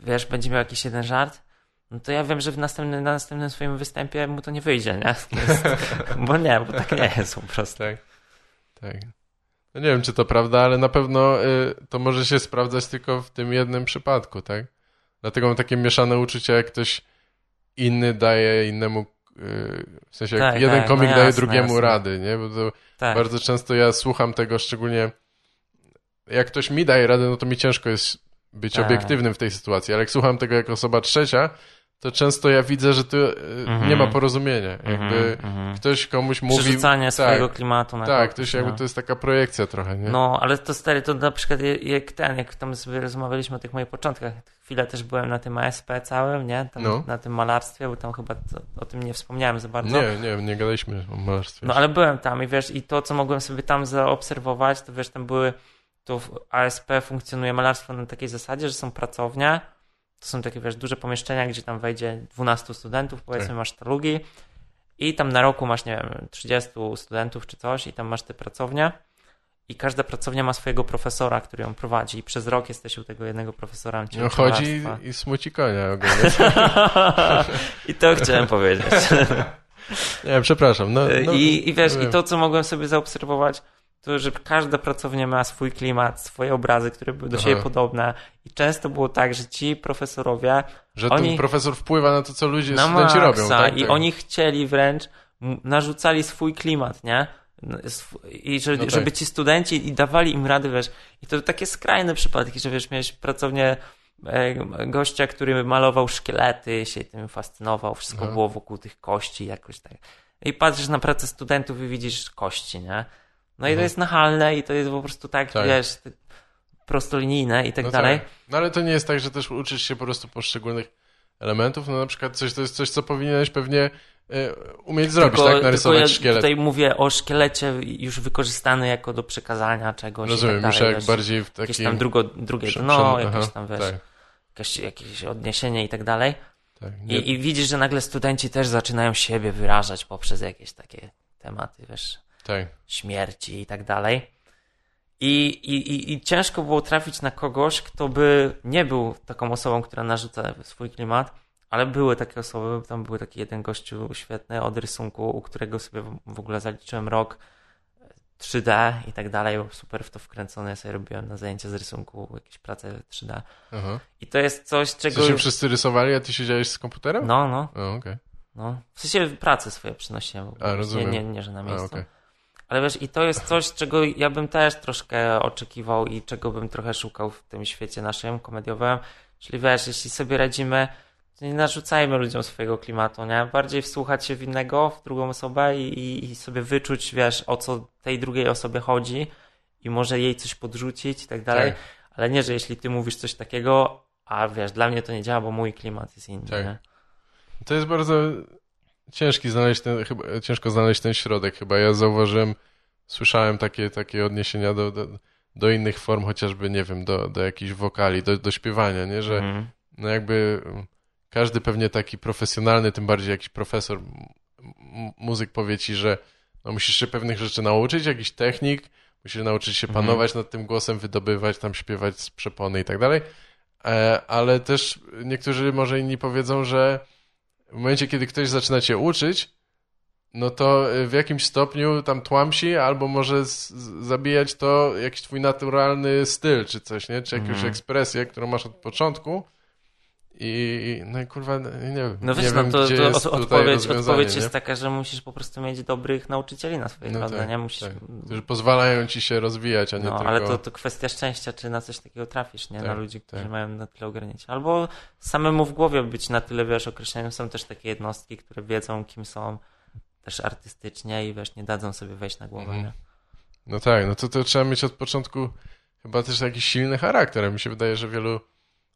wiesz, będzie miał jakiś jeden żart, no to ja wiem, że w następnym, na następnym swoim występie mu to nie wyjdzie, nie? Jest, <laughs> bo nie, bo tak nie jest po prostu. Tak, tak. No nie wiem, czy to prawda, ale na pewno y, to może się sprawdzać tylko w tym jednym przypadku, tak? Dlatego mam takie mieszane uczucia, jak ktoś inny daje innemu, y, w sensie jak Tak, jeden tak, komik no daje jasne, drugiemu jasne. rady, nie? Bo to Tak. bardzo często ja słucham tego, szczególnie jak ktoś mi daje radę, no to mi ciężko jest być Tak. obiektywnym w tej sytuacji, ale jak słucham tego jako osoba trzecia, to często ja widzę, że tu Mhm. nie ma porozumienia. Jakby Mhm, mhm. ktoś komuś mówi... Przerzucanie swojego tak, klimatu na tak, ktoś jakby no. to jest taka projekcja trochę, nie? No, ale to stary, to na przykład jak ten, jak tam sobie rozmawialiśmy o tych moich początkach, chwilę też byłem na tym ASP całym, nie? Tam, No. Na tym malarstwie, bo tam chyba to, o tym nie wspomniałem za bardzo. Nie, nie, nie gadaliśmy o malarstwie. No ale byłem tam i wiesz, i to co mogłem sobie tam zaobserwować, to wiesz, tam były, to w ASP funkcjonuje malarstwo na takiej zasadzie, że są pracownie, to są takie wiesz, duże pomieszczenia, gdzie tam wejdzie 12 studentów, powiedzmy Tak. masz talugi i tam na roku masz, nie wiem, 30 studentów czy coś i tam masz te pracownie i każda pracownia ma swojego profesora, który ją prowadzi i przez rok jesteś u tego jednego profesora. No chodzi i, smuci konia ogólnie. <laughs> I to chciałem <laughs> powiedzieć. nie, przepraszam. No, no, I, I wiesz, i to, co mogłem sobie zaobserwować, to, że każda pracownia ma swój klimat, swoje obrazy, które były do Aha. siebie podobne. I często było tak, że ci profesorowie Że oni- ten profesor wpływa na to, co ludzie, na studenci maksa robią. Tak? i tak. oni chcieli wręcz, narzucali swój klimat, nie? I że, No tak. żeby ci studenci i dawali im rady, wiesz, i to takie skrajne przypadki, że wiesz, miałeś pracownię e, gościa, który malował szkielety, się tym fascynował, wszystko było wokół tych kości jakoś tak. I patrzysz na pracę studentów i widzisz kości, nie? No i to Mhm. jest nachalne i to jest po prostu tak, Tak. wiesz, prostolinijne i tak no dalej. Tak. No ale to nie jest tak, że też uczysz się po prostu poszczególnych elementów, no na przykład coś, to jest coś, co powinieneś pewnie e, umieć zrobić, Tylko, tak? Narysować ja szkielet. tutaj mówię o szkielecie już wykorzystany jako do przekazania czegoś Rozumiem, tak już jak bardziej w jakieś takim... tam drugo, drugie dno, prze- jakieś aha, tam, wiesz, Tak, jakieś, jakieś odniesienie i tak dalej. tak. I, I widzisz, że nagle studenci też zaczynają siebie wyrażać poprzez jakieś takie tematy, wiesz, tak. śmierci i tak dalej. I, i, i, ciężko było trafić na kogoś, kto by nie był taką osobą, która narzuca swój klimat, ale były takie osoby, tam był taki jeden gościu świetny od rysunku, u którego sobie w- ogóle zaliczyłem rok 3D i tak dalej, bo super w to wkręcony, ja sobie robiłem na zajęcia z rysunku jakieś prace 3D. Aha. I to jest coś, czego... Co się wszyscy rysowali, a ty siedziałeś z komputerem? No, no, O, okej. no. W sensie prace swoje przynosiłem. A, rozumiem. Nie, nie, nie, że na A, miejscu. Ale wiesz, i to jest coś, czego ja bym też troszkę oczekiwał i czego bym trochę szukał w tym świecie naszym komediowym. Czyli wiesz, jeśli sobie radzimy, to nie narzucajmy ludziom swojego klimatu, nie? Bardziej wsłuchać się w innego, w drugą osobę i, i, i sobie wyczuć, wiesz, o co tej drugiej osobie chodzi i może jej coś podrzucić i tak dalej. Tak. Ale nie, że jeśli ty mówisz coś takiego, a wiesz, dla mnie to nie działa, bo mój klimat jest inny, Tak. nie? To jest bardzo ciężki znaleźć ten, chyba, ciężko znaleźć ten środek chyba. Ja zauważyłem, słyszałem takie, takie odniesienia do, do, do innych form, chociażby, nie wiem, do, do jakichś wokali, do, do śpiewania, nie? Że Mhm. no jakby każdy pewnie taki profesjonalny, tym bardziej jakiś profesor, muzyk powie ci, że no musisz się pewnych rzeczy nauczyć, jakiś technik, musisz nauczyć się Mhm. panować nad tym głosem, wydobywać, tam śpiewać z przepony i tak dalej. E, Ale też niektórzy może inni powiedzą, że w momencie, kiedy ktoś zaczyna cię uczyć, no to y, w jakimś stopniu tam tłamsi, albo może zabijać to jakiś twój naturalny styl, czy coś, nie? Czy jakąś Mhm. ekspresję, którą masz od początku. I no i kurwa, nie wiem, No nie wiesz, wiem, no to, to jest odpowiedź, odpowiedź nie? jest taka, że musisz po prostu mieć dobrych nauczycieli na swojej No drodze, tak, nie? Musisz... tak. Którzy pozwalają ci się rozwijać, a nie No, tylko... ale to, to kwestia szczęścia, czy na coś takiego trafisz, nie? na Tak, ludzi, którzy tak. mają na tyle ograniczenia. Albo samemu w głowie być na tyle, wiesz, określeniem. Są też takie jednostki, które wiedzą, kim są też artystycznie i wiesz, nie dadzą sobie wejść na głowę, Mhm. nie? No tak, no to, to trzeba mieć od początku chyba też jakiś silny charakter. Mi się wydaje, że wielu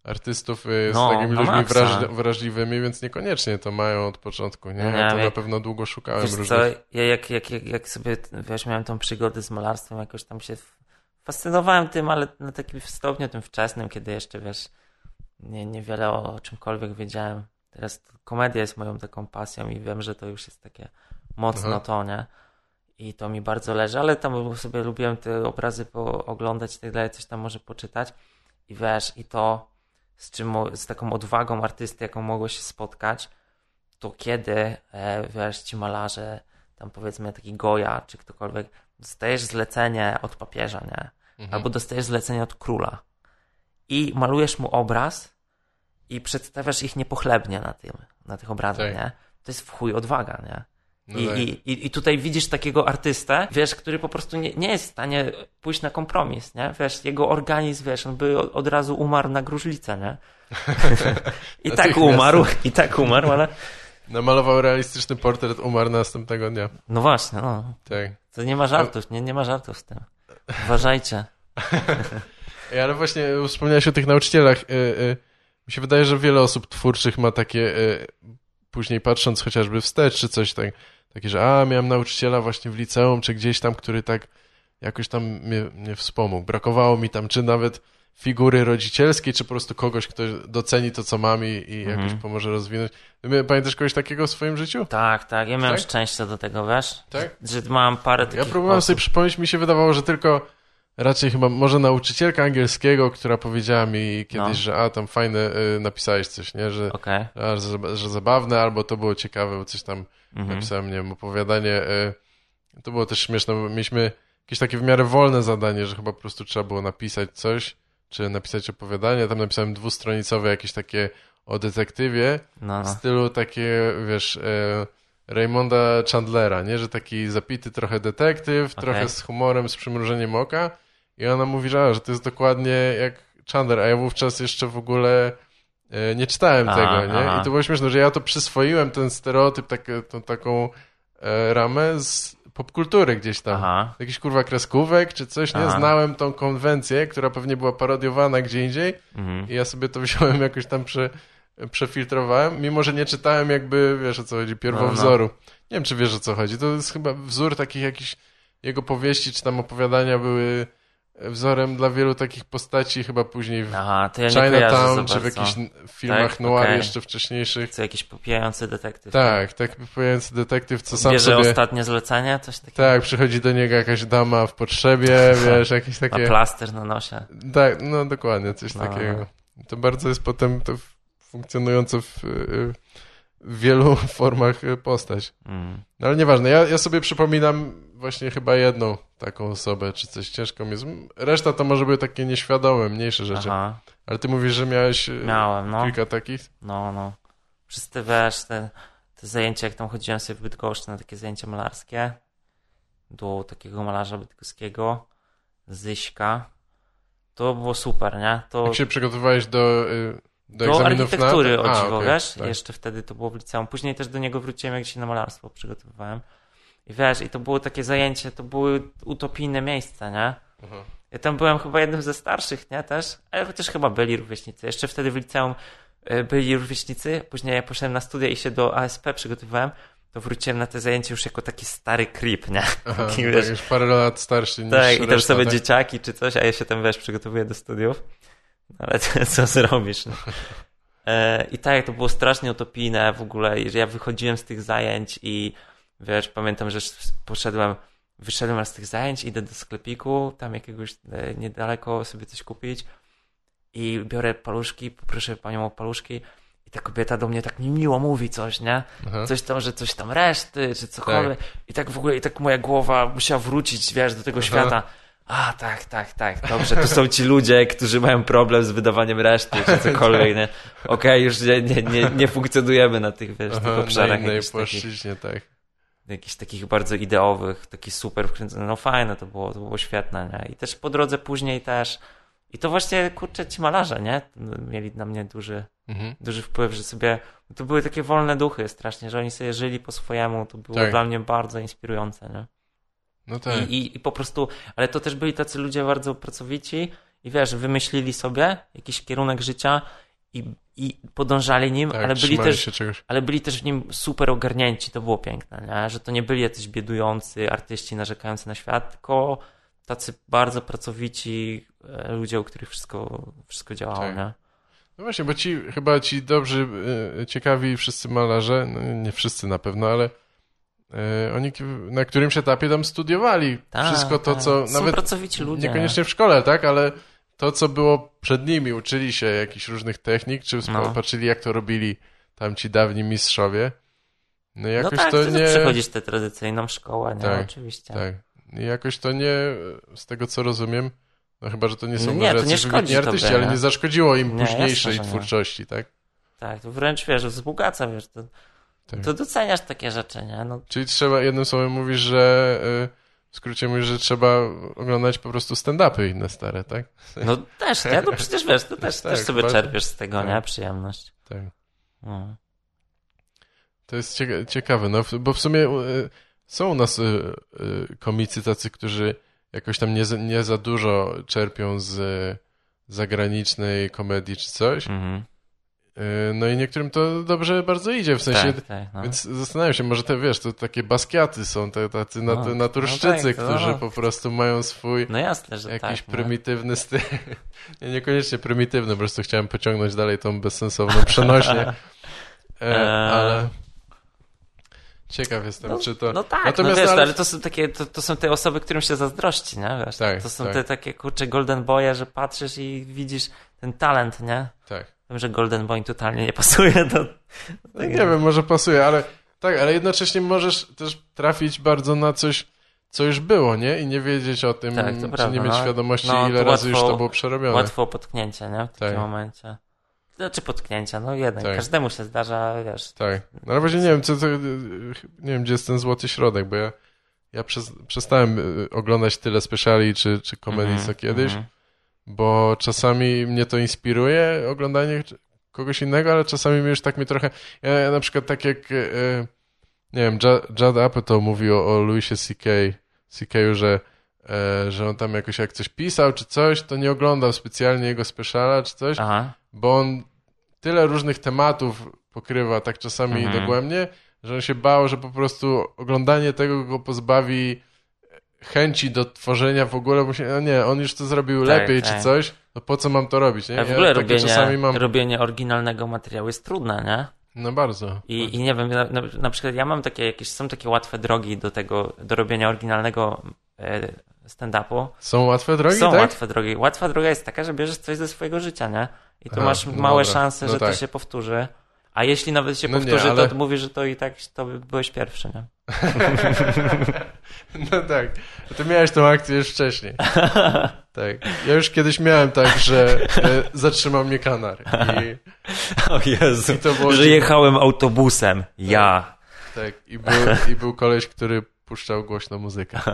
artystów y, jest No, takimi ludźmi wrażli, wrażliwymi, więc niekoniecznie to mają od początku, nie? Ja to jak- na pewno długo szukałem Wiesz co, różnych... ja jak, jak, jak, jak sobie, wiesz, miałem tą przygodę z malarstwem, jakoś tam się fascynowałem tym, ale na takim stopniu tym wczesnym, kiedy jeszcze, wiesz, nie, niewiele o czymkolwiek wiedziałem. Teraz komedia jest moją taką pasją i wiem, że to już jest takie mocno Aha. to, nie? I to mi bardzo leży, ale tam sobie lubiłem te obrazy pooglądać i tak dalej, coś tam może poczytać. I wiesz, i to z czym, z taką odwagą artysty, jaką mogło się spotkać, to kiedy, e, wiesz, ci malarze, tam powiedzmy taki Goja, czy ktokolwiek, dostajesz zlecenie od papieża, nie? Mhm. Albo dostajesz zlecenie od króla i malujesz mu obraz i przedstawiasz ich niepochlebnie na tym, na tych obrazach, Tak. nie? To jest w chuj odwaga, nie? No I, tak. i, i, tutaj widzisz takiego artystę, wiesz, który po prostu nie, nie jest w stanie pójść na kompromis, nie? Wiesz, jego organizm, wiesz, on by od, razu umarł na gruźlicę, nie? <laughs> I tak umarł, i tak umarł, ale Namalował realistyczny portret, umarł następnego dnia. no właśnie, no. Tak. To nie ma żartów, nie, nie ma żartów z tym. Uważajcie. <laughs> Ale właśnie wspomniałeś o tych nauczycielach. Y, y, mi się wydaje, że wiele osób twórczych ma takie, y, później patrząc chociażby wstecz, czy coś tak, takie, że a, miałem nauczyciela właśnie w liceum, czy gdzieś tam, który tak jakoś tam mnie, mnie wspomógł. Brakowało mi tam, czy nawet figury rodzicielskiej, czy po prostu kogoś, kto doceni to, co mam i, i Mhm. jakoś pomoże rozwinąć. Pamiętasz kogoś takiego w swoim życiu? Tak, tak, ja miałem Tak? szczęście do tego, wiesz? Tak? Że mam parę takich Ja próbowałem osób. sobie przypomnieć, mi się wydawało, że tylko raczej chyba może nauczycielka angielskiego, która powiedziała mi kiedyś, No. że a, tam fajne y, napisałeś coś, nie? Że, Okej. a, że, że zabawne, albo to było ciekawe, bo coś tam Mhm. napisałem, nie wiem, opowiadanie. Y, to było też śmieszne, bo mieliśmy jakieś takie w miarę wolne zadanie, że chyba po prostu trzeba było napisać coś, czy napisać opowiadanie. Tam napisałem dwustronicowe jakieś takie o detektywie, No, w no. stylu takie, wiesz, e, Raymonda Chandlera, nie? Że taki zapity trochę detektyw, Okej. trochę z humorem, z przymrużeniem oka i ona mówi, że, że to jest dokładnie jak Chandler, a ja wówczas jeszcze w ogóle nie czytałem Aha, tego, nie? aha. I to było śmieszne, że ja to przyswoiłem, ten stereotyp, tak, tą taką e, ramę z popkultury gdzieś tam. Aha. Jakiś kurwa kreskówek czy coś, nie? Aha. Znałem tą konwencję, która pewnie była parodiowana gdzie indziej Mhm. i ja sobie to <laughs> wziąłem jakoś tam, prze, przefiltrowałem, mimo że nie czytałem jakby, wiesz o co chodzi, pierwowzoru. No, no. Nie wiem, czy wiesz o co chodzi. To jest chyba wzór takich jakichś jego powieści, czy tam opowiadania były wzorem dla wielu takich postaci, chyba później w Aha, ja Chinatown, czy w jakichś filmach tak? noir okay. jeszcze wcześniejszych. Co jakiś popijający detektyw. Tak, tak, popijający detektyw, co sam Bierze sobie... ostatnie zlecenie, coś takiego? Tak, przychodzi do niego jakaś dama w potrzebie, <laughs> wiesz, jakieś takie... Ma plaster na nosie. Tak, no dokładnie, coś no. takiego. To bardzo jest potem to funkcjonujące w, w wielu <laughs> formach postać. Mm. No ale nieważne, ja, ja sobie przypominam właśnie chyba jedną taką osobę, czy coś ciężko mi jest. Reszta to może były takie nieświadome, mniejsze rzeczy. Aha. Ale ty mówisz, że miałeś e, Miałem, no. kilka takich? No, no. Te, wiesz, te, te zajęcia, jak tam chodziłem sobie w Bydgoszczy na takie zajęcia malarskie, do takiego malarza bydgoskiego, Zyśka, to było super, nie? To... Jak się przygotowywałeś do, y, do, do architektury, na... o dziwo, okay, wiesz? Tak. Jeszcze wtedy to było w liceum. Później też do niego wróciłem, jak się na malarstwo przygotowywałem. I wiesz, i to było takie zajęcie, to były utopijne miejsca, nie? Mhm. Ja tam byłem chyba jednym ze starszych, nie? Też, ale chociaż chyba byli rówieśnicy. Jeszcze wtedy w liceum e, byli rówieśnicy, później ja poszedłem na studia i się do ASP przygotowywałem, to wróciłem na te zajęcie już jako taki stary creep, nie? Aha, taki, tak, wiesz, już parę lat starszy niż Tak, reszta, i też sobie tak? dzieciaki czy coś, a ja się tam, wiesz, przygotowuję do studiów. Ale <laughs> co zrobisz, no? I tak, to było strasznie utopijne w ogóle, że ja wychodziłem z tych zajęć i Wiesz, pamiętam, że poszedłem, wyszedłem z tych zajęć, idę do sklepiku, tam jakiegoś e, niedaleko sobie coś kupić i biorę paluszki, poproszę panią o paluszki i ta kobieta do mnie tak mi miło mówi coś, nie? Aha. Coś tam, że coś tam reszty, czy cokolwiek. Tak. I tak w ogóle, i tak moja głowa musiała wrócić, wiesz, do tego Aha. świata. A, tak, tak, tak, dobrze, to są ci ludzie, którzy mają problem z wydawaniem reszty, czy cokolwiek, nie? Okej, okay, już nie, nie, nie, nie funkcjonujemy na tych, wiesz, Aha, tych obszarach. Na innej płaszczyźnie, tak jakichś takich bardzo ideowych, taki super wkręcony, no fajne to było, to było świetne, nie? I też po drodze później też, i to właśnie, kurczę, ci malarze, nie? Mieli na mnie duży, mhm. duży wpływ, że sobie, to były takie wolne duchy strasznie, że oni sobie żyli po swojemu, to było tak. dla mnie bardzo inspirujące, nie? No tak. I, i, I po prostu, ale to też byli tacy ludzie bardzo pracowici i wiesz, wymyślili sobie jakiś kierunek życia i, i podążali nim, tak, ale, byli też, ale byli też w nim super ogarnięci. To było piękne, nie? że to nie byli jacyś biedujący artyści narzekający na świat, tylko tacy bardzo pracowici e, ludzie, u których wszystko, wszystko działało. Tak. Nie? No właśnie, bo ci chyba ci dobrzy, e, ciekawi wszyscy malarze, no nie wszyscy na pewno, ale oni na którymś etapie tam studiowali tak, wszystko to, tak. co Są nawet pracowici ludzie. niekoniecznie w szkole, tak, ale to, co było przed nimi, uczyli się jakichś różnych technik, czy no. patrzyli, jak to robili tam ci dawni mistrzowie. No, jakoś no tak, to nie... przechodzisz tę tradycyjną szkołę, nie? Tak, oczywiście. Tak. I jakoś to nie, z tego co rozumiem, no chyba, że to nie są nie, to nie szkodzi artyści, tobie, ale nie zaszkodziło im nie, późniejszej jasne, twórczości, tak? Tak, to wręcz wiesz, wzbogaca, wiesz, to, tak. to doceniasz takie rzeczy, nie? No. Czyli trzeba, jednym słowem mówisz, że... Y w skrócie mówisz, że trzeba oglądać po prostu stand-upy inne stare, tak? No też, nie? No przecież wiesz, to <laughs> też, tak, też sobie bardzo... czerpiesz z tego, tak. nie? Przyjemność. Tak. No. To jest ciekawe, no, bo w sumie y, są u nas y, komicy tacy, którzy jakoś tam nie, nie za dużo czerpią z zagranicznej komedii czy coś, mhm. E, no i niektórym to dobrze bardzo idzie, w sensie, tak, tak, no. więc zastanawiam się, może te, wiesz, to takie baskiaty są, te tacy no, nat naturszczycy, no tak, którzy no. po prostu mają swój no jasne, że jakiś tak, no. prymitywny styl. <laughs> Nie, niekoniecznie prymitywny, po prostu chciałem pociągnąć dalej tą bezsensowną przenośnię, <laughs> e, e, ale... Ciekaw jestem, no, czy to... No tak, Natomiast, no wiesz, ale... ale to są takie, to, to, są te osoby, którym się zazdrości, nie? Wiesz, tak, to są tak. te takie, kurcze, golden boye, że patrzysz i widzisz ten talent, nie? Tak. Wiem, że Golden Boy totalnie nie pasuje do... No, nie wiem, może pasuje, ale tak, ale jednocześnie możesz też trafić bardzo na coś, co już było, nie? I nie wiedzieć o tym, tak, czy prawda, nie mieć no. świadomości, no, ile razy łatwo, już to było przerobione. Łatwo potknięcie, nie? W takim tak. momencie. Znaczy potknięcia, no jeden. Tak. Każdemu się zdarza, wiesz. Tak. No ale właśnie nie wiem, co to, nie wiem, gdzie jest ten złoty środek, bo ja, ja przez, przestałem y, oglądać tyle speciali czy, czy komedii mm -hmm, co kiedyś. Mm -hmm bo czasami mnie to inspiruje, oglądanie kogoś innego, ale czasami już tak mi trochę... Ja na przykład tak jak, e, nie wiem, Judd Apatow mówił o, o Louisie C.K., C.K., że, e, że on tam jakoś jak coś pisał czy coś, to nie oglądał specjalnie jego speciala czy coś, Aha. bo on tyle różnych tematów pokrywa tak czasami Mhm. dogłębnie, że on się bał, że po prostu oglądanie tego go pozbawi chęci do tworzenia w ogóle, bo się, no nie, on już to zrobił Tak, lepiej tak. czy coś, to po co mam to robić, nie? A w ogóle takie robienie, mam, robienie oryginalnego materiału jest trudne, nie? no bardzo. I, I nie wiem, na, na, przykład ja mam takie jakieś, są takie łatwe drogi do tego, do robienia oryginalnego e, stand-upu. Są łatwe drogi, Są tak? łatwe drogi. Łatwa droga jest taka, że bierzesz coś ze swojego życia, nie? I tu Aha, masz no małe szanse, No że tak. to się powtórzy. A jeśli nawet się No nie, powtórzy, ale- to mówisz, że to i tak to byłeś pierwszy, nie? <laughs> No tak. Ty miałeś tą akcję już wcześniej. <laughs> Tak. Ja już kiedyś miałem tak, że zatrzymał mnie kanar. I, O Jezu, i że jechałem autobusem. Ja. Tak. I był, I był koleś, który puszczał głośno muzykę. <laughs>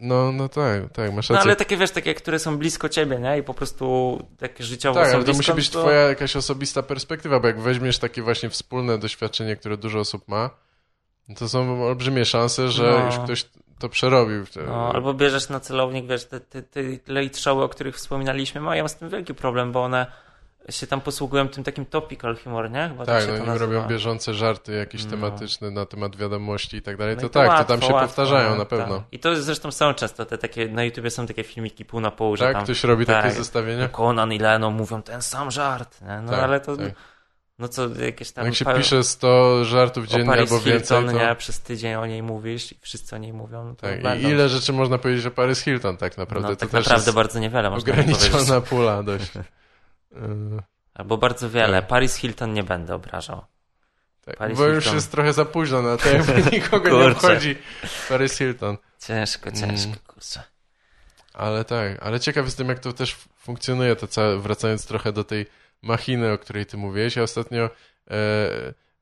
No, no tak, tak, masz No rację. ale takie, wiesz, takie, które są blisko ciebie, nie? I po prostu takie życiowo tak, są ale to musi być to... twoja jakaś osobista perspektywa, bo jak weźmiesz takie właśnie wspólne doświadczenie, które dużo osób ma, no to są olbrzymie szanse, że No. już ktoś to przerobił. No, albo bierzesz na celownik, wiesz, te, te, te late showy, o których wspominaliśmy, mają z tym wielki problem, bo one się tam posługują tym takim topical humor, nie? Chyba Tak, się no to oni nazywa. robią bieżące żarty jakieś No. tematyczne na temat wiadomości i tak dalej. No to i tak, łatwo, to tam się łatwo, powtarzają no, na pewno. Tak. I to zresztą są często te takie, na YouTubie są takie filmiki pół na pół, że Tak? tam Ktoś robi tak. takie zestawienia? Conan i Leno mówią ten sam żart, nie? No Tak, ale to, tak. no co, jakieś tam... Jak się pa- pisze 100 żartów dziennie albo więcej, Hilton, to... nie? Przez tydzień o niej mówisz i wszyscy o niej mówią, no to Tak. I ile rzeczy można powiedzieć o Paris Hilton tak naprawdę? no, to tak też naprawdę jest bardzo niewiele można powiedzieć. ograniczona pula dość. <laughs> Yy, Albo bardzo wiele. Tak. Paris Hilton nie będę obrażał. tak. Paris Bo już Hilton. jest trochę za późno na to, jakby <laughs> nikogo nie obchodzi Paris Hilton. Ciężko, ciężko, Mm. kurczę. Ale tak, ale ciekaw jestem, jak to też funkcjonuje, to całe, wracając trochę do tej machiny, o której ty mówiłeś. Ja ostatnio e,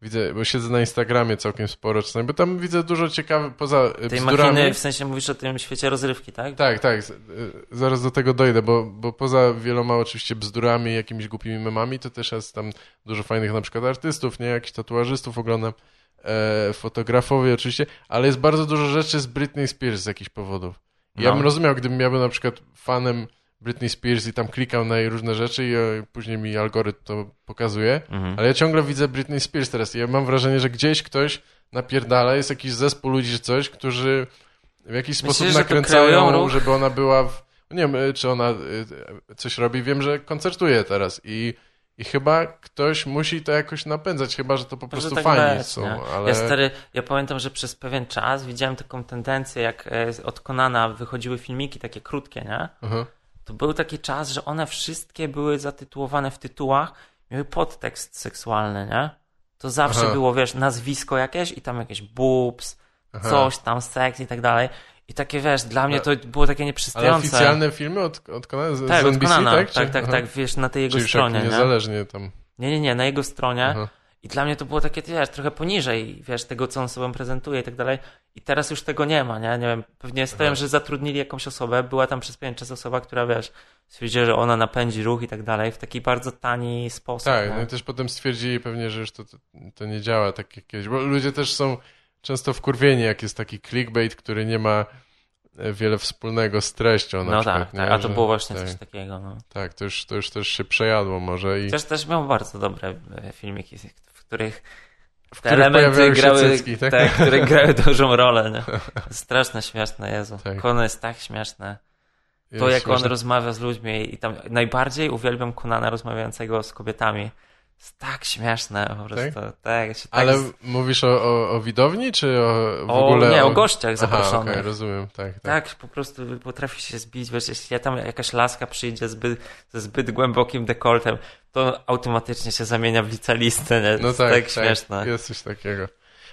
widzę, bo siedzę na Instagramie całkiem sporo czasami, bo tam widzę dużo ciekawych, poza e, Tej bzdurami. machiny, w sensie mówisz o tym świecie rozrywki, tak? Tak, tak, e, zaraz do tego dojdę, bo, bo poza wieloma oczywiście bzdurami, jakimiś głupimi memami, to też jest tam dużo fajnych na przykład artystów, nie, jakichś tatuażystów oglądam, e, fotografowie oczywiście, ale jest bardzo dużo rzeczy z Britney Spears z jakichś powodów. Ja No. bym rozumiał, gdybym ja był na przykład fanem Britney Spears i tam klikał na jej różne rzeczy i e, później mi algorytm to pokazuje, Mhm. ale ja ciągle widzę Britney Spears teraz i ja mam wrażenie, że gdzieś ktoś napierdala, jest jakiś zespół ludzi czy coś, którzy w jakiś Myślisz, sposób że nakręcają, ruch? żeby ona była w... Nie wiem, e, czy ona e, coś robi. Wiem, że koncertuje teraz i, i chyba ktoś musi to jakoś napędzać, chyba, że to po prostu tak być, są, ale... Ja stary, ja pamiętam, że przez pewien czas widziałem taką tendencję, jak od Konana wychodziły filmiki takie krótkie, nie? Aha. To był taki czas, że one wszystkie były zatytułowane w tytułach, miały podtekst seksualny, nie? To zawsze Aha. było, wiesz, nazwisko jakieś i tam jakieś boobs, Aha. coś tam, seks i tak dalej. I takie, wiesz, dla mnie to było takie Ale nieprzystające. oficjalne filmy od, od Konana, z, tak, z od NBC, Konana, tak? tak, Czy- tak, aha. tak, wiesz, na tej jego Czyli stronie, jak nie? niezależnie tam. Nie, nie, nie, na jego stronie. I dla mnie to było takie, wiesz, trochę poniżej, wiesz, tego, co on sobą prezentuje i tak dalej. I teraz już tego nie ma, nie? Nie wiem, pewnie z tym, Aha. że zatrudnili jakąś osobę, była tam przez pewien czas osoba, która, wiesz, stwierdziła, że ona napędzi ruch i tak dalej w taki bardzo tani sposób. Tak, no i też potem stwierdzili pewnie, że już to, to, to nie działa tak jak kiedyś, bo ludzie też są często wkurwieni, jak jest taki clickbait, który nie ma e, wiele wspólnego z treścią na No przykład. tak, nie? tak, a to było właśnie tak, coś takiego, no. Tak, to już, to już też się przejadło może i Też też miał bardzo dobre e, filmiki, których w te elementy grały, cycki, tak? te, które <laughs> grały dużą rolę, nie? <laughs> Straszne, śmieszne, Jezu. Tak. Kono jest tak śmieszne. Jest To jak on śmieszne. rozmawia z ludźmi i tam najbardziej uwielbiam Konana rozmawiającego z kobietami. Jest tak śmieszne po prostu. Tak, się tak Ale z... mówisz o, o, o widowni, czy o w o, ogóle? nie, o gościach zaproszonych. okej, rozumiem, tak, tak. Tak, po prostu potrafi się zbić, wiesz, jeśli tam jakaś laska przyjdzie zbyt, ze zbyt głębokim dekoltem, to automatycznie się zamienia w licealistę, nie? No tak, tak, tak, śmieszne. jest coś takiego.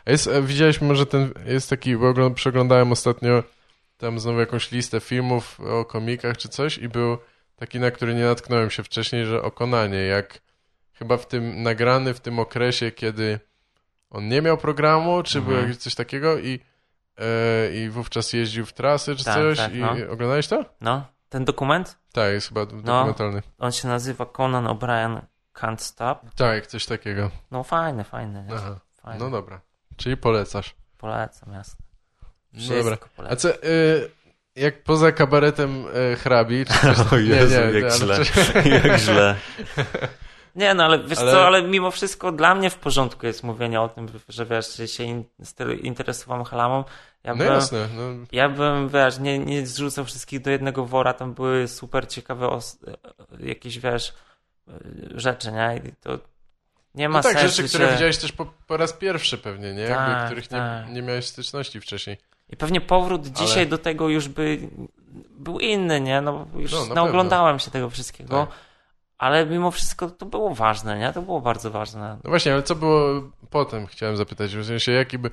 A jest, e, widziałeś może ten, jest taki, bo przeglądałem ostatnio tam znowu jakąś listę filmów o komikach czy coś i był taki, na który nie natknąłem się wcześniej, że o Konanie, jak chyba w tym, nagrany w tym okresie, kiedy on nie miał programu, czy było Mhm. jakieś coś takiego i, e, i wówczas jeździł w trasy czy Tak, coś tak, i no. oglądałeś to? No, ten dokument, Tak, jest chyba dokumentalny. on się nazywa Conan O'Brien Can't Stop. Tak, coś takiego. No fajny, fajny. nie? Aha, Fajny. no dobra. Czyli polecasz. Polecam, jasne. No Wszystko dobra. A polecam. co, y, jak poza kabaretem y, hrabi, czy <laughs> coś, O nie, Jezu, nie, jak ale źle. wcześniej- <laughs> Jak źle. <laughs> Nie, no ale wiesz Ale- co, ale mimo wszystko dla mnie w porządku jest mówienie o tym, że wiesz, że się in, interesowałem halamą. Ja No bym, jasne, no, ja bym, wiesz, nie, nie zrzucał wszystkich do jednego wora, tam były super ciekawe os- jakieś, wiesz, rzeczy, nie? I to nie ma no tak, sensu rzeczy, które się... widziałeś też po, po raz pierwszy pewnie, nie? Jakby, Tak, których tak. nie, nie miałeś styczności wcześniej. I pewnie powrót dzisiaj Ale- do tego już by był inny, nie? No już No, na naoglądałem się tego wszystkiego, Tak. Ale mimo wszystko to było ważne, nie? To było bardzo ważne. No właśnie, ale co było potem, chciałem zapytać, w sensie jaki by,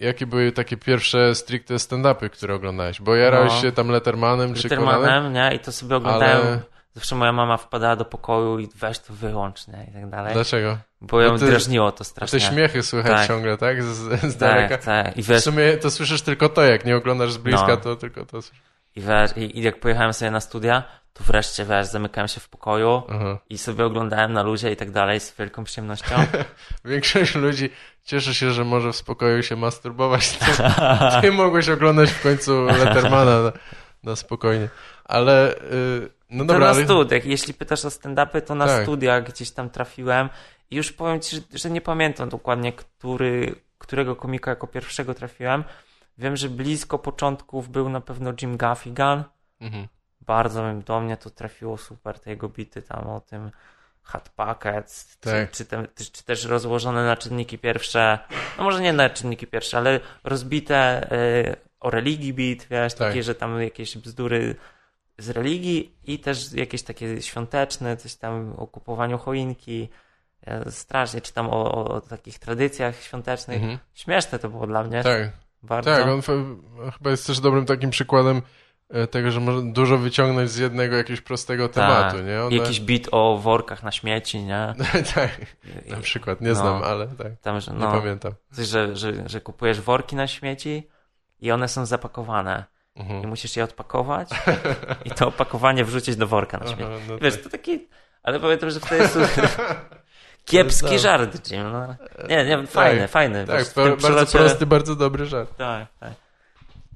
jakie były takie pierwsze stricte stand-upy, które oglądałeś? Bo jarałeś No. się tam Lettermanem czy Conanem? Lettermanem, nie? I to sobie oglądałem. Ale Zawsze moja mama wpadała do pokoju i weź to wyłącz, nie? I tak dalej. dlaczego? Bo ją Bo ty- drażniło to Te strasznie. śmiechy słychać Tak. ciągle, tak? Z, z daleka. tak, tak. I W wiesz, sumie to słyszysz tylko to, jak nie oglądasz z bliska, No. to tylko to słyszysz. i, wiesz i, i jak pojechałem sobie na studia, to wreszcie, wiesz, zamykałem się w pokoju i sobie oglądałem na luzie i tak dalej z wielką przyjemnością. <laughs> Większość ludzi cieszy się, że może w spokoju się masturbować. <laughs> Ty, ty mogłeś oglądać w końcu Lettermana na, na spokojnie. Ale, y, no To dobra, na ale... studiach. Jeśli pytasz o stand-upy, to na Tak. studiach gdzieś tam trafiłem i już powiem ci, że, że nie pamiętam dokładnie, który, którego komika jako pierwszego trafiłem. Wiem, że blisko początków był na pewno Jim Gaffigan. Mhm. Bardzo do mnie to trafiło super, te jego bity tam o tym Hot Pockets, Tak. czy, czy, te, czy, też rozłożone na czynniki pierwsze, no może nie na czynniki pierwsze, ale rozbite y, o religii bit, wiesz, Tak. takie, że tam jakieś bzdury z religii i też jakieś takie świąteczne, coś tam o kupowaniu choinki, ja strasznie czytam o, o, o takich tradycjach świątecznych. Mhm. Śmieszne to było dla mnie, Tak, bardzo. tak, on chyba jest też dobrym takim przykładem tego, że może dużo wyciągnąć z jednego jakiegoś prostego Tak. tematu, nie? One... Jakiś bit o workach na śmieci, nie? <laughs> tak, I- na przykład, nie no. znam, ale tak, Tam, że, nie no, pamiętam. coś, że, że, że kupujesz worki na śmieci i one są zapakowane i Mhm. musisz je odpakować i to opakowanie wrzucić do worka na śmieci. Aha, no Wiesz, tak. to taki, ale pamiętam, że wtedy jest <laughs> kiepski znam. żart, Jim. No. Nie, nie, fajny, fajny. Tak, po- tym bardzo przelocie- prosty, bardzo dobry żart. Tak, tak.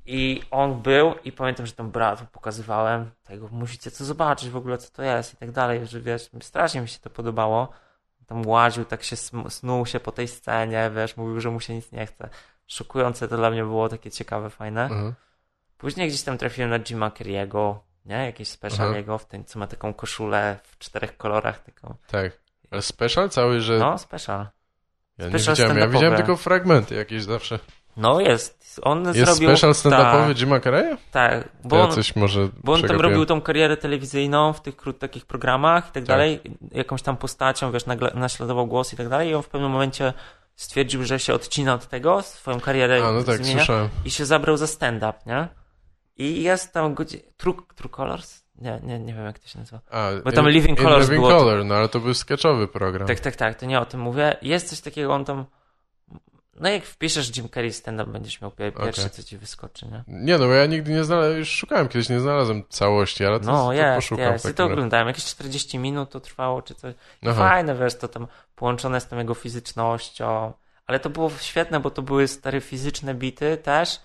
I on był i pamiętam, że tam bratu pokazywałem, tego musicie co zobaczyć w ogóle, co to jest i tak dalej, że wiesz, strasznie mi się to podobało. Tam łaził, tak się snuł się po tej scenie, wiesz, mówił, że mu się nic nie chce. Szokujące to dla mnie było, takie ciekawe, fajne. Mhm. Później gdzieś tam trafiłem na Jima Carrey'ego, nie? Jakiś special Aha. jego, w tym, co ma taką koszulę w czterech kolorach, taką. Tak. Ale special cały, że No, special. ja nie special widziałem, ja widziałem tylko fragmenty jakieś zawsze. No jest. On Jest zrobił... special stand-upowy tak, Jima Carreya? tak, Bo ja on, coś może Bo on tam robił tą karierę telewizyjną w tych krót, takich programach i tak, Tak. dalej, jakąś tam postacią, wiesz, naśladował głos i tak dalej i on w pewnym momencie stwierdził, że się odcina od tego, swoją karierę A, no tak, zmienia słyszałem. i się zabrał za stand-up, nie? I jest tam godzin... True, True Colors? Nie, nie, nie wiem jak to się nazywa. A, Bo tam in, Living in Colours Living było- Color, no ale to był sketchowy program. Tak, tak, tak, to nie o tym mówię. Jest coś takiego, on tam... No jak wpiszesz Jim Carrey stand-up, będziesz miał pie- pierwsze, Okej. co ci wyskoczy, nie? Nie, no bo ja nigdy nie znalazłem, już szukałem kiedyś, nie znalazłem całości, ale to, No, to jest, poszukam. jest. I to oglądałem. Jakieś 40 minut to trwało, czy coś. Aha. Fajne, wiesz, to tam połączone z tą jego fizycznością. Ale to było świetne, bo to były stare fizyczne bity też,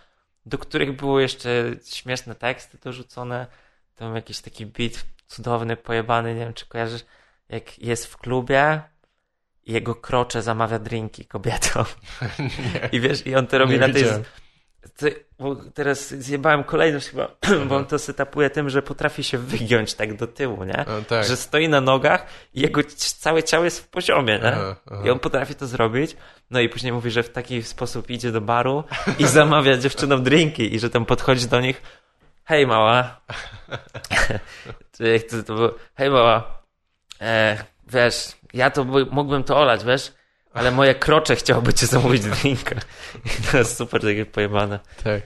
do których były jeszcze śmieszne teksty dorzucone. Tam jakiś taki bit cudowny, pojebany, nie wiem, czy kojarzysz, jak jest w klubie jego krocze zamawia drinki kobietom. <laughs> nie, I wiesz, i on to robi na tej bo teraz zjebałem kolejność chyba, <clears throat> bo on to setupuje tym, że potrafi się wygiąć tak do tyłu, nie? A, tak. Że stoi na nogach i jego całe ciało jest w poziomie, nie? Aha, aha. I on potrafi to zrobić. No i później mówi, że w taki sposób idzie do baru i <laughs> zamawia dziewczynom drinki i że tam podchodzi do nich hej mała. <laughs> Hej mała. E, wiesz, ja to by, mógłbym to olać, wiesz? Ale moje krocze chciałoby cię zamówić drinka. I to jest super takie pojebane. Tak.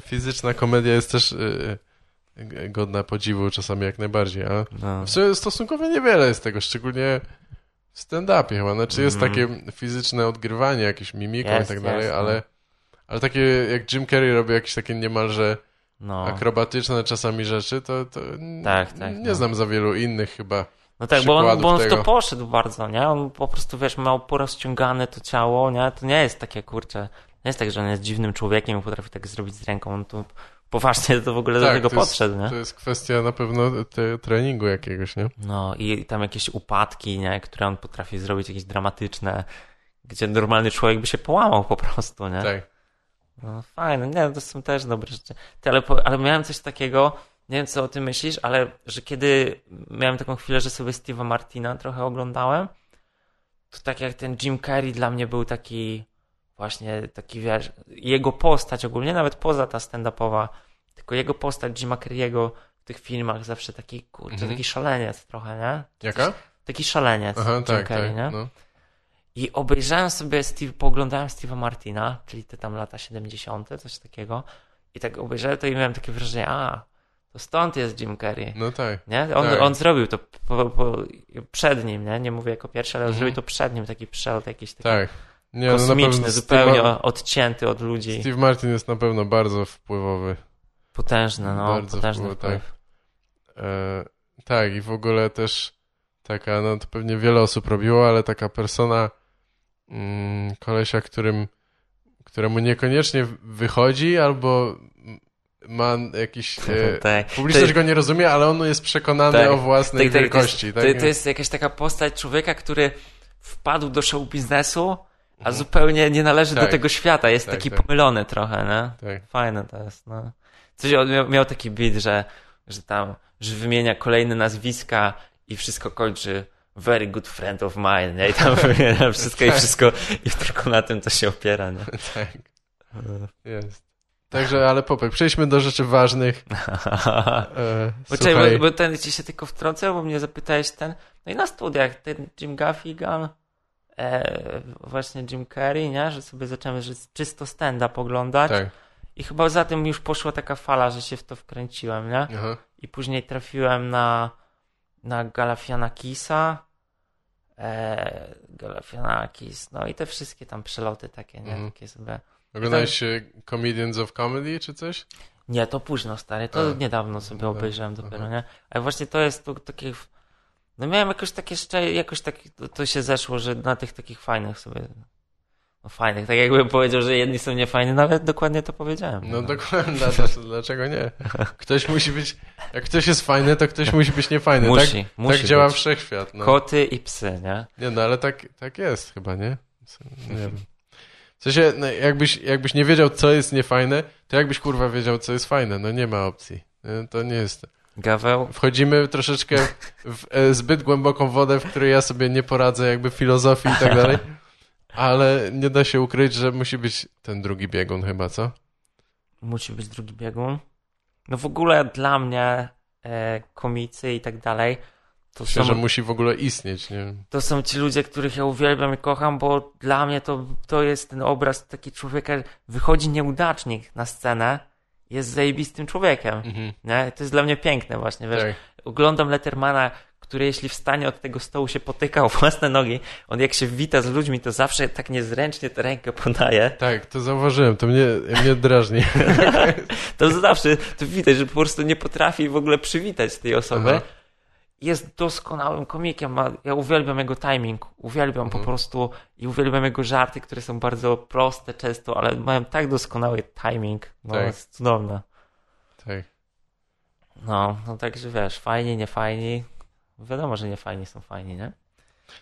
Fizyczna komedia jest też y, y, godna podziwu czasami jak najbardziej, a No. w sumie stosunkowo niewiele jest tego, szczególnie w stand-upie chyba. Znaczy jest Mhm. takie fizyczne odgrywanie, jakieś mimiką Jest, i tak dalej, jest, no. ale, ale takie jak Jim Carrey robi jakieś takie niemalże No. akrobatyczne czasami rzeczy, to, to Tak, tak, nie no. znam za wielu innych chyba. No tak, bo on, bo on w to tego. poszedł bardzo, nie? On po prostu, wiesz, miał porozciągane to ciało, nie? To nie jest takie, kurczę, nie jest tak, że on jest dziwnym człowiekiem i potrafi tak zrobić z ręką. On to poważnie to w ogóle do Tak, tego to jest- podszedł, nie? To jest kwestia na pewno te, treningu jakiegoś, nie? No i tam jakieś upadki, nie? Które on potrafi zrobić, jakieś dramatyczne, gdzie normalny człowiek by się połamał po prostu, nie? Tak. No fajne, nie, to są też dobre rzeczy. Ty, ale, ale miałem coś takiego, nie wiem co o tym myślisz, ale że kiedy miałem taką chwilę, że sobie Steve'a Martina trochę oglądałem, to tak jak ten Jim Carrey dla mnie był taki właśnie taki, wiesz, jego postać ogólnie, nawet poza ta stand-upowa, tylko jego postać Jima Carrey'ego w tych filmach zawsze taki, kurczę, Mhm. taki szaleniec trochę, nie? Jaka? Taki szaleniec Aha, Jim tak, Carrey, tak. nie? No. I obejrzałem sobie, Steve, pooglądałem Steve'a Martina, czyli te tam lata 70., coś takiego. I tak obejrzałem to i miałem takie wrażenie, a, to stąd jest Jim Carrey. no tak. Nie? On, Tak. on zrobił to po, po, przed nim, nie? Nie mówię jako pierwszy, ale Mhm. zrobił to przed nim, taki przelot jakiś taki Tak. Nie, kosmiczny, no na pewno zupełnie Steve, odcięty od ludzi. Steve Martin jest na pewno bardzo wpływowy. Potężny, no, Bardzo potężny wpływ, wpływ. E, tak, i w ogóle też taka, no to pewnie wiele osób robiło, ale taka persona mm, kolesia, którym, któremu niekoniecznie wychodzi albo ma jakiś... <laughs> E, tak. publiczność To- go nie rozumie, ale on jest przekonany Tak. o własnej Tak, tak, wielkości. To tak? jest, to, to jest jakaś taka postać człowieka, który wpadł do show biznesu, a Mhm. zupełnie nie należy do Tak. tego świata. Jest Tak, taki tak. pomylony trochę, nie? Tak. Fajne to jest, no. Coś on miał, miał taki beat, że, że tam, że wymienia kolejne nazwiska i wszystko kończy very good friend of mine, nie? I tam <laughs> wymienia wszystko i Tak. wszystko i tylko na tym to się opiera, nie? tak, jest. Także, ale Popek, przejdźmy do rzeczy ważnych. <laughs> E, Poczekaj, bo, bo ten ci się tylko wtrącę, bo mnie zapytałeś ten, no i na studiach, ten Jim Gaffigan, e, właśnie Jim Carrey, nie? Że sobie zacząłem że czysto stand-up oglądać tak, i chyba za tym już poszła taka fala, że się w to wkręciłem, nie? aha, I później trafiłem na, na Galafianakisa, e, Galafianakis, no i te wszystkie tam przeloty takie, nie? Mhm. Takie sobie... oglądałeś się Comedians of Comedy czy coś? Nie, to późno, stary, to A, niedawno sobie no, obejrzałem dopiero, aha. nie? Ale właśnie to jest takie... No miałem jakoś takie szczę... jakoś tak to, to się zeszło, że na tych takich fajnych sobie... No fajnych, tak jakbym powiedział, że jedni są niefajni, nawet dokładnie to powiedziałem. No dokładnie, dla- dlaczego nie? Ktoś musi być, jak ktoś jest fajny, to ktoś musi być niefajny. Musi, tak, musi tak działa być. wszechświat. No. Koty i psy, nie? Nie, no ale tak, tak jest chyba, nie? Nie wiem. <laughs> W sensie, no, jakbyś, jakbyś nie wiedział, co jest niefajne, to jakbyś kurwa wiedział, co jest fajne. No nie ma opcji. Nie, To nie jest. Gaweł, Wchodzimy troszeczkę w e, zbyt głęboką wodę, w której ja sobie nie poradzę, jakby filozofii i tak <laughs> dalej. Ale nie da się ukryć, że musi być ten drugi biegun chyba, co? musi być drugi biegun. No w ogóle dla mnie e, komicy i tak dalej, to Myślę, są, że musi w ogóle istnieć, nie to są ci ludzie, których ja uwielbiam i kocham, bo dla mnie to, to jest ten obraz taki człowieka, wychodzi nieudacznik na scenę, jest zajebistym człowiekiem. Mhm. Nie? To jest dla mnie piękne właśnie, wiesz. Tak. Oglądam Lettermana, który jeśli wstanie od tego stołu się potyka o własne nogi, on jak się wita z ludźmi, to zawsze tak niezręcznie tę rękę podaje. Tak, to zauważyłem, to mnie, mnie drażni. <laughs> To zawsze to widać, że po prostu nie potrafi w ogóle przywitać tej osoby. Aha. Jest doskonałym komikiem. Ma, ja uwielbiam jego timing. Uwielbiam po Mhm. prostu i uwielbiam jego żarty, które są bardzo proste często, ale mają tak doskonały timing. No, Tak. jest cudowne. Tak. No, no także wiesz, fajni, nie fajni. Wiadomo, że nie fajni są fajni, nie?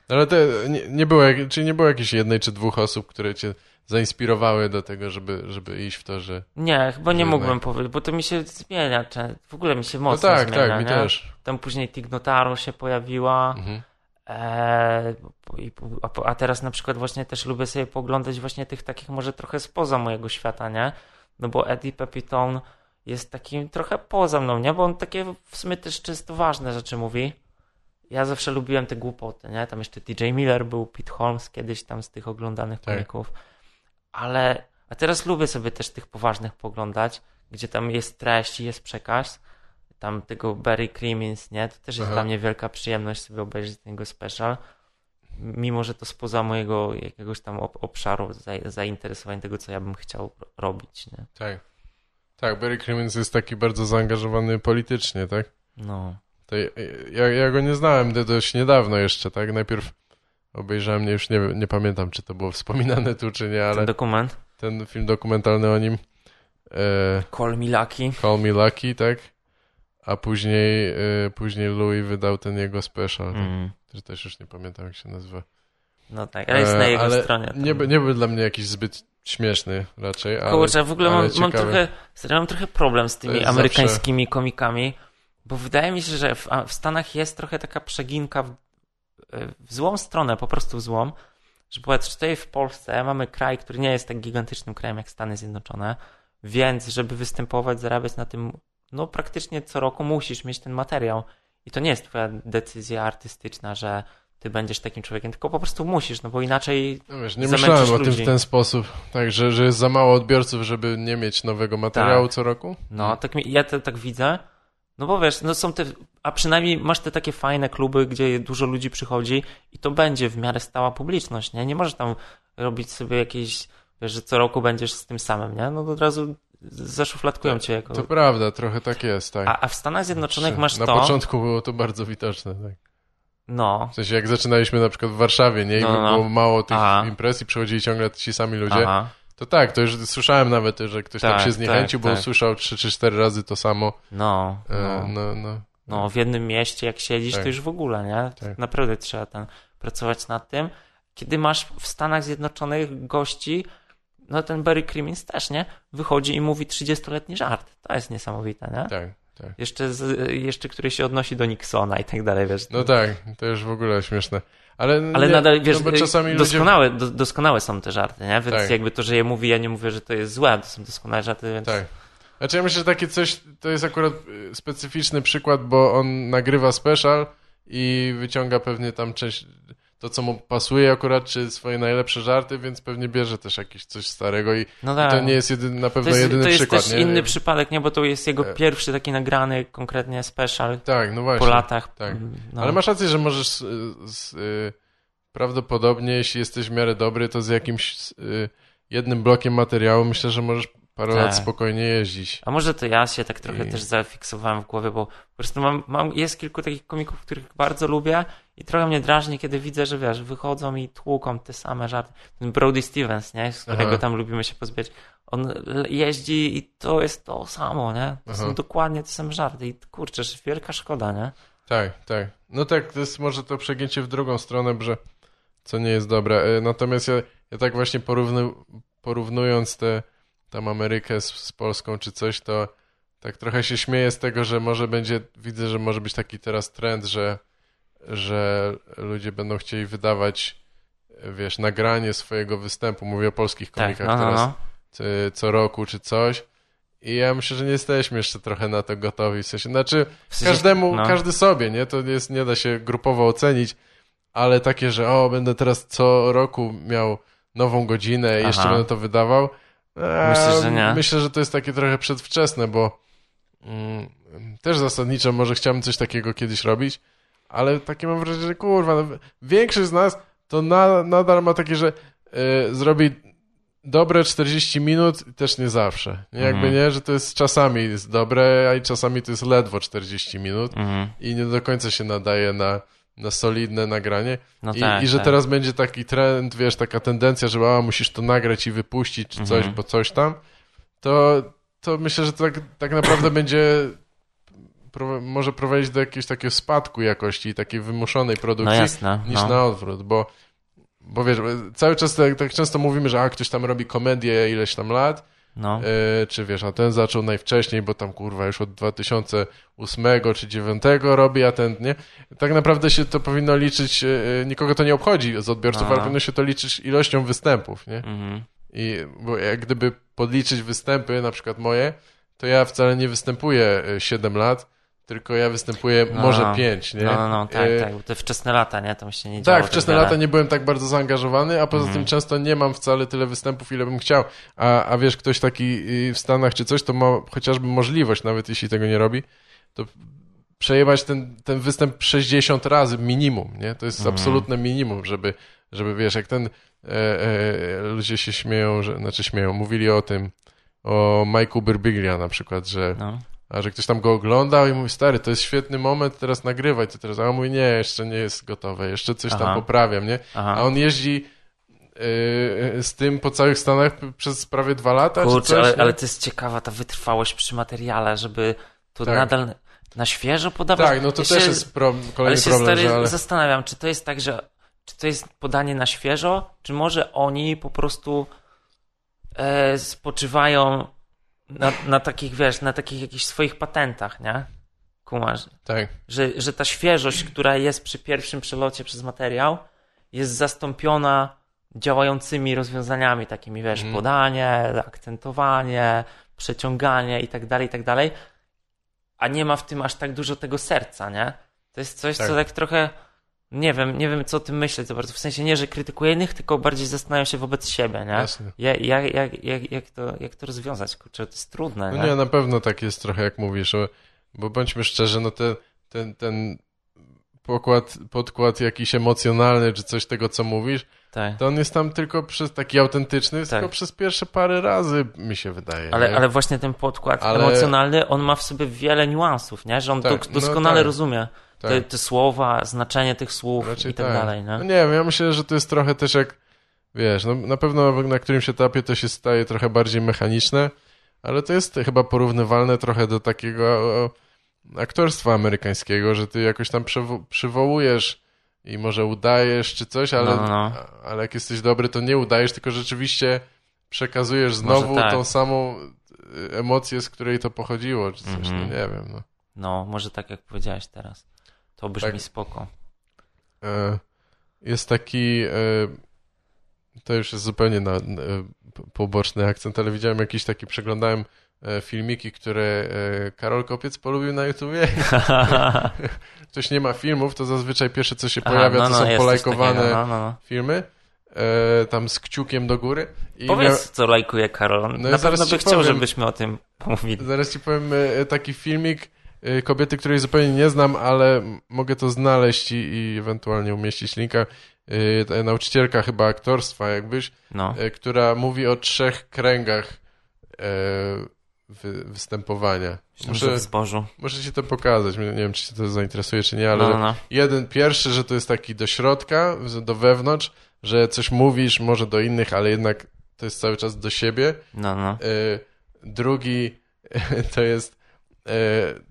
No ale to nie, nie było, jak- czy nie było jakiejś jednej czy dwóch osób, które cię zainspirowały do tego, żeby, żeby iść w to, że... Nie, chyba nie mógłbym jednak- powiedzieć, bo to mi się zmienia. W ogóle mi się No mocno tak, zmienia, tak, mi nie? też. Tam później Tignotaro się pojawiła. Mhm. I- a, a teraz na przykład właśnie też lubię sobie poglądać właśnie tych takich może trochę spoza mojego świata, nie? No bo Eddie Pepitone jest takim trochę poza mną, nie? Bo on takie w sumie też często ważne rzeczy mówi. Ja zawsze lubiłem te głupoty, nie? Tam jeszcze DJ Miller był, Pete Holmes kiedyś tam z tych oglądanych Tak. komików. Ale, a teraz lubię sobie też tych poważnych poglądać, gdzie tam jest treść i jest przekaz. Tam tego Barry Crimmins, nie? To też jest Aha. dla mnie wielka przyjemność sobie obejrzeć ten jego special. Mimo, że to spoza mojego jakiegoś tam ob- obszaru za, zainteresowań tego, co ja bym chciał ro- robić, nie? Tak. Tak, Barry Crimmins jest taki bardzo zaangażowany politycznie, tak? No. Ja, ja, go nie znałem do- dość niedawno jeszcze, tak? Najpierw obejrzałem, nie, już nie, nie pamiętam, czy to było wspominane tu, czy nie, ale Ten dokument? ten film dokumentalny o nim. e, Call me lucky. Call Me Lucky, tak? A później, e, później Louis wydał ten jego special, tak? Mm. że też już nie pamiętam jak się nazywa. No tak, ale jest na E, jego ale stronie. tam. Nie, nie był dla mnie jakiś zbyt śmieszny raczej, ale, Kurczę, w ogóle mam, mam, trochę, mam trochę problem z tymi jest amerykańskimi komikami, bo wydaje mi się, że w, w Stanach jest trochę taka przeginka w, w złą stronę, po prostu w złą, że powiedz, tutaj w Polsce mamy kraj, który nie jest tak gigantycznym krajem jak Stany Zjednoczone, więc żeby występować, zarabiać na tym, no praktycznie co roku musisz mieć ten materiał. I to nie jest twoja decyzja artystyczna, że ty będziesz takim człowiekiem, tylko po prostu musisz, no bo inaczej No wiesz, nie myślałem o tym w ten sposób, tak, że, że jest za mało odbiorców, żeby nie mieć nowego materiału Tak. co roku? No, tak mi, ja to tak widzę. No bo wiesz, no są te, a przynajmniej masz te takie fajne kluby, gdzie dużo ludzi przychodzi i to będzie w miarę stała publiczność, nie? Nie możesz tam robić sobie jakieś, wiesz, że co roku będziesz z tym samym, nie? No to od razu zaszufladkują cię jako... To prawda, trochę tak jest, tak. A, a w Stanach Zjednoczonych masz Na to... początku było to bardzo widoczne, tak. No, W sensie jak zaczynaliśmy na przykład w Warszawie, nie? I No, no. było mało tych Aha. imprez i przychodzili ciągle ci sami ludzie. aha. To tak, to już słyszałem nawet, że ktoś tam Tak, się zniechęcił, tak, bo tak. usłyszał trzy czy cztery razy to samo. No, E, no. no, no. No, w jednym mieście, jak siedzisz, Tak. to już w ogóle, nie? Tak. Naprawdę trzeba tam pracować nad tym. Kiedy masz w Stanach Zjednoczonych gości, no ten Barry Crimmins też, nie? Wychodzi i mówi 30-letni żart. To jest niesamowite, nie? Tak, tak. Jeszcze, z, jeszcze który się odnosi do Nixona i tak dalej, wiesz. No tak, to już w ogóle śmieszne. Ale, Ale nie, nadal, wiesz, no bo czasami ludzie... doskonałe, do, doskonałe są te żarty, nie? Więc Tak. jakby to, że je mówi, ja nie mówię, że to jest złe, to są doskonałe żarty, więc... Tak. Znaczy ja myślę, że takie coś, to jest akurat y, specyficzny przykład, bo on nagrywa special i wyciąga pewnie tam część, to co mu pasuje akurat, czy swoje najlepsze żarty, więc pewnie bierze też jakieś coś starego i No i tak. to nie jest jedyny, na To pewno jest, jedyny to jest przykład, też nie? inny przypadek, nie? Bo to jest jego E. pierwszy taki nagrany konkretnie special Tak, no właśnie. po latach. tak. No. Ale masz rację, że możesz z, z, y, prawdopodobnie, jeśli jesteś w miarę dobry, to z jakimś y, jednym blokiem materiału myślę, że możesz parę Tak. lat spokojnie jeździć. A może to ja się tak trochę I- też zafiksowałem w głowie, bo po prostu mam, mam, jest kilku takich komików, których bardzo lubię i trochę mnie drażni, kiedy widzę, że wiesz, wychodzą i tłuką te same żarty. Ten Brody Stevens, nie? Z którego Aha. tam lubimy się pozbierać. On jeździ i to jest to samo, nie? To Aha. są dokładnie te same żarty i kurczę, wielka szkoda, nie? Tak, tak. No tak, to jest może to przegięcie w drugą stronę, że co nie jest dobre. E, Natomiast ja, ja tak właśnie porównu, porównując tę tam Amerykę z, z Polską czy coś, to tak trochę się śmieję z tego, że może będzie, widzę, że może być taki teraz trend, że, że ludzie będą chcieli wydawać, wiesz, nagranie swojego występu. Mówię o polskich Tak, komikach no, teraz no. co, co roku czy coś. I ja myślę, że nie jesteśmy jeszcze trochę na to gotowi. W sensie, znaczy, W sensie, każdemu, no. każdy sobie, nie? To jest, nie da się grupowo ocenić, ale takie, że o, będę teraz co roku miał nową godzinę i jeszcze będę to wydawał. Myślisz, że nie? Myślę, że to jest takie trochę przedwczesne, bo mm, też zasadniczo może chciałbym coś takiego kiedyś robić, ale takie mam wrażenie, że kurwa, no, większość z nas to na, nadal ma takie, że y, zrobi dobre 40 minut i też nie zawsze. Nie, jakby Mhm. nie, że to jest czasami jest dobre, a i czasami to jest ledwo 40 minut Mhm. i nie do końca się nadaje na, na solidne nagranie. No I, tak, I że tak. teraz będzie taki trend, wiesz, taka tendencja, że a, musisz to nagrać i wypuścić, czy coś, Mhm. bo coś tam, to, to myślę, że tak, tak naprawdę <clears throat> będzie pro, może prowadzić do jakiegoś takiego spadku jakości takiej wymuszonej No produkcji jasne. niż no. na odwrót, bo, bo wiesz, cały czas tak, tak często mówimy, że a, ktoś tam robi komedię ileś tam lat, No. e, czy wiesz, a ten zaczął najwcześniej, bo tam kurwa już od 2008 czy 2009 robi, a ten nie. Tak naprawdę się to powinno liczyć, e, nikogo to nie obchodzi z odbiorców, No. ale powinno się to liczyć ilością występów, nie? Mhm. I bo jak gdyby podliczyć występy, na przykład moje, to ja wcale nie występuję e, 7 lat, tylko ja występuję No. może 5, nie? No, no, no, tak, E, tak. Te wczesne lata, nie? Tam się nie działo. tak, wczesne wiele. lata nie byłem tak bardzo zaangażowany, a poza Mhm. tym często nie mam wcale tyle występów, ile bym chciał. A, a wiesz, ktoś taki y, w Stanach czy coś, to ma chociażby możliwość, nawet jeśli tego nie robi, to przejebać ten, ten występ 60 razy minimum, nie? To jest Mhm. absolutne minimum, żeby, żeby wiesz, jak ten e, e, ludzie się śmieją, że, znaczy śmieją, mówili o tym, o Mike'u Birbiglia na przykład, że No. A że ktoś tam go oglądał i mówi, stary, to jest świetny moment, teraz nagrywaj to teraz. A on mówi, nie, jeszcze nie jest gotowe, jeszcze coś Aha. tam poprawiam, nie? Aha. A on jeździ yy, z tym po całych Stanach przez prawie dwa lata, Kurczę, czy coś, ale, ale to jest ciekawa ta wytrwałość przy materiale, żeby to Tak. nadal na świeżo podawać. Tak, no to Ja też się- jest pro, Ale kolejny się problem, stary że ale... zastanawiam, czy to jest tak, że czy to jest podanie na świeżo, czy może oni po prostu e, spoczywają na, na takich, wiesz, na takich jakichś swoich patentach, nie? Kumasz, Tak, że, że ta świeżość, która jest przy pierwszym przelocie przez materiał, jest zastąpiona działającymi rozwiązaniami, takimi, wiesz, Mhm. podanie, akcentowanie, przeciąganie i tak dalej, i tak dalej, a nie ma w tym aż tak dużo tego serca, nie? To jest coś, Tak. co tak trochę, nie wiem, nie wiem, co o tym myśleć za bardzo, w sensie nie, że krytykuję innych, tylko bardziej zastanawiam się wobec siebie, nie? jasne. Jak, jak, jak, jak, jak, to, jak to rozwiązać? Kurczę, to jest trudne, No nie, na pewno tak jest trochę jak mówisz, bo bądźmy szczerzy, no ten, ten, ten pokład, podkład jakiś emocjonalny, czy coś tego, co mówisz, Tak. to on jest tam tylko przez taki autentyczny, Tak. tylko przez pierwsze parę razy, mi się wydaje. Ale, nie? ale właśnie ten podkład Ale- emocjonalny, on ma w sobie wiele niuansów, nie? Że on Tak, no doskonale tak. rozumie Tak. te, te słowa, znaczenie tych słów Raczej i tak, dalej, No nie? nie wiem, ja myślę, że to jest trochę też jak, wiesz, no na pewno na którymś etapie to się staje trochę bardziej mechaniczne, ale to jest chyba porównywalne trochę do takiego aktorstwa amerykańskiego, że ty jakoś tam przywo- przywołujesz i może udajesz czy coś, ale, No, no, no. ale jak jesteś dobry, to nie udajesz, tylko rzeczywiście przekazujesz znowu tak. tą samą y, emocję, z której to pochodziło, czy coś, Mhm. no nie wiem, no. No, może tak jak powiedziałeś teraz. To brzmi Tak. spoko. E, jest taki. e, To już jest zupełnie na, na po- poboczny akcent, ale widziałem jakiś taki, przeglądałem e, filmiki, które e, Karol Kopiec polubił na YouTubie. <laughs> Ktoś nie ma filmów, to zazwyczaj pierwsze, co się Aha, pojawia, no, to no, są jest coś polajkowane No, no, no. filmy. E, tam z kciukiem do góry. I Powiedz, co lajkuje Karol. No Na pewno by chciał, powiem. żebyśmy o tym pomówili. Zaraz ci powiem e, taki filmik e, kobiety, której zupełnie nie znam, ale mogę to znaleźć i, i ewentualnie umieścić linka. Ta Nauczycielka chyba aktorstwa jakbyś, No. e, która mówi o trzech kręgach wy, występowania. Muszę... W muszę ci to pokazać, nie wiem czy cię to zainteresuje czy nie, ale No, no, no. jeden, pierwszy, że to jest taki do środka, do wewnątrz, że coś mówisz może do innych, ale jednak to jest cały czas do siebie. No, no. Drugi <laughs> to jest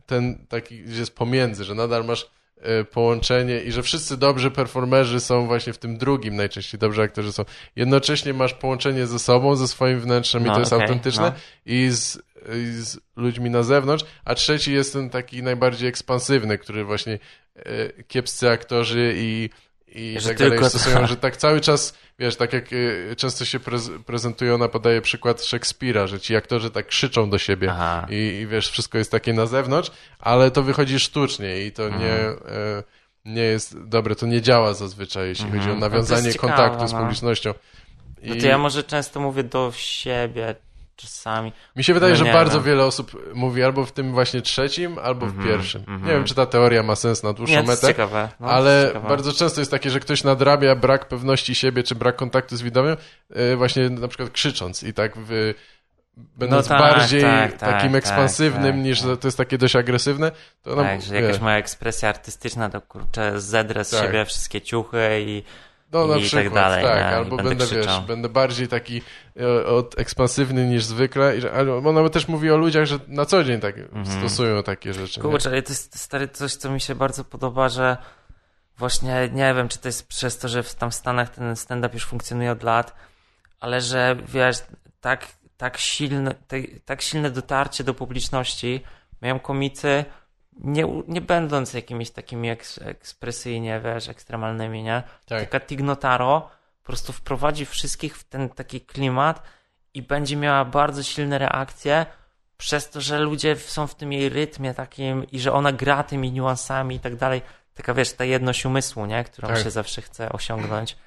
ten taki, gdzie jest pomiędzy, że nadal masz e, połączenie i że wszyscy dobrzy performerzy są właśnie w tym drugim najczęściej, dobrzy aktorzy są. Jednocześnie masz połączenie ze sobą, ze swoim wnętrzem i No, to jest okej, autentyczne no. i, z, i z ludźmi na zewnątrz, a trzeci jest ten taki najbardziej ekspansywny, który właśnie e, kiepscy aktorzy i i Że tak dalej stosują, że tak cały czas, wiesz, tak jak y, często się prez, prezentują, ona podaje przykład Szekspira, że ci aktorzy tak krzyczą do siebie i, i wiesz, wszystko jest takie na zewnątrz, ale to wychodzi sztucznie i to nie, Mhm. e, nie jest dobre, to nie działa zazwyczaj, jeśli Mhm. chodzi o No to nawiązanie ciekawe, kontaktu z no. publicznością. No I to ja może często mówię do siebie czasami. mi się wydaje, no że nie bardzo wiem. wiele osób mówi albo w tym właśnie trzecim, albo w Mhm, pierwszym. mhm. Nie wiem, czy ta teoria ma sens na dłuższą Nie, to jest metę. ciekawe. No, ale ciekawe. bardzo często jest takie, że ktoś nadrabia brak pewności siebie, czy brak kontaktu z widowem, yy, właśnie na przykład krzycząc i tak w, będąc tak, bardziej tak, tak, takim tak, ekspansywnym tak, niż tak. to jest takie dość agresywne, to no, Tak, że jakaś moja ekspresja artystyczna to kurczę zedrę z siebie wszystkie ciuchy i no, na i tak przykład, dalej, tak, nie? I albo będę będę, wiesz, będę bardziej taki e, od, ekspansywny niż zwykle, i ale ona też mówi o ludziach, że na co dzień tak stosują takie rzeczy. Kurczę, ale to jest stary coś, co mi się bardzo podoba, że właśnie nie wiem, czy to jest przez to, że w, tam w Stanach ten stand-up już funkcjonuje od lat, ale że wiesz, tak, tak, silne, te, tak silne dotarcie do publiczności mają komicy, nie, nie będąc jakimiś takimi eks, ekspresyjnie, wiesz, ekstremalnymi, nie? Tak. Taka Tignotaro po prostu wprowadzi wszystkich w ten taki klimat i będzie miała bardzo silne reakcje przez to, że ludzie są w tym jej rytmie takim i że ona gra tymi niuansami i tak dalej. Taka wiesz, ta jedność umysłu, nie? Którą Tak. się zawsze chce osiągnąć.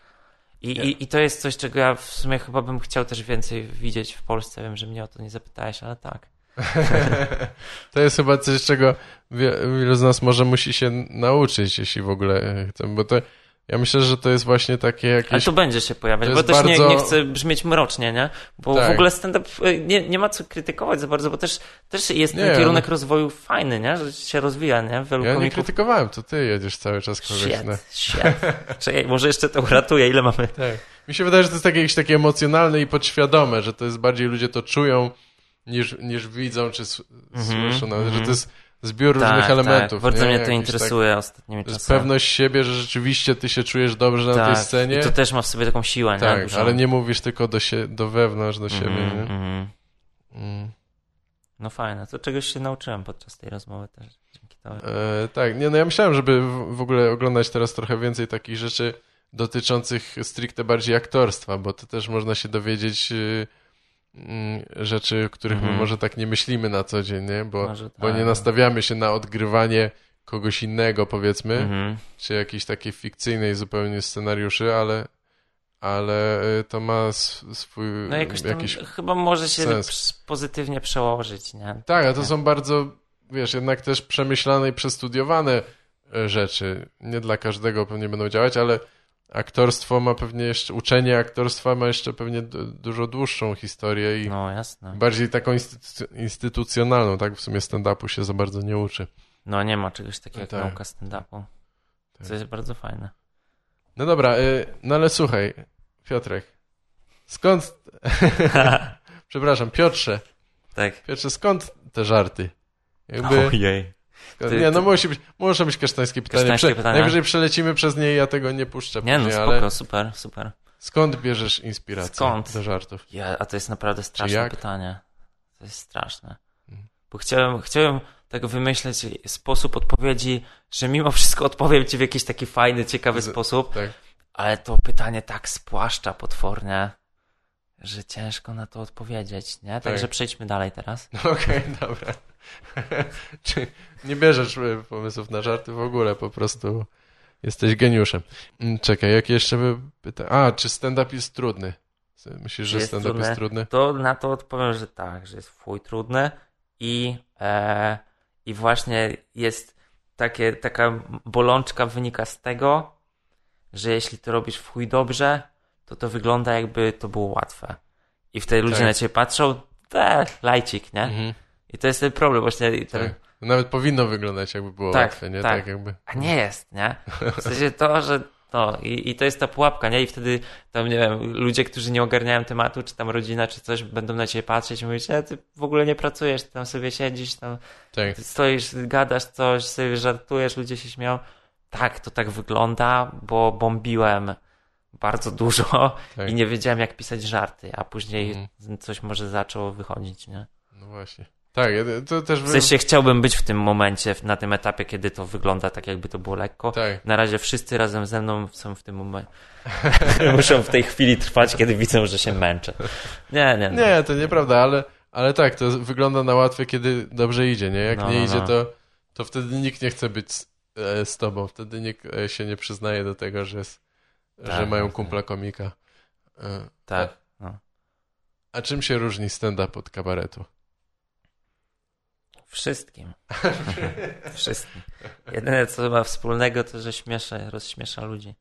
I, i, I to jest coś, czego ja w sumie chyba bym chciał też więcej widzieć w Polsce. Wiem, że mnie o to nie zapytałeś, ale tak. <laughs> To jest chyba coś, czego wie, wielu z nas może musi się nauczyć, jeśli w ogóle e, chce, bo to ja myślę, że to jest właśnie takie jakieś... Ale to będzie się pojawiać, To bo też bardzo- nie, nie chcę brzmieć mrocznie, nie? Bo Tak. w ogóle stand-up y, nie, nie ma co krytykować za bardzo, bo też, też jest Nie, ten kierunek no. rozwoju fajny, nie? Że się rozwija, nie? Wielu Ja nie komików... krytykowałem, to ty jedziesz cały czas kogoś na... Shit, shit. <laughs> Czekaj, może jeszcze to uratuję, ile mamy? Tak. Mi się wydaje, że to jest takie, jakieś takie emocjonalne i podświadome, że to jest bardziej ludzie to czują niż, niż widzą czy Mhm, słyszą, nawet, że mhm. to jest zbiór różnych elementów. Tak, bardzo nie? mnie to Jakiś interesuje ostatnimi Tak, jest czasami. pewność siebie, że rzeczywiście ty się czujesz dobrze na tak. tej scenie. I to też ma w sobie taką siłę, nie? tak, Dużą. ale nie mówisz tylko do, sie- do wewnątrz, do siebie. Mhm, Nie? mhm. Mm. No fajne, to czegoś się nauczyłem podczas tej rozmowy też. Dzięki tobie. E, tak, nie, no ja myślałem, żeby w, w ogóle oglądać teraz trochę więcej takich rzeczy dotyczących stricte bardziej aktorstwa, bo to też można się dowiedzieć y, mm, rzeczy, których my Mhm. może tak nie myślimy na co dzień, nie? Bo, Może bo tak. nie nastawiamy się na odgrywanie kogoś innego, powiedzmy, Mhm. czy jakiejś takiej fikcyjnej zupełnie scenariuszy, ale, ale y, to ma swój No jakoś tam jakiś... chyba może się sens. pozytywnie przełożyć, nie? Tak, a to są bardzo, wiesz, jednak też przemyślane i przestudiowane e, rzeczy. Nie dla każdego pewnie będą działać, ale aktorstwo ma pewnie jeszcze, uczenie aktorstwa ma jeszcze pewnie du- dużo dłuższą historię i No bardziej taką instytuc- instytucjonalną, tak? W sumie stand-upu się za bardzo nie uczy. No nie ma czegoś takiego jak Tak. nauka stand-upu. Tak. Co jest bardzo fajne. No dobra, y, no ale słuchaj, Piotrek, skąd, <laughs> <laughs> przepraszam, Piotrze, tak. Piotrze, skąd te żarty? Jakby... Ojej. Ty- nie, no musi być, muszą być kasztańskie pytania. Kasztańskie Prze- pytania? Najwyżej przelecimy przez nie i ja tego nie puszczę Nie no, później, spoko, ale super, super. skąd bierzesz inspirację Skąd? do żartów? Ja, a to jest naprawdę straszne pytanie. To jest straszne. Mhm. Bo chciałem, chciałem tak wymyśleć sposób odpowiedzi, że mimo wszystko odpowiem ci w jakiś taki fajny, ciekawy Z- sposób, Tak. ale to pytanie tak spłaszcza potwornie, że ciężko na to odpowiedzieć, nie? Także Tak. przejdźmy dalej teraz. <laughs> No Okej, dobra. <laughs> Czy nie bierzesz e, pomysłów na żarty w ogóle, po prostu jesteś geniuszem. Mm, Czekaj, jakie jeszcze by pyta... A, czy stand-up jest trudny? Myślisz, że stand-up jest trudny? To na to odpowiem, że tak, że jest fuj trudny i, e, i właśnie jest takie, taka bolączka wynika z tego, że jeśli to robisz w chuj dobrze, to to wygląda jakby to było łatwe. I wtedy ludzie Tak. na ciebie patrzą, te, lajcik, nie? Mhm, I to jest ten problem właśnie. Ten, tak. Nawet powinno wyglądać, jakby było Tak, łatwe, nie? tak. Tak jakby... A nie jest, nie? W sensie to, że no i, i to jest ta pułapka, nie? I wtedy tam, nie wiem, ludzie, którzy nie ogarniają tematu, czy tam rodzina, czy coś, będą na ciebie patrzeć i mówić, e, ty w ogóle nie pracujesz, ty tam sobie siedzisz, tam Tak. stoisz, gadasz coś, sobie żartujesz, ludzie się śmieją. Tak, to tak wygląda, bo bombiłem bardzo dużo <laughs> Tak. i nie wiedziałem, jak pisać żarty, a później Mhm. coś może zaczęło wychodzić, nie? No właśnie. Tak, to też... W sensie chciałbym być w tym momencie, na tym etapie, kiedy to wygląda tak, jakby to było lekko. Tak. Na razie wszyscy razem ze mną są w tym momencie. <laughs> <laughs> Muszą w tej chwili trwać, kiedy widzą, że się męczę. Nie, nie. No. Nie, to nieprawda, ale, ale tak, to wygląda na łatwe, kiedy dobrze idzie, nie? Jak No, nie no, idzie, no. to, to wtedy nikt nie chce być z, e, z tobą. Wtedy nikt e, się nie przyznaje do tego, że, jest, że Tak, mają tak, kumpla komika. E, Tak. No. A, czym się różni stand-up od kabaretu? Wszystkim. <laughs> Wszystkim. Jedyne, co ma wspólnego, to, że śmiesza, rozśmiesza ludzi.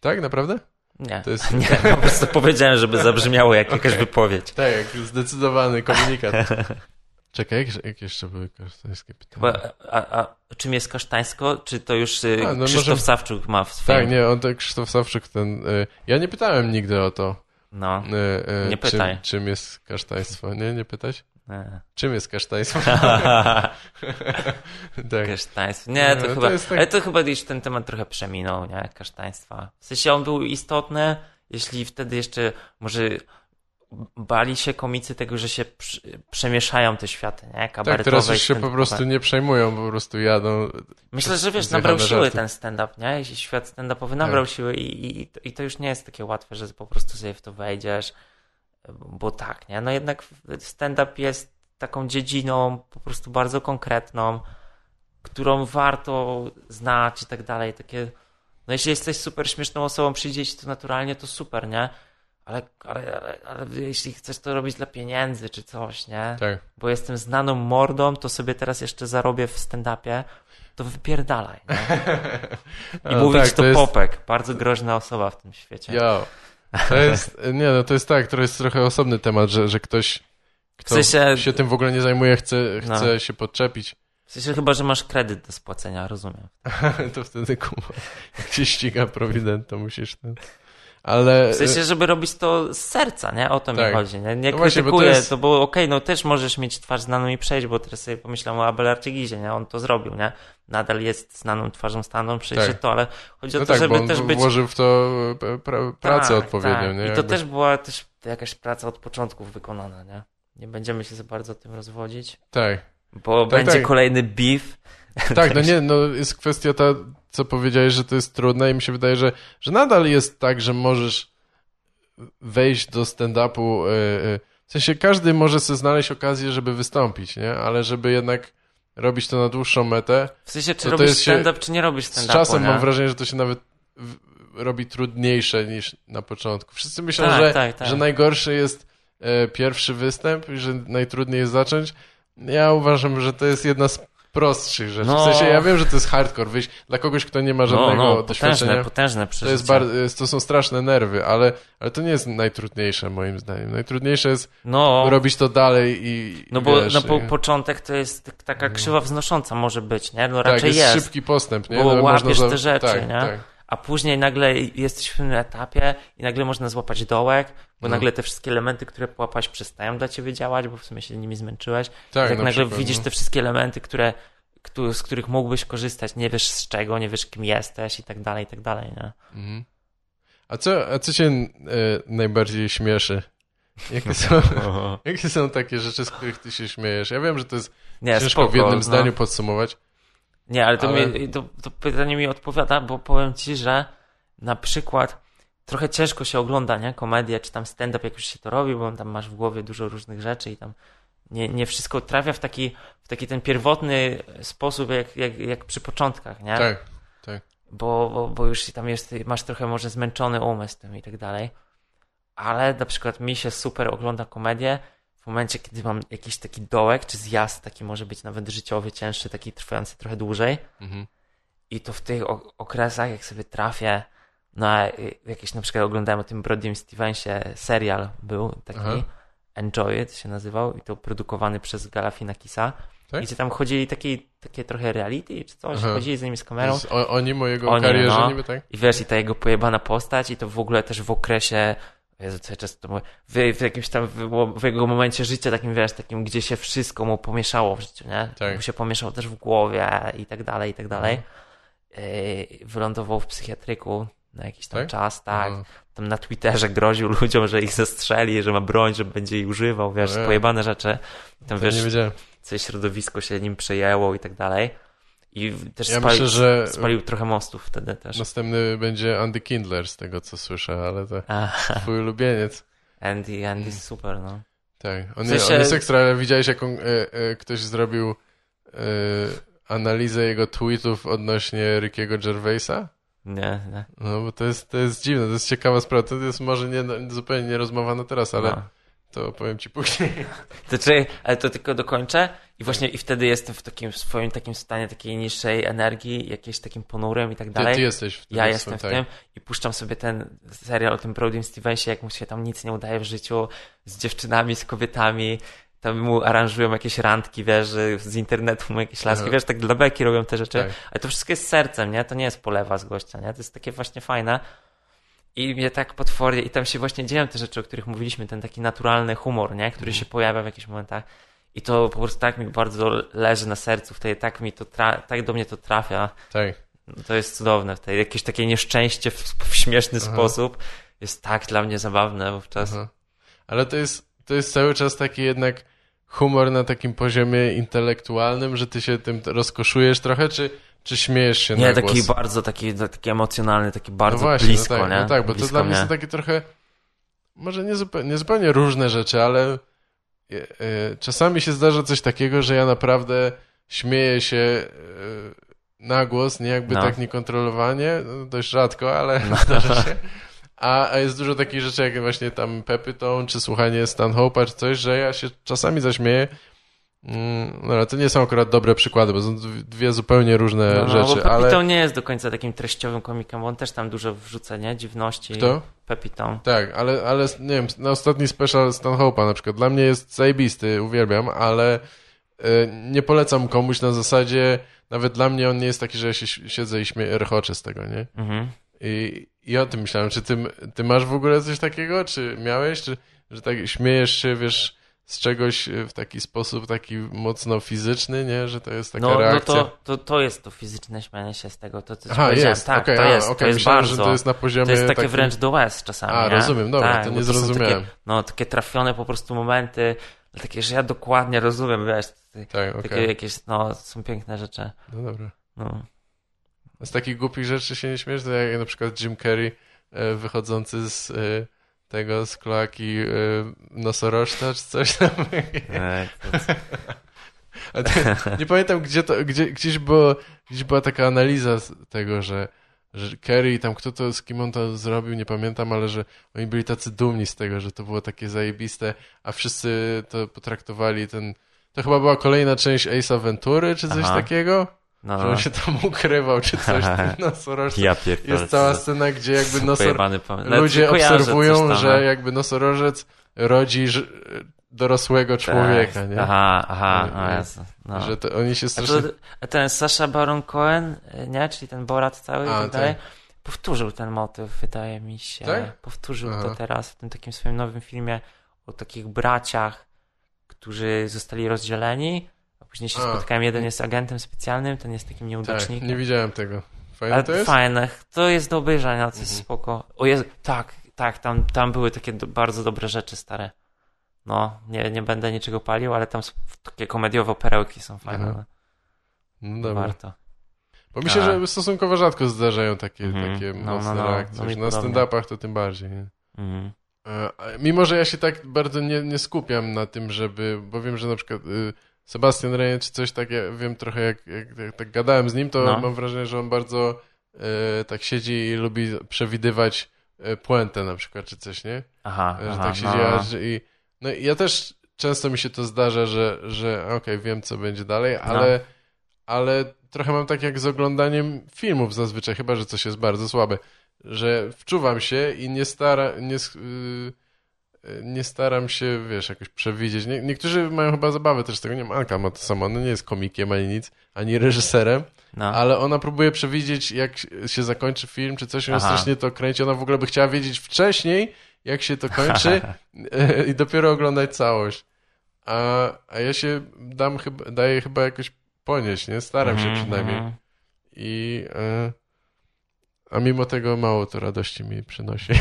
Tak, naprawdę? Nie, jest- <laughs> nie, po prostu powiedziałem, żeby zabrzmiało jak jakaś wypowiedź. Tak, jak zdecydowany komunikat. <laughs> Czekaj, jak, jak jeszcze były kasztańskie pytania? Chyba, a, a czym jest kasztańsko? Czy to już y, A, no Krzysztof może- Sawczuk ma w swoim... Tak, nie, on tak Krzysztof Sawczyk ten... E, ja nie pytałem nigdy o to. No, E, e, Nie pytaj. Czym, czym jest kasztaństwo? Nie, nie pytać? nie. Czym jest kasztaństwo? <laughs> <laughs> tak. Kasztaństwo. Nie, to No, to chyba. jest tak- Ale to chyba już ten temat trochę przeminął, nie? Kasztaństwa. W sensie on był istotny, jeśli wtedy jeszcze może bali się komicy tego, że się przemieszają te światy, nie? Tak, Kabaretowe teraz już i się po prostu nie przejmują, po prostu jadą. Myślę, że wiesz, nabrał siły ten stand-up, nie? Jeśli świat stand-upowy nabrał Tak. siły i, i, i to już nie jest takie łatwe, że po prostu sobie w to wejdziesz, bo tak, nie? No jednak stand-up jest taką dziedziną po prostu bardzo konkretną, którą warto znać i tak dalej. Takie, no jeśli jesteś super śmieszną osobą, przyjdzie ci to naturalnie, to super, nie? Ale, ale, ale, ale jeśli chcesz to robić dla pieniędzy czy coś, nie? Tak. Bo jestem znaną mordą, to sobie teraz jeszcze zarobię w stand-upie. to wypierdalaj. <laughs> I No mówić tak, to, to jest- Popek, bardzo groźna osoba w tym świecie. Jo. To jest, <laughs> nie no, to jest tak, to jest trochę osobny temat, że, że ktoś, kto W sensie- się tym w ogóle nie zajmuje, chce, No. chce się podczepić, W sensie chyba, że masz kredyt do spłacenia, rozumiem. <laughs> to wtedy kuma. Jak się ściga prowident, to musisz ten... Ale... W sensie, żeby robić to z serca, nie? O to mi Tak. chodzi, nie? Nie No właśnie, bo to krytykuję, jest- to było okej, no też możesz mieć twarz znaną i przejść, bo teraz sobie pomyślałem o Abelardzie Gizie, nie? On to zrobił, nie? Nadal jest znaną twarzą staną, przejdzie Tak. to, ale chodzi o no to, tak, żeby on też być... włożył w to e, pra, pracę Tak, odpowiednią, tak. nie? I to Jakby- też była też jakaś praca od początków wykonana, nie? Nie będziemy się za bardzo tym rozwodzić, Tak. bo Tak, będzie tak. kolejny beef. Tak, no <laughs> nie, no jest kwestia ta, co powiedziałeś, że to jest trudne i mi się wydaje, że, że nadal jest tak, że możesz wejść do stand-upu, e, e, w sensie każdy może sobie znaleźć okazję, żeby wystąpić, nie? Ale żeby jednak robić to na dłuższą metę, W sensie, czy robisz stand-up, czy nie robisz z stand-upu, czasem nie? mam wrażenie, że to się nawet robi trudniejsze niż na początku. Wszyscy myślą, Tak, że, tak, tak. że najgorszy jest e, pierwszy występ i że najtrudniej jest zacząć. Ja uważam, że to jest jedna z prostszych rzeczy. No. W sensie ja wiem, że to jest hardcore, wyjść dla kogoś, kto nie ma żadnego no, no, doświadczenia. potężne, potężne To, przeżycie. jest bar- to są straszne nerwy, ale, ale to nie jest najtrudniejsze moim zdaniem. Najtrudniejsze jest No, robić to dalej i no bo wiesz, na po, początek to jest tak- taka krzywa wznosząca może być, nie? No tak, raczej jest, jest. szybki postęp, nie? Bo No, łapiesz można te rzeczy, tak, nie? Tak. A później nagle jesteś w pewnym etapie i nagle można złapać dołek, bo No. nagle te wszystkie elementy, które połapałeś, przestają dla ciebie działać, bo w sumie się nimi zmęczyłeś. Tak, jak na nagle przykład, widzisz no. te wszystkie elementy, które, z których mógłbyś korzystać, nie wiesz z czego, nie wiesz kim jesteś i tak dalej, i tak dalej, nie? Mhm. A co, a co cię e, najbardziej śmieszy? Jakie są, <laughs> jakie są takie rzeczy, z których ty się śmiejesz? Ja wiem, że to jest Nie, ciężko spoko, w jednym no. zdaniu podsumować. Nie, ale to, Ale- Mi, to, to pytanie mi odpowiada, bo powiem ci, że na przykład trochę ciężko się ogląda, nie? Komedię, czy tam stand-up, jak już się to robi, bo tam masz w głowie dużo różnych rzeczy i tam nie, nie wszystko trafia w taki, w taki ten pierwotny sposób, jak, jak, jak przy początkach, nie? Tak. Bo, bo, bo już tam jest, masz trochę może zmęczony umysł tym i tak dalej. Ale na przykład mi się super ogląda komedię w momencie, kiedy mam jakiś taki dołek, czy zjazd taki może być nawet życiowy, cięższy, taki trwający trochę dłużej. Mhm. I to w tych o- okresach, jak sobie trafię na y, jakieś, na przykład oglądałem o tym Brodym Stevensie serial był taki, Aha. Enjoy It się nazywał i to produkowany przez Galafinakisa. Tak? I gdzie tam chodzili takie, takie trochę reality czy coś, Aha. chodzili z nimi z kamerą. o, oni mojego Oni, karierze no. niby, tak? I wiesz, i ta jego pojebana postać i to w ogóle też w okresie Jezu, cały czas to w, w jakimś tam, w, w jego momencie życia takim, wiesz, takim, gdzie się wszystko mu pomieszało w życiu, nie? Tak. Mu się pomieszało też w głowie i tak dalej, i tak dalej. Yy, wylądował w psychiatryku na jakiś tam Tak? czas, tak. Tam na Twitterze groził <laughs> ludziom, że ich zastrzeli, że ma broń, że będzie jej używał, wiesz, Ojej. pojebane rzeczy. Tam, To wiesz, całe środowisko się nim przejęło i tak dalej. I też Ja spalił, myślę, że spalił trochę mostów wtedy też. następny będzie Andy Kindler, z tego co słyszę, ale to Aha. twój ulubieniec. Andy, Andy jest super, no. Tak, on, W sensie- on jest ekstra, ale widziałeś jaką e, e, ktoś zrobił e, analizę jego tweetów odnośnie Rickiego Gervaisa? Nie, nie. No bo to jest, to jest dziwne, to jest ciekawa sprawa. To jest może nie, zupełnie nie rozmowa na teraz, ale No. To powiem ci później. <laughs> To czekaj, ale to tylko dokończę i właśnie i wtedy jestem w takim swoim takim stanie takiej niższej energii, jakimś takim ponurym i tak Ty, dalej. ty jesteś w tym. Ja jestem w tak. tym i puszczam sobie ten serial o tym Brodym Stevensie, jak mu się tam nic nie udaje w życiu, z dziewczynami, z kobietami, tam mu aranżują jakieś randki, wiesz, z internetu mu jakieś laski, Aha. wiesz, tak dla beki robią te rzeczy, Tak. ale to wszystko jest sercem, nie? To nie jest polewa z gościa, nie? To jest takie właśnie fajne. I mnie tak potwornie, i tam się właśnie dzieją te rzeczy, o których mówiliśmy, ten taki naturalny humor, nie? Który się pojawia w jakichś momentach. I to po prostu tak mi bardzo leży na sercu, wtedy tak mi to, tak do mnie to trafia. Tak. To jest cudowne. Wtedy jakieś takie nieszczęście w, w śmieszny Aha. sposób jest tak dla mnie zabawne wówczas. Aha. Ale to jest, to jest cały czas taki jednak humor na takim poziomie intelektualnym, że ty się tym rozkoszujesz trochę, czy, czy śmiejesz się Nie, na taki głos? bardzo taki, taki emocjonalny, taki bardzo no właśnie, blisko, no tak, nie? No tak, bo blisko to dla mnie są takie trochę, może nie zupełnie, nie zupełnie różne rzeczy, ale e, e, czasami się zdarza coś takiego, że ja naprawdę śmieję się e, na głos, nie jakby No. tak niekontrolowanie, no, dość rzadko, ale <laughs> zdarza się. A, a jest dużo takich rzeczy, jak właśnie tam Pepy Tone, czy słuchanie Stanhope'a, czy coś, że ja się czasami zaśmieję, no ale to nie są akurat dobre przykłady, bo są dwie zupełnie różne No, no, rzeczy, bo ale... Pepito nie jest do końca takim treściowym komikiem, bo on też tam dużo wrzuca, nie? Dziwności. Kto? Pepito. Tak, ale, ale nie wiem, na ostatni special Stanhope'a na przykład, dla mnie jest zajebisty, uwielbiam, ale y, nie polecam komuś na zasadzie, nawet dla mnie on nie jest taki, że ja się siedzę i śmieję, rechoczę z tego, nie? Mhm. I, I o tym myślałem, czy ty, ty masz w ogóle coś takiego, czy miałeś, czy że tak śmiejesz się, wiesz, z czegoś w taki sposób, taki mocno fizyczny, nie? Że to jest taka No, reakcja. no to, to, to jest to fizyczne śmianie się z tego, to co ci Aha, powiedziałem. jest, Tak, okej, to a, jest, okej, to jest myślałem, bardzo. że to jest na poziomie To jest takie takim... wręcz do łez czasami, A, nie? rozumiem, dobra, tak, to bo nie zrozumiałem. Takie, no, takie trafione po prostu momenty, takie, że ja dokładnie rozumiem, wiesz, Tak, okej. takie jakieś, no, są piękne rzeczy. No dobra. No. Z takich głupich rzeczy się nie śmiesz, to jak na przykład Jim Carrey e, wychodzący z e, tego, z kloaki e, nosorożca, czy coś tam. <laughs> To, nie pamiętam, gdzie to, gdzie, gdzieś, było, gdzieś była taka analiza tego, że, że Kerry, tam kto to, z kim on to zrobił, nie pamiętam, ale że oni byli tacy dumni z tego, że to było takie zajebiste, a wszyscy to potraktowali ten, to chyba była kolejna część Ace Aventury, czy coś Aha. takiego, No, że on się tam ukrywał, czy coś, ten <laughs> nosorożec. ja pierdolę. Jest cała scena, gdzie jakby nosor... Ludzie obserwują, że no. jakby nosorożec rodzi dorosłego człowieka, Tak. nie? Aha, aha, I- o Jezu, no. Że to, oni się strasznie... a ten Sasha Baron Cohen, nie? Czyli ten Borat cały i A, tak tak. dalej. Powtórzył ten motyw, wydaje mi się. Tak? Powtórzył Aha. to teraz w tym takim swoim nowym filmie o takich braciach, którzy zostali rozdzieleni, później się A. spotkają. Jeden jest agentem specjalnym, ten jest takim Tak, nieudacznikiem. nie widziałem tego. Fajne Ale to jest? fajne. To jest do obejrzenia, to jest Mhm. spoko. O Jezu, tak, tak, tam, tam były takie do, bardzo dobre rzeczy stare. No, nie, nie będę niczego palił, ale tam takie komediowe perełki są fajne. Mhm. No, No dobra. warto. Bo mi się, A. że stosunkowo rzadko zdarzają takie, Mhm. takie No, mocne no, no. reakcje. No na stand-upach to tym bardziej. Nie? Mhm. E, Mimo, że ja się tak bardzo nie, nie skupiam na tym, żeby, bo wiem, że na przykład y, Sebastian Rejent czy coś tak, ja wiem trochę jak, jak, jak tak gadałem z nim, to No. mam wrażenie, że on bardzo e, tak siedzi i lubi przewidywać e, puentę na przykład, czy coś, nie? Aha, Że aha, tak siedzi, no, a, że i no i ja też często mi się to zdarza, że, że okej, wiem co będzie dalej, No. ale, ale trochę mam tak jak z oglądaniem filmów zazwyczaj, chyba, że coś jest bardzo słabe, że wczuwam się i nie stara, nie, yy, nie staram się, wiesz, jakoś przewidzieć. Nie, niektórzy mają chyba zabawę też z tego, nie wiem, Anka ma to samo, ona nie jest komikiem ani nic, ani reżyserem, no. ale ona próbuje przewidzieć, jak się zakończy film, czy coś, ona Aha. strasznie to kręci. Ona w ogóle by chciała wiedzieć wcześniej, jak się to kończy <laughs> i dopiero oglądać całość. A, a ja się dam chyba, daję chyba jakoś ponieść, nie? Staram się Mhm, przynajmniej. mhm. I, e, a mimo tego mało to radości mi przynosi.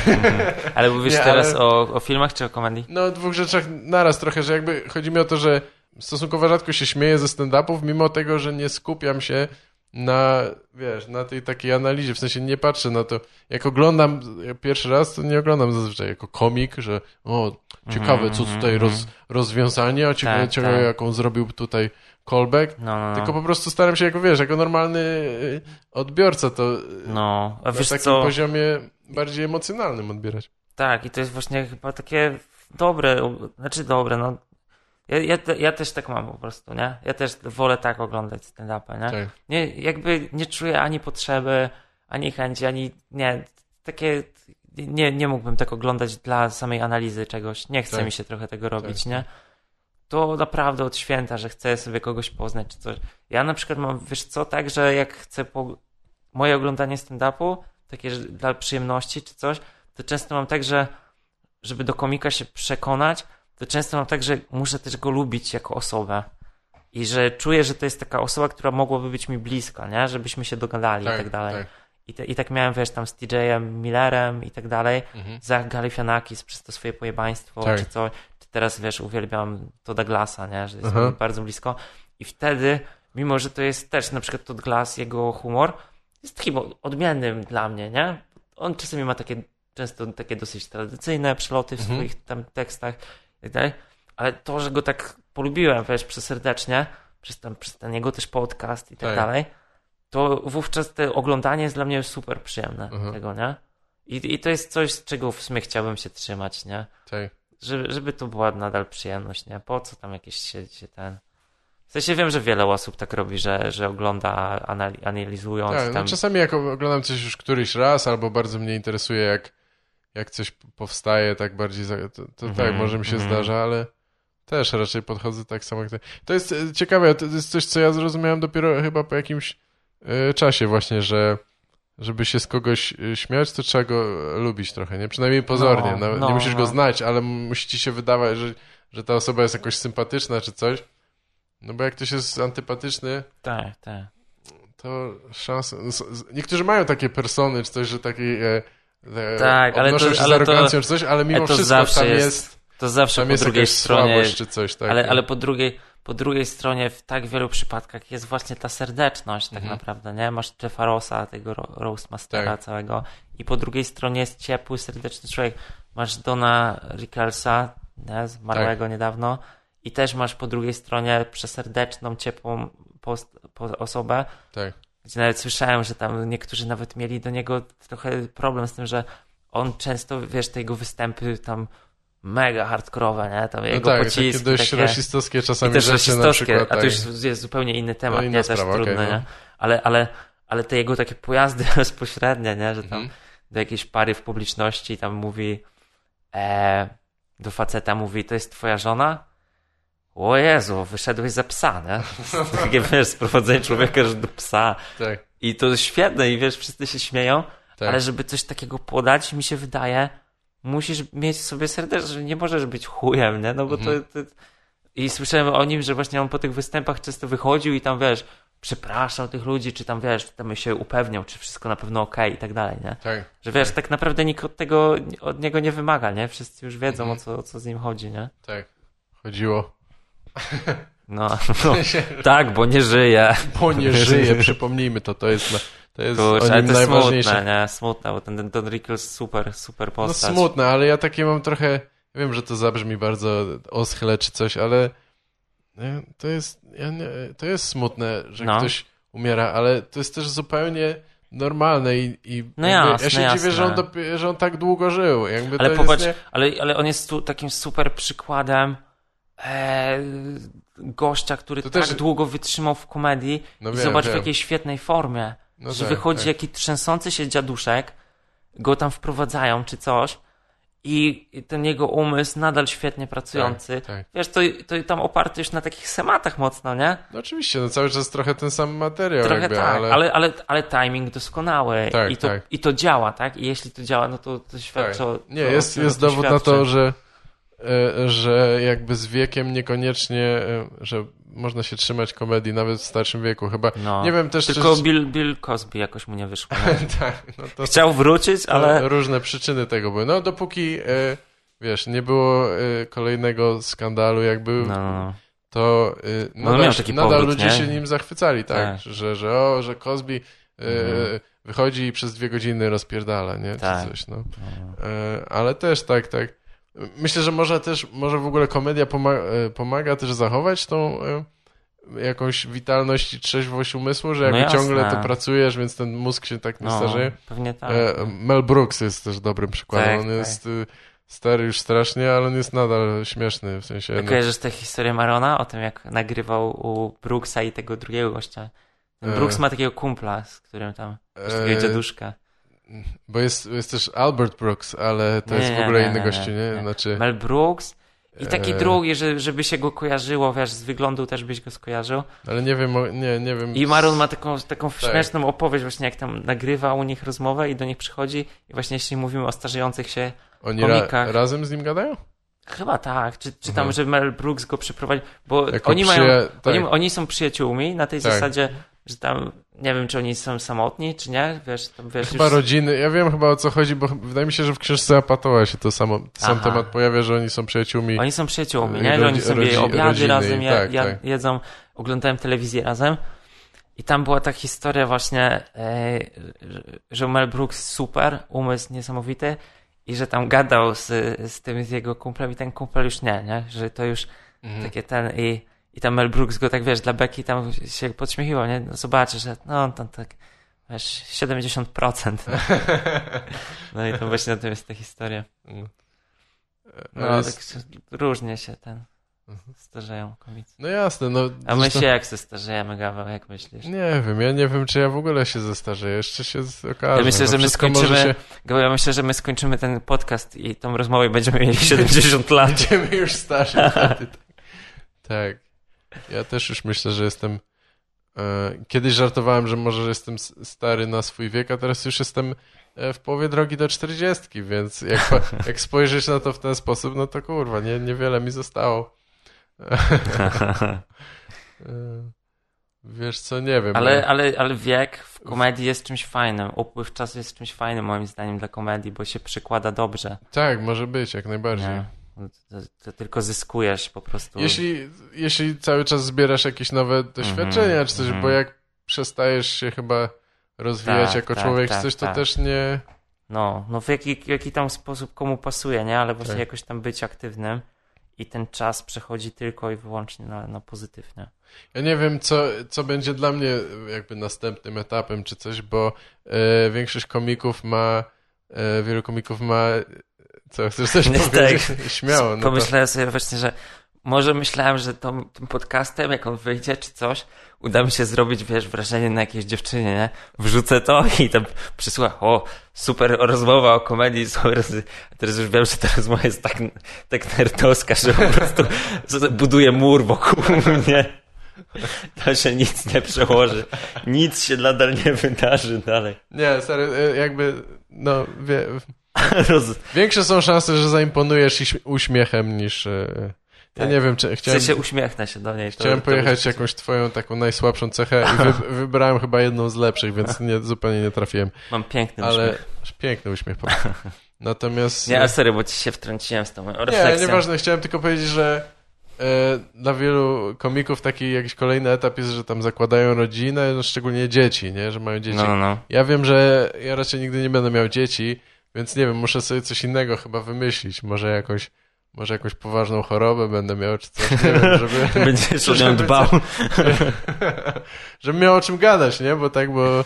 Ale mówisz <laughs> Nie, teraz ale- o, o filmach czy o komedii? No, o dwóch rzeczach naraz trochę, że jakby chodzi mi o to, że stosunkowo rzadko się śmieję ze stand-upów, mimo tego, że nie skupiam się na, wiesz, na tej takiej analizie, w sensie nie patrzę na to, jak oglądam pierwszy raz, to nie oglądam zazwyczaj jako komik, że o, ciekawe, co Mhm, tutaj mhm. roz, rozwiązanie, a ciekawe, Tak, ciekawe tak. jaką zrobił tutaj callback, No, no, no. tylko po prostu staram się, jako wiesz, jako normalny y, odbiorca to y, no. A na wiesz takim co? poziomie bardziej emocjonalnym odbierać. Tak, i to jest właśnie chyba takie dobre, znaczy dobre, no. Ja, ja, ja też tak mam po prostu, nie? Ja też wolę tak oglądać stand-upy, nie? Tak. nie? Jakby nie czuję ani potrzeby, ani chęci, ani, nie, takie, nie, nie mógłbym tak oglądać dla samej analizy czegoś. Nie chce Tak. mi się trochę tego robić, Tak, nie? To naprawdę od święta, że chcę sobie kogoś poznać czy coś. Ja na przykład mam, wiesz co, tak, że jak chcę po... moje oglądanie stand-upu, takie dla przyjemności czy coś, to często mam tak, że żeby do komika się przekonać, to często mam tak, że muszę też go lubić jako osobę. I że czuję, że to jest taka osoba, która mogłaby być mi bliska, nie? Żebyśmy się dogadali i tak dalej. tak. I, te, I tak miałem, wiesz, tam z TJ-em Millerem i tak dalej. Mhm. Zach Galifianakis przez to swoje pojebaństwo, Tak. czy co. Czy teraz, wiesz, uwielbiam Toda Glassa, nie? Że jest Aha. mi bardzo blisko. I wtedy, mimo że to jest też na przykład Todd Glass, jego humor, jest takim odmiennym dla mnie, nie? On czasami ma takie, często takie dosyć tradycyjne przeloty w Mhm. swoich tam tekstach i tak dalej. Ale to, że go tak polubiłem, wiesz, przeserdecznie, przez, tam, przez ten jego też podcast i tak, Tak. dalej, to wówczas to oglądanie jest dla mnie super przyjemne Mhm. tego, nie? I, I to jest coś, z czego w sumie chciałbym się trzymać, nie? Tak. Żeby, żeby to była nadal przyjemność, nie? Po co tam jakieś się, się ten... sensie wiem, że wiele osób tak robi, że, że ogląda anali- analizując. Tak, no tam... czasami jak oglądam coś już któryś raz, albo bardzo mnie interesuje, jak, jak coś powstaje, tak bardziej, to, to Mhm, tak, może mi się mhm. zdarza, ale też raczej podchodzę tak samo jak ty. To jest e, ciekawe, to jest coś, co ja zrozumiałem dopiero chyba po jakimś e, czasie właśnie, że żeby się z kogoś e, śmiać, to trzeba go lubić trochę, nie? Przynajmniej pozornie. No, Nawet no, nie musisz go no. znać, ale musi ci się wydawać, że, że ta osoba jest jakoś sympatyczna czy coś. No bo jak ktoś jest antypatyczny, Tak, tak. to szanse. no, Niektórzy mają takie persony, czy coś, że taki. E, Tak, ale to- się ale z to- czy coś, ale mimo ale to wszystko zawsze tam jest- jest, To zawsze tam po jest drugiej stronie. czy coś tak. Ale, ale po, drugiej, po drugiej stronie w tak wielu przypadkach jest właśnie ta serdeczność tak Mhm. naprawdę, nie? Masz Jeffa Rossa, tego ro- Roastmastera Tak. całego i po drugiej stronie jest ciepły, serdeczny człowiek. Masz Dona Rickelsa, nie? zmarłego Tak. niedawno i też masz po drugiej stronie przeserdeczną, ciepłą post, po osobę, Tak. Gdzie nawet słyszałem, że tam niektórzy nawet mieli do niego trochę problem z tym, że on często, wiesz, te jego występy tam mega hardkorowe, nie? Tam No jego tak, pociski takie dość takie... rasistowskie I czasami też rzeczy na rasistowskie, przykład. a to tak. już jest zupełnie inny temat, inna nie? Też sprawa, trudne, okej, no. nie? Ale, ale, ale te jego takie pojazdy <laughs> bezpośrednie, nie? Że tam Mhm. do jakiejś pary w publiczności tam mówi e, do faceta mówi, to jest twoja żona? O Jezu, wyszedłeś za psa, nie? <laughs> Takie, wiesz, sprowadzenie człowieka do psa. Tak, I to jest świetne i wiesz, wszyscy się śmieją, tak. ale żeby coś takiego podać, mi się wydaje, musisz mieć sobie serdecznie, że nie możesz być chujem, nie? No bo Mhm. to, to... I słyszałem o nim, że właśnie on po tych występach często wychodził i tam, wiesz, przepraszał tych ludzi, czy tam, wiesz, tam się upewniał, czy wszystko na pewno okej i tak dalej, nie? tak. Że wiesz, tak naprawdę nikt od tego, od niego nie wymaga, nie? Wszyscy już wiedzą, Mhm. o, co, o co z nim chodzi, nie? Tak. Chodziło. No, <laughs> no tak, bo nie żyje. Bo nie <laughs> żyje, przypomnijmy to, to jest, to jest Kurczę, ale to jest najważniejsze. smutne, nie? Smutne, bo ten Don Rickles super, super No postać. smutne, ale ja takie mam trochę, wiem, że to zabrzmi bardzo oschle czy coś, ale nie, to jest, ja nie, to jest smutne, że No. ktoś umiera, ale to jest też zupełnie normalne i, i No jasne, ja się jasne. dziwię, że on, dopie- że on tak długo żył. Jakby Ale popatrz, nie... ale, ale on jest tu takim super przykładem e, gościa, który To tak też- długo wytrzymał w komedii No i wiem, zobacz wiem. w jakiej świetnej formie. No że tak, wychodzi tak. jaki trzęsący się dziaduszek, go tam wprowadzają czy coś i ten jego umysł nadal świetnie pracujący. Tak, tak. Wiesz, to, to tam oparty już na takich schematach mocno, nie? No oczywiście, no cały czas trochę ten sam materiał Trochę jakby, tak, ale... ale, ale, ale timing doskonały Tak, I, to, tak. i to działa, tak? I jeśli to działa, no to, to Tak. świadczy o... Nie, jest, jest dowód na świadczy. to, że, że jakby z wiekiem niekoniecznie, e, że można się trzymać komedii nawet w starszym wieku. Chyba, No. nie wiem też... Tylko czy... Bill, Bill Cosby jakoś mu nie wyszło. <laughs> tak, no to Chciał wrócić, ale... różne przyczyny tego były. No dopóki, e, wiesz, nie było e, kolejnego skandalu jakby, No, no, no. to e, No, nadal, nadal powrót, ludzie nie? się nim zachwycali, tak, Tak. Że, że o, że Cosby e, Mhm. wychodzi i przez dwie godziny rozpierdala, nie? Czy Tak. coś, no. E, ale też tak, tak. Myślę, że może też, może w ogóle komedia pomaga, pomaga też zachować tą e, jakąś witalność i trzeźwość umysłu, że No jakby ciągle to pracujesz, więc ten mózg się tak nie No, starzeje. pewnie tak. E, Mel Brooks jest też dobrym przykładem. Tak, on tak. jest y, stary już strasznie, ale on jest nadal śmieszny, w sensie... No, Kojarzysz tę historię Marona o tym, jak nagrywał u Brooksa i tego drugiego gościa? Ten E. Brooks ma takiego kumpla, z którym tam, e, takiego dziaduszka. Bo jest, jest też Albert Brooks, ale to Nie, jest w ogóle nie, inny nie, gościu, nie. Znaczy... Mel Brooks i taki E. drugi, że, żeby się go kojarzyło, wiesz, z wyglądu też byś go skojarzył. Ale nie wiem, nie, nie wiem... I Maron ma taką, taką Tak. śmieszną opowieść właśnie, jak tam nagrywa u nich rozmowę i do nich przychodzi i właśnie jeśli mówimy o starzejących się, Oni ra komikach. razem z nim gadają? chyba tak, czy, czy tam, Mhm. że Mel Brooks go przyprowadził, bo Jako oni mają, tak. oni, oni są przyjaciółmi na tej Tak. zasadzie, że tam, nie wiem, czy oni są samotni, czy nie, wiesz, tam wiesz, Chyba już... rodziny, ja wiem chyba o co chodzi, bo wydaje mi się, że w książce Apatoła się to samo, sam temat pojawia, że oni są przyjaciółmi. Oni są przyjaciółmi, nie? Że oni sobie rodzi- obiady rodziny, razem je, tak, ja- tak. jedzą, oglądałem telewizję razem i tam była ta historia właśnie, e, że- że Mel Brooks super, umysł niesamowity i że tam gadał z, z tym, z jego kumplem i ten kumpel już nie, nie? Że to już Mhm. takie ten i, i tam Mel Brooks go tak, wiesz, dla Becky tam się podśmiechiwał, nie? No zobaczy, że no on tam tak, wiesz, 70%. <laughs> No i to właśnie na tym jest ta historia. No, No, jest, tak różnie się ten... starzeją komicy. No jasne, no. A my zresztą- się jak się starzejemy, Gaweł, jak myślisz? Nie wiem, ja nie wiem, czy ja w ogóle się zestarzeję. Jeszcze się z- okaże. Ja myślę, No że my skończymy, Się... Gaweł, ja myślę, że my skończymy ten podcast i tą rozmowę i będziemy mieli 70 lat. <laughs> Będziemy już starzy. wtedy. <laughs> tak. Ja też już myślę, że jestem. E, kiedyś żartowałem, że może jestem stary na swój wiek, a teraz już jestem e, w połowie drogi do 40, więc jak, <laughs> jak spojrzysz na to w ten sposób, no to kurwa, nie, niewiele mi zostało. <laughs> E, Wiesz co, nie wiem. Ale, ja- ale, ale wiek w komedii jest czymś fajnym. Upływ czasu jest czymś fajnym, moim zdaniem, dla komedii, bo się przykłada dobrze. Tak, może być, jak najbardziej. Nie? To, to tylko zyskujesz po prostu. Jeśli, jeśli cały czas zbierasz jakieś nowe doświadczenia Mhm, czy coś, mhm. bo jak przestajesz się chyba rozwijać Tak, jako tak, człowiek, tak, coś, to tak. też nie... No, no w jaki, jaki tam sposób komu pasuje, nie? Ale właśnie Tak. jakoś tam być aktywnym i ten czas przechodzi tylko i wyłącznie na, na pozytywnie. Ja nie wiem, co, co będzie dla mnie jakby następnym etapem czy coś, bo e, większość komików ma, e, wielu komików ma... Co, chcesz coś Nie, <laughs> powiedzieć? Śmiało, no to... Pomyślałem sobie właśnie, że może myślałem, że tą, tym podcastem, jak on wyjdzie czy coś, uda mi się zrobić, wiesz, wrażenie na jakiejś dziewczynie, nie? Wrzucę to <laughs> i tam przysłucha, o, super rozmowa o komedii, <laughs> super. Teraz już wiem, że ta rozmowa jest tak, tak nerdowska, że po prostu buduje mur wokół mnie. To się nic nie przełoży. Nic się nadal nie wydarzy dalej. Nie, stary, e, jakby, no, wie, <laughs> Roz... większe są szanse, że zaimponujesz uśmiechem niż... E, ja Tak. nie wiem, czy chciałem... uśmiechnę się do niej. Chciałem to pojechać jakąś twoją taką najsłabszą cechę i wy, <laughs> wybrałem chyba jedną z lepszych, więc nie, zupełnie nie trafiłem. Mam piękny Ale uśmiech. piękny uśmiech. po. <laughs> Natomiast... Nie, ale serio, bo ci się wtrąciłem z tą nie, refleksją. nieważne. Chciałem tylko powiedzieć, że e, dla wielu komików taki jakiś kolejny etap jest, że tam zakładają rodzinę, no szczególnie dzieci, nie? Że mają dzieci. No, no, no. Ja wiem, że ja raczej nigdy nie będę miał dzieci, więc nie wiem, muszę sobie coś innego chyba wymyślić. Może jakąś, może jakąś poważną chorobę będę miał, czy coś, nie wiem, żeby... <laughs> Będziesz o nią dbał. <laughs> Żebym miał o czym gadać, nie? Bo tak, bo,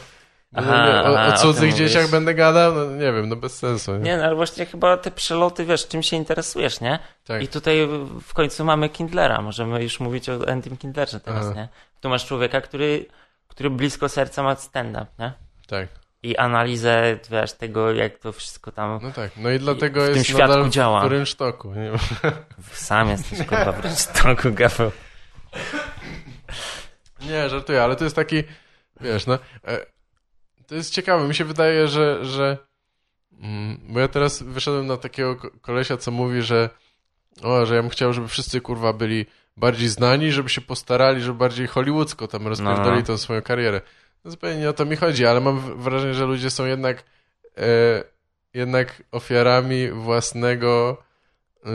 Aha, o, aha, o o cudzych tym dzieciach będę gadał, no nie wiem, no bez sensu. Nie? Nie, no ale właśnie chyba te przeloty, wiesz, czym się interesujesz, nie? Tak. I tutaj w końcu mamy Kindlera. Możemy już mówić o Endym Kindlerze teraz, Aha. nie? Tu masz człowieka, który, który blisko serca ma stand-up, nie? tak, I analizę, wiesz, tego, jak to wszystko tam no tak. No i dlatego w tym jest świadku nadal działa. w rynsztoku. Nie? sam jesteś, kurwa, wręcz toku gaweł. nie, żartuję, ale to jest taki, wiesz, no, e, to jest ciekawe. Mi się wydaje, że, że mm, bo ja teraz wyszedłem na takiego ko- kolesia, co mówi, że o, że ja bym chciał, żeby wszyscy, kurwa, byli bardziej znani, żeby się postarali, żeby bardziej hollywoodzko tam rozpierdoli no. tą swoją karierę. No zupełnie nie o to mi chodzi, ale mam wrażenie, że ludzie są jednak e, jednak ofiarami własnego e,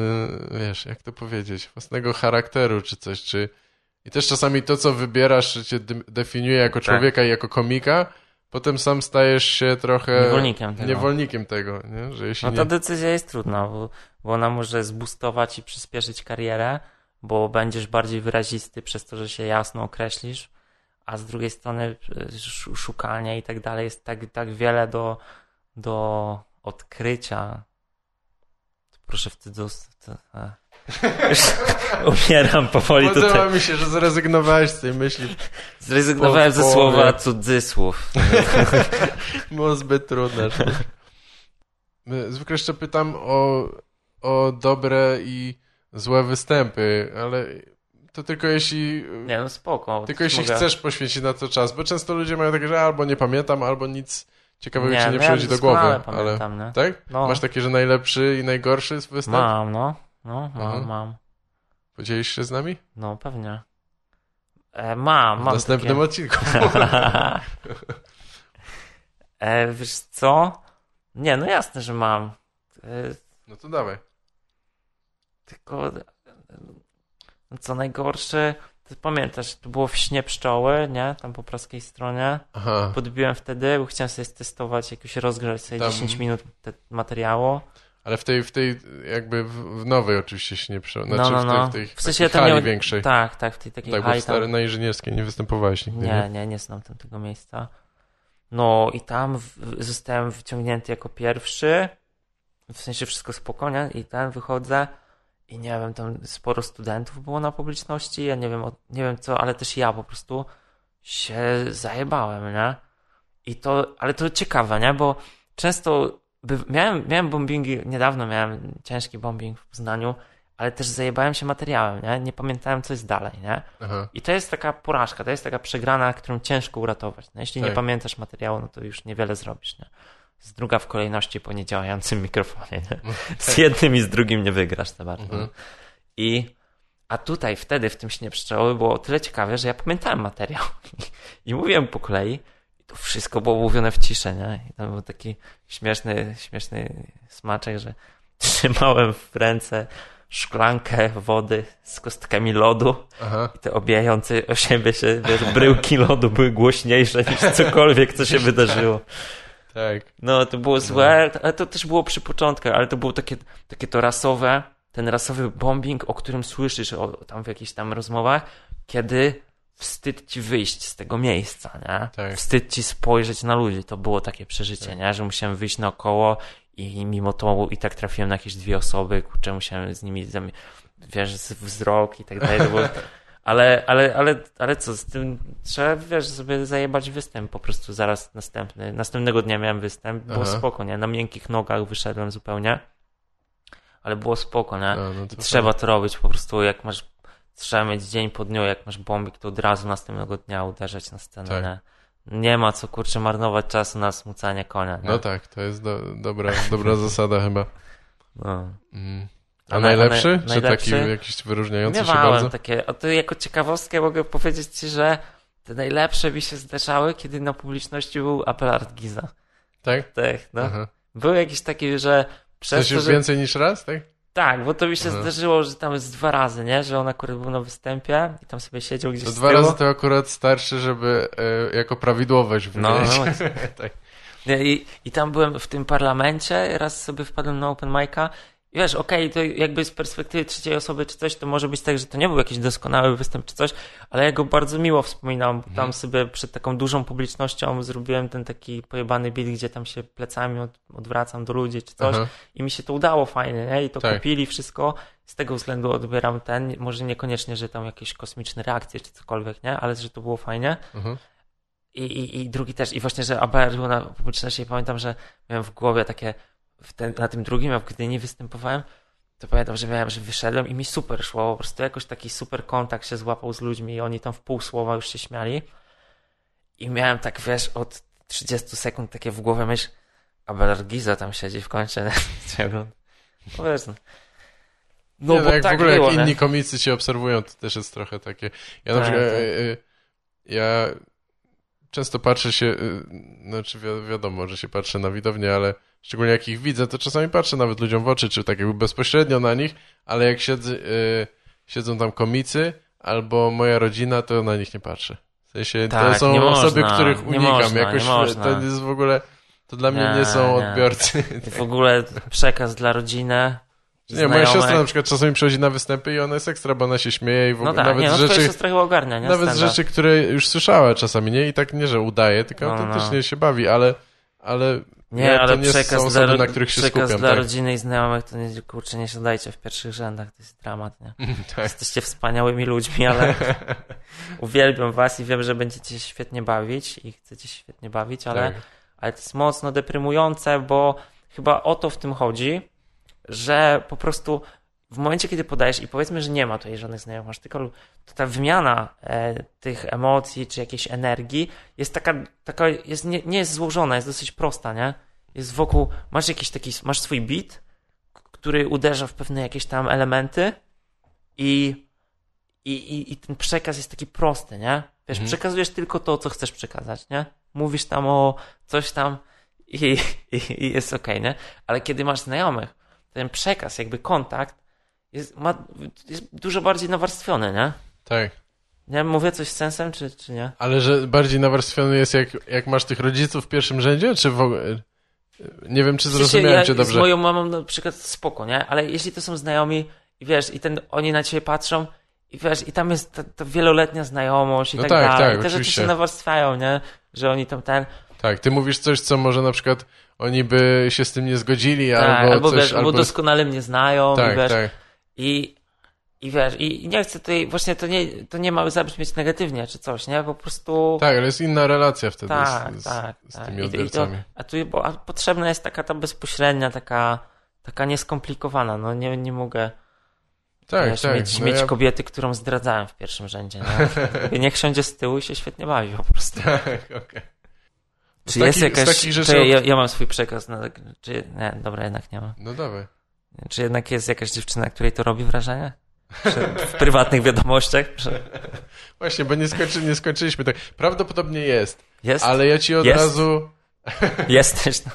wiesz, jak to powiedzieć, własnego charakteru czy coś, czy i też czasami to, co wybierasz, cię de- definiuje jako Tak. człowieka i jako komika, potem sam stajesz się trochę Niewolnikiem tego. niewolnikiem tego, nie? że jeśli No nie... ta decyzja jest trudna, bo, bo ona może zbustować i przyspieszyć karierę, bo będziesz bardziej wyrazisty przez to, że się jasno określisz, a z drugiej strony e, sz- szukanie i tak dalej jest tak, tak wiele do, do odkrycia. Proszę w a. <laughs> Już umieram powoli Podoba tutaj. mi się, że zrezygnowałeś z tej myśli, Zrezygnowałem ze Po- słowa cudzysłów. <laughs> było zbyt trudne. Zwykle jeszcze pytam o, o dobre i złe występy, ale to tylko jeśli Nie no spoko. Tylko jeśli Mogę- chcesz poświęcić na to czas, bo często ludzie mają takie, że albo nie pamiętam, albo nic ciekawego ci nie no ja przychodzi do głowy. doskonale Ale Pamiętam, nie? tak? No. Masz takie, że najlepszy i najgorszy występ? Mam, no. No, mam, Aha. mam. Podzielisz się z nami? No, pewnie. E, mam, W mam. następnym odcinku. takie... <laughs> e, wiesz co? Nie, no jasne, że mam. E, No to dawaj. tylko e, co najgorsze, to pamiętasz, to było w śnie pszczoły, nie? Tam po praskiej stronie. Aha. Podbiłem wtedy, bo chciałem sobie testować, jakoś rozgrzać sobie Tam- 10 minut te materiału. Ale w tej, w tej jakby w, w nowej oczywiście się nie przyjął. No, Znaczy no, w tej, no. w tej W sensie takiej tam hali nie- większej. Tak, tak, w tej takiej Tak, hali w tam stary, na inżynierskiej nie występowałeś nigdy, Nie, nie, nie znam tam tego miejsca. No i tam w, zostałem wyciągnięty jako pierwszy. W sensie wszystko spokojnie i ten wychodzę i nie wiem, tam sporo studentów było na publiczności, ja nie wiem, nie wiem co, ale też ja po prostu się zajebałem, nie? I to, ale to ciekawe, nie? Bo często by, miałem, miałem bombingi, niedawno miałem ciężki bombing w Poznaniu, ale też zajebałem się materiałem, nie? Nie pamiętałem, co jest dalej, nie? Aha. I to jest taka porażka, to jest taka przegrana, którą ciężko uratować. No, jeśli tak. nie pamiętasz materiału, no to już niewiele zrobisz, nie? Z druga w kolejności po niedziałającym mikrofonie, nie? Z jednym i z drugim nie wygrasz za bardzo. Mhm. I a tutaj wtedy w tym śnie pszczoły było tyle ciekawe, że ja pamiętałem materiał <laughs> i mówiłem po kolei i to wszystko było mówione w ciszy, nie? I tam był taki śmieszny, śmieszny smaczek, że <laughs> trzymałem w ręce szklankę wody z kostkami lodu Aha. i te obijające o siebie się, wiesz, bryłki lodu były głośniejsze niż cokolwiek, co się wydarzyło. Tak. No, to było złe, ale to też było przy początkach, ale to było takie, takie to rasowe, ten rasowy bombing, o którym słyszysz o, tam w jakichś tam rozmowach, kiedy wstyd ci wyjść z tego miejsca, nie? Tak. Wstyd ci spojrzeć na ludzi. To było takie przeżycie, tak. nie? Że musiałem wyjść naokoło i mimo to i tak trafiłem na jakieś dwie osoby, kurczę, musiałem z nimi, wiesz, wzrok i tak dalej. Było... <laughs> Ale, ale, ale, ale co, z tym trzeba, wiesz, sobie zajebać występ po prostu zaraz następny. Następnego dnia miałem występ, było Aha. spoko, nie? Na miękkich nogach wyszedłem zupełnie, ale było spoko, nie? No, no trzeba to robić po prostu, jak masz, trzeba mieć dzień po dniu, jak masz bombik, to od razu następnego dnia uderzać na scenę, tak. nie? Nie ma co, kurczę, marnować czasu na smucanie konia. Nie? No tak, to jest do, dobra, dobra <laughs> zasada chyba. No. Mm. A, najlepszy? Na, Czy najlepszy? taki jakiś wyróżniający się bardzo? takie. A to jako ciekawostkę mogę powiedzieć ci, że te najlepsze mi się zdarzały, kiedy na publiczności był Abelard Giza. Tak? Tak, no. Aha. Był jakiś taki, że przez Coś to, że... więcej niż raz, tak? Tak, bo to mi się Aha. zdarzyło, że tam jest dwa razy, nie? Że on akurat był na występie i tam sobie siedział gdzieś to Dwa razy to akurat starszy, żeby e, jako prawidłowość wymienić. No, no. <laughs> tak. I, I tam byłem w tym parlamencie, raz sobie wpadłem na open mic'a wiesz, okej, okay, to jakby z perspektywy trzeciej osoby czy coś, to może być tak, że to nie był jakiś doskonały występ czy coś, ale ja go bardzo miło wspominam. Mhm. Tam sobie przed taką dużą publicznością zrobiłem ten taki pojebany beat, gdzie tam się plecami od, odwracam do ludzi czy coś Aha. i mi się to udało fajnie, nie? I to tak. kupili wszystko. Z tego względu odbieram ten, może niekoniecznie, że tam jakieś kosmiczne reakcje czy cokolwiek, nie? Ale że to było fajnie. Mhm. I, i, I drugi też, i właśnie, że ABR był na publiczności i pamiętam, że miałem w głowie takie ten, na tym drugim, a w Gdyni występowałem, to pamiętam, że miałem, że wyszedłem i mi super szło, po prostu jakoś taki super kontakt się złapał z ludźmi i oni tam w pół słowa już się śmiali. I miałem tak, wiesz, od 30 sekund takie w głowie myśl, a Belargiza tam siedzi w końcu. <laughs> No wiesz, no. No, nie, bo no, jak tak w ogóle było, jak inni komicy cię obserwują, to też jest trochę takie. Ja na tak, przykład, tak. E, e, ja często patrzę się, y, znaczy wi wiadomo, że się patrzę na widownię, ale szczególnie jak ich widzę, to czasami patrzę nawet ludziom w oczy, czy tak jakby bezpośrednio na nich, ale jak siedzę, y, siedzą tam komicy albo moja rodzina, to na nich nie patrzę. W sensie tak, to są osoby, można, których unikam. Można, Jakoś to jest w ogóle, to dla mnie nie, nie są odbiorcy. W ogóle przekaz dla rodziny nie, moja siostra na przykład czasami przychodzi na występy i ona jest ekstra, bo ona się śmieje i w no ogóle no tak, nawet nie, no rzeczy... siostra chyba ogarnia, nie? Nawet rzeczy, które już słyszała czasami, nie? I tak nie, że udaje, tylko no, autentycznie no. się bawi, ale... ale nie, nie ale przekaz, osoby, dla, przekaz skupiam, dla tak? rodziny i znajomych to nie, kurczę, nie siadajcie w pierwszych rzędach, to jest dramat, nie? <laughs> tak. Jesteście wspaniałymi ludźmi, ale <laughs> uwielbiam was i wiem, że będziecie się świetnie bawić i chcecie się świetnie bawić, ale, tak. ale to jest mocno deprymujące, bo chyba o to w tym chodzi, że po prostu w momencie, kiedy podajesz i powiedzmy, że nie ma tutaj żadnych znajomych, masz tylko, to ta wymiana e, tych emocji czy jakiejś energii jest taka, taka jest, nie, nie jest złożona, jest dosyć prosta, nie? Jest wokół, masz jakiś taki, masz swój beat, który uderza w pewne jakieś tam elementy i, i, i, i ten przekaz jest taki prosty, nie? Wiesz, mhm. przekazujesz tylko to, co chcesz przekazać, nie? Mówisz tam o coś tam i, <laughs> i, i jest okej, okay, nie? Ale kiedy masz znajomych, ten przekaz, jakby kontakt jest, ma, jest dużo bardziej nawarstwiony, nie? Tak. Nie mówię coś z sensem, czy, czy nie? Ale że bardziej nawarstwiony jest, jak, jak masz tych rodziców w pierwszym rzędzie, czy w ogóle... Nie wiem, czy zrozumiałem ja, cię dobrze. Z moją mamą na przykład spoko, nie? Ale jeśli to są znajomi i wiesz, i ten, oni na ciebie patrzą i wiesz, i tam jest ta, ta wieloletnia znajomość i no tak, tak dalej. Tak, I te oczywiście. rzeczy się nawarstwiają, nie? Że oni tam ten... Tak, ty mówisz coś, co może na przykład oni by się z tym nie zgodzili, tak, albo, albo, coś, wiesz, albo... doskonale mnie znają, tak, wiesz, tak. I, i wiesz, i nie chcę tutaj, właśnie to nie, to nie ma zabrzmieć negatywnie czy coś, nie? Po prostu... Tak, ale jest inna relacja wtedy Tak, z, z, tak, z tak. tymi I- i to- odbiorcami. A tu bo, a potrzebna jest taka ta bezpośrednia, taka, taka nieskomplikowana, no nie, nie mogę Tak, wiesz, tak. mieć, no mieć ja- kobiety, którą zdradzałem w pierwszym rzędzie. Nie? <laughs> Niech siądzie z tyłu i się świetnie bawi po prostu. Tak, okej. Z Czy jest takich- z jakaś... rzeczy- ja, ja mam swój przekaz. Na, czy, nie, dobra, jednak nie ma. No dawaj. Czy jednak jest jakaś dziewczyna, której to robi wrażenie? W prywatnych wiadomościach? Właśnie, bo nie, skończy, nie skończyliśmy tak. Prawdopodobnie jest, jest? ale ja ci od Jest? razu... <laughs> Jesteś. No.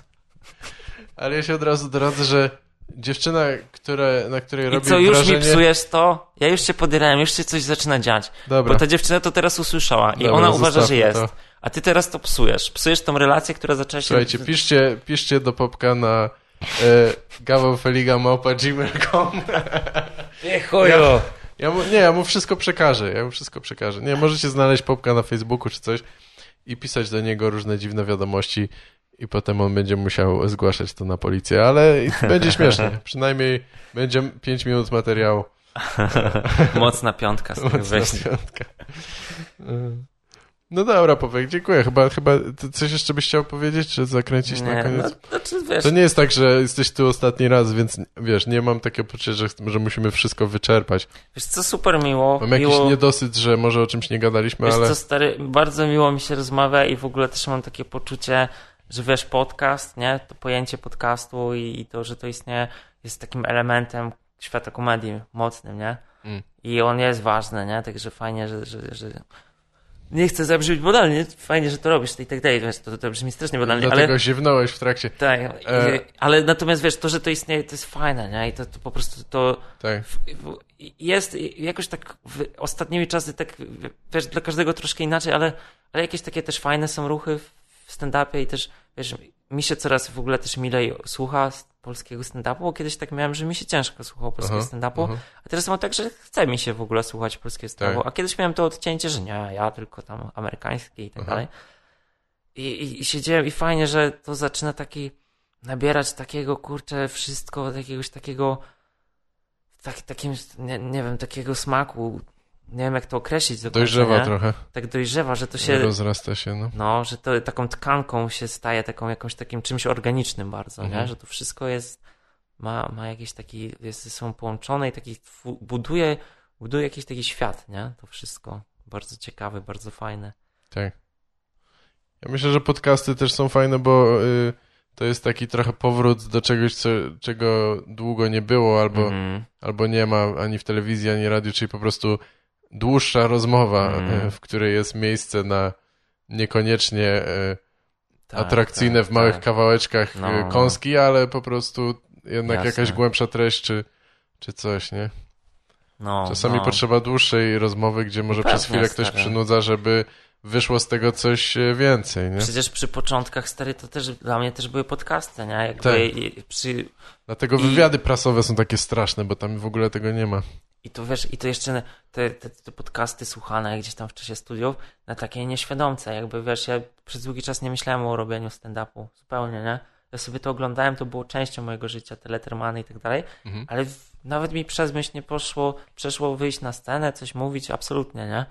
Ale ja się od razu doradzę, że dziewczyna, która, na której I robi co, już wrażenie... mi psujesz to? Ja już się podierałem, już się coś zaczyna dziać. Dobra, Bo ta dziewczyna to teraz usłyszała i Dobra, ona uważa, że jest. to. A ty teraz to psujesz. Psujesz tą relację, która zaczęła się... Słuchajcie, piszcie, piszcie do Popka na e, gmail.com <laughs> Nie chuju. Ja mu, nie, ja mu wszystko przekażę, ja mu wszystko przekażę. Nie, możecie znaleźć Popka na Facebooku czy coś i pisać do niego różne dziwne wiadomości i potem on będzie musiał zgłaszać to na policję, ale <laughs> będzie śmiesznie. Przynajmniej będzie 5 minut materiału. <laughs> Mocna piątka z Mocna piątka. No dobra, Popek, dziękuję. Chyba, chyba coś jeszcze byś chciał powiedzieć, czy zakręcić na Nie, koniec? no, znaczy, wiesz, To nie jest tak, że jesteś tu ostatni raz, więc wiesz, nie mam takiego poczucia, że, że musimy wszystko wyczerpać. wiesz co, super miło. Mam jakiś miło... niedosyt, że może o czymś nie gadaliśmy, Wiesz ale co, stary, bardzo miło mi się rozmawia i w ogóle też mam takie poczucie, że wiesz, podcast, nie? To pojęcie podcastu i, i to, że to istnieje, jest takim elementem świata komedii mocnym, nie? Mm. I on jest ważny, nie? Także fajnie, że, że, że... Nie chcę zabrzmieć banalnie, fajnie, że to robisz i tak dalej, wiesz, to, to brzmi strasznie banalnie, dlatego ale... ziewnąłeś w trakcie. Tak, E. ale natomiast wiesz, to, że to istnieje, to jest fajne, nie? I to, to po prostu to Tak. w- w- jest jakoś tak w ostatnimi czasy tak, wiesz, dla każdego troszkę inaczej, ale, ale jakieś takie też fajne są ruchy w stand-upie i też, wiesz, mi się coraz w ogóle też milej słucha polskiego stand-upu, bo kiedyś tak miałem, że mi się ciężko słuchało polskiego stand-upu, a teraz mam tak, że chce mi się w ogóle słuchać polskiego stand-upu, Tak. a kiedyś miałem to odcięcie, że nie, ja tylko tam amerykański i tak Aha. dalej. I, i, I siedziałem i fajnie, że to zaczyna taki nabierać takiego, kurczę, wszystko, jakiegoś takiego tak, takim, nie, nie wiem, takiego smaku, nie wiem jak to określić do końca, Dojrzewa nie? trochę. Tak dojrzewa, że to się, Rozrasta się, no. no, że to taką tkanką się staje, taką jakąś takim czymś organicznym bardzo, Mhm. nie? Że to wszystko jest, ma, ma jakiś taki, jest ze sobą połączone i taki, buduje, buduje jakiś taki świat, nie? To wszystko bardzo ciekawe, bardzo fajne. Tak. Ja myślę, że podcasty też są fajne, bo y, to jest taki trochę powrót do czegoś, co, czego długo nie było, albo, Mhm. albo nie ma ani w telewizji, ani radiu, czyli po prostu dłuższa rozmowa, Mhm. y, w której jest miejsce na niekoniecznie y, Tak, atrakcyjne tak, w małych tak. kawałeczkach y, No. kąski, ale po prostu jednak Jasne. jakaś głębsza treść, czy, czy coś, nie? No, Czasami no. potrzeba dłuższej rozmowy, gdzie może pewnie, przez chwilę ktoś stary. przynudza, żeby wyszło z tego coś e, więcej, nie? Przecież przy początkach, stary, to też dla mnie też były podcasty, nie? Jakby Tak. i, przy, Dlatego I- wywiady prasowe są takie straszne, bo tam w ogóle tego nie ma. I to wiesz, i to jeszcze te, te, te podcasty słuchane gdzieś tam w czasie studiów na takiej nieświadomce, jakby wiesz, ja przez długi czas nie myślałem o robieniu stand-upu, zupełnie, nie? Ja sobie to oglądałem, to było częścią mojego życia, te Lettermany i tak dalej, Mhm. ale w, nawet mi przez myśl nie poszło, przeszło wyjść na scenę, coś mówić, absolutnie, nie?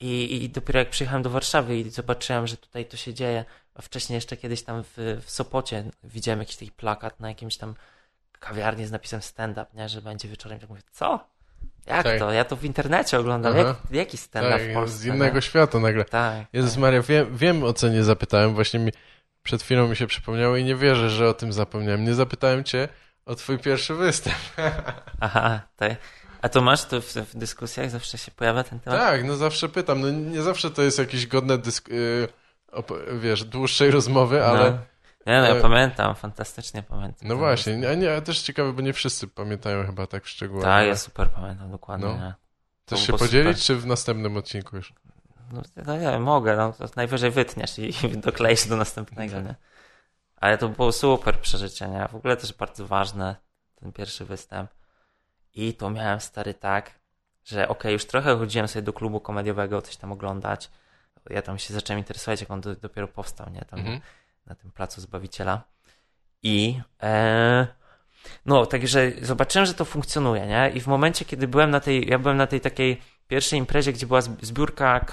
I, I dopiero jak przyjechałem do Warszawy i zobaczyłem, że tutaj to się dzieje, a wcześniej jeszcze kiedyś tam w, w Sopocie widziałem jakiś taki plakat na jakimś tam kawiarni z napisem stand-up, nie? Że będzie wieczorem, tak mówię, co? Jak Tak. to? Ja to w internecie oglądam. Jak, jaki stand-up Tak, w Polsce? z innego nie? świata nagle. Tak. Jezus Maria, wiem, wiem o co nie zapytałem, właśnie mi przed chwilą mi się przypomniało i nie wierzę, że o tym zapomniałem. Nie zapytałem cię o twój pierwszy występ. <laughs> Aha, tak. A to masz to w, w dyskusjach? Zawsze się pojawia ten temat? Tak, no zawsze pytam. No nie zawsze to jest jakieś godne dysk... y, wiesz, dłuższej rozmowy, ale... No. Nie, no, ja e, pamiętam, fantastycznie pamiętam. No właśnie, a nie, a też ciekawe, bo nie wszyscy pamiętają chyba tak w szczegółach. Tak, ja super pamiętam, dokładnie. No. Chcesz się podzielić, super. czy w następnym odcinku już? No, no nie, mogę, no, to najwyżej wytniesz i, i dokleisz do następnego, nie? Ale to było super przeżycie, nie? W ogóle też bardzo ważne, ten pierwszy występ. I to miałem stary tak, że okej, już trochę chodziłem sobie do klubu komediowego, coś tam oglądać. Ja tam się zacząłem interesować, jak on do, dopiero powstał, nie? Tam Mhm. Na tym placu Zbawiciela. I e, No, także zobaczyłem, że to funkcjonuje, nie? I w momencie, kiedy byłem na tej, ja byłem na tej takiej pierwszej imprezie, gdzie była zbiórka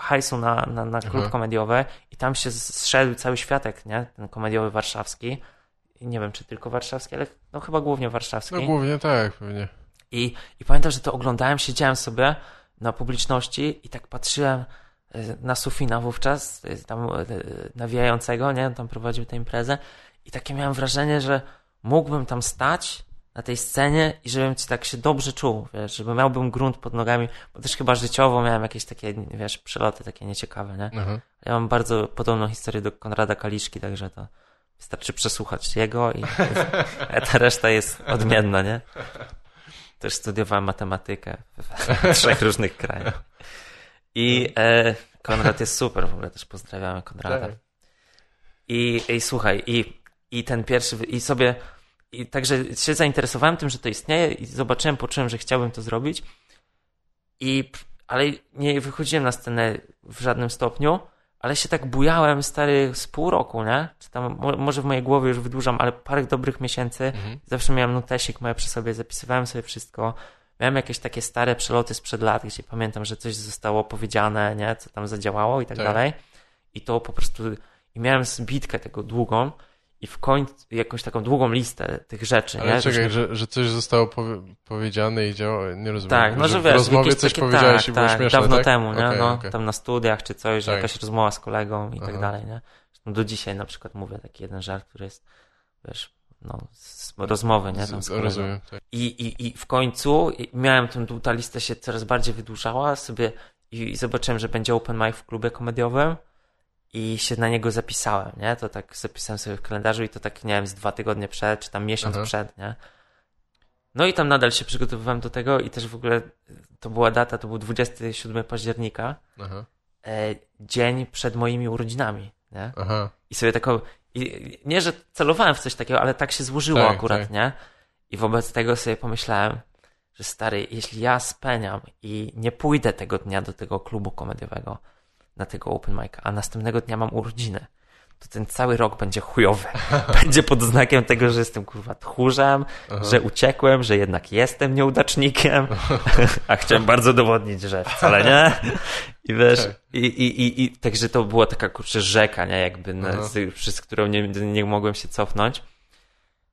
hajsu na, na, na klub Aha. komediowy i tam się zszedł cały światek, nie? Ten komediowy warszawski. I nie wiem, czy tylko warszawski, ale no chyba głównie warszawski. No głównie tak, pewnie. I, I pamiętam, że to oglądałem, siedziałem sobie na publiczności i tak patrzyłem na Sufina wówczas, e, tam e, nawijającego, nie? Tam prowadził tę imprezę i takie miałem wrażenie, że mógłbym tam stać na tej scenie i żebym ci tak się dobrze czuł, wiesz, żeby miałbym grunt pod nogami, bo też chyba życiowo miałem jakieś takie, wiesz, przeloty takie nieciekawe, nie? Mhm. Ja mam bardzo podobną historię do Konrada Kaliszki, także to wystarczy przesłuchać jego i <laughs> ta reszta jest odmienna, nie? Też studiowałem matematykę w <laughs> trzech różnych krajach. I e, Konrad jest super, w ogóle też pozdrawiamy Konrada. Tak. I, I słuchaj, i, i ten pierwszy, i sobie i także się zainteresowałem tym, że to istnieje i zobaczyłem, poczułem, że chciałbym to zrobić. I, ale nie wychodziłem na scenę w żadnym stopniu, ale się tak bujałem stary z pół roku, nie? Czy tam, może w mojej głowie już wydłużam, ale parę dobrych miesięcy. Mhm. Zawsze miałem notesik moje przy sobie, zapisywałem sobie wszystko. Miałem jakieś takie stare przeloty sprzed lat, gdzie pamiętam, że coś zostało powiedziane, nie? Co tam zadziałało i tak, tak. dalej. I to po prostu, i miałem zbitkę tego długą i w końcu jakąś taką długą listę tych rzeczy. Ale nie? czekaj, że, że coś zostało powie powiedziane i działo, nie rozumiem. Tak, no że, że wiesz, w rozmowie coś takie, powiedziałeś tak, i było tak, śmieszne, dawno tak? temu, nie? Okay, no, okay. tam na studiach czy coś, że tak. jakaś rozmowa z kolegą i tak Aha. tak dalej, nie? Do dzisiaj na przykład mówię taki jeden żart, który jest, wiesz, no, rozmowy, nie? Tam z rozumiem, tak. I, i, I w końcu miałem tę, ta lista się coraz bardziej wydłużała sobie i, i zobaczyłem, że będzie open mic w klubie komediowym i się na niego zapisałem, nie? To tak zapisałem sobie w kalendarzu i to tak, nie wiem, z dwa tygodnie przed, czy tam miesiąc Aha. przed, nie? No i tam nadal się przygotowywałem do tego i też w ogóle to była data, to był 27 października, Aha. E, dzień przed moimi urodzinami, nie? Aha. I sobie taką, i, nie, że celowałem w coś takiego, ale tak się złożyło tak, akurat, tak. nie? I wobec tego sobie pomyślałem, że stary, jeśli ja speniam i nie pójdę tego dnia do tego klubu komediowego, na tego open mic, a następnego dnia mam urodziny, to ten cały rok będzie chujowy. <laughs> będzie pod znakiem tego, że jestem kurwa tchórzem, Aha. że uciekłem, że jednak jestem nieudacznikiem, <laughs> a chciałem bardzo dowodnić, że wcale nie. I wiesz, tak. i, i, i, i także to była taka kurczę rzeka, nie, jakby, na, przez którą nie, nie mogłem się cofnąć.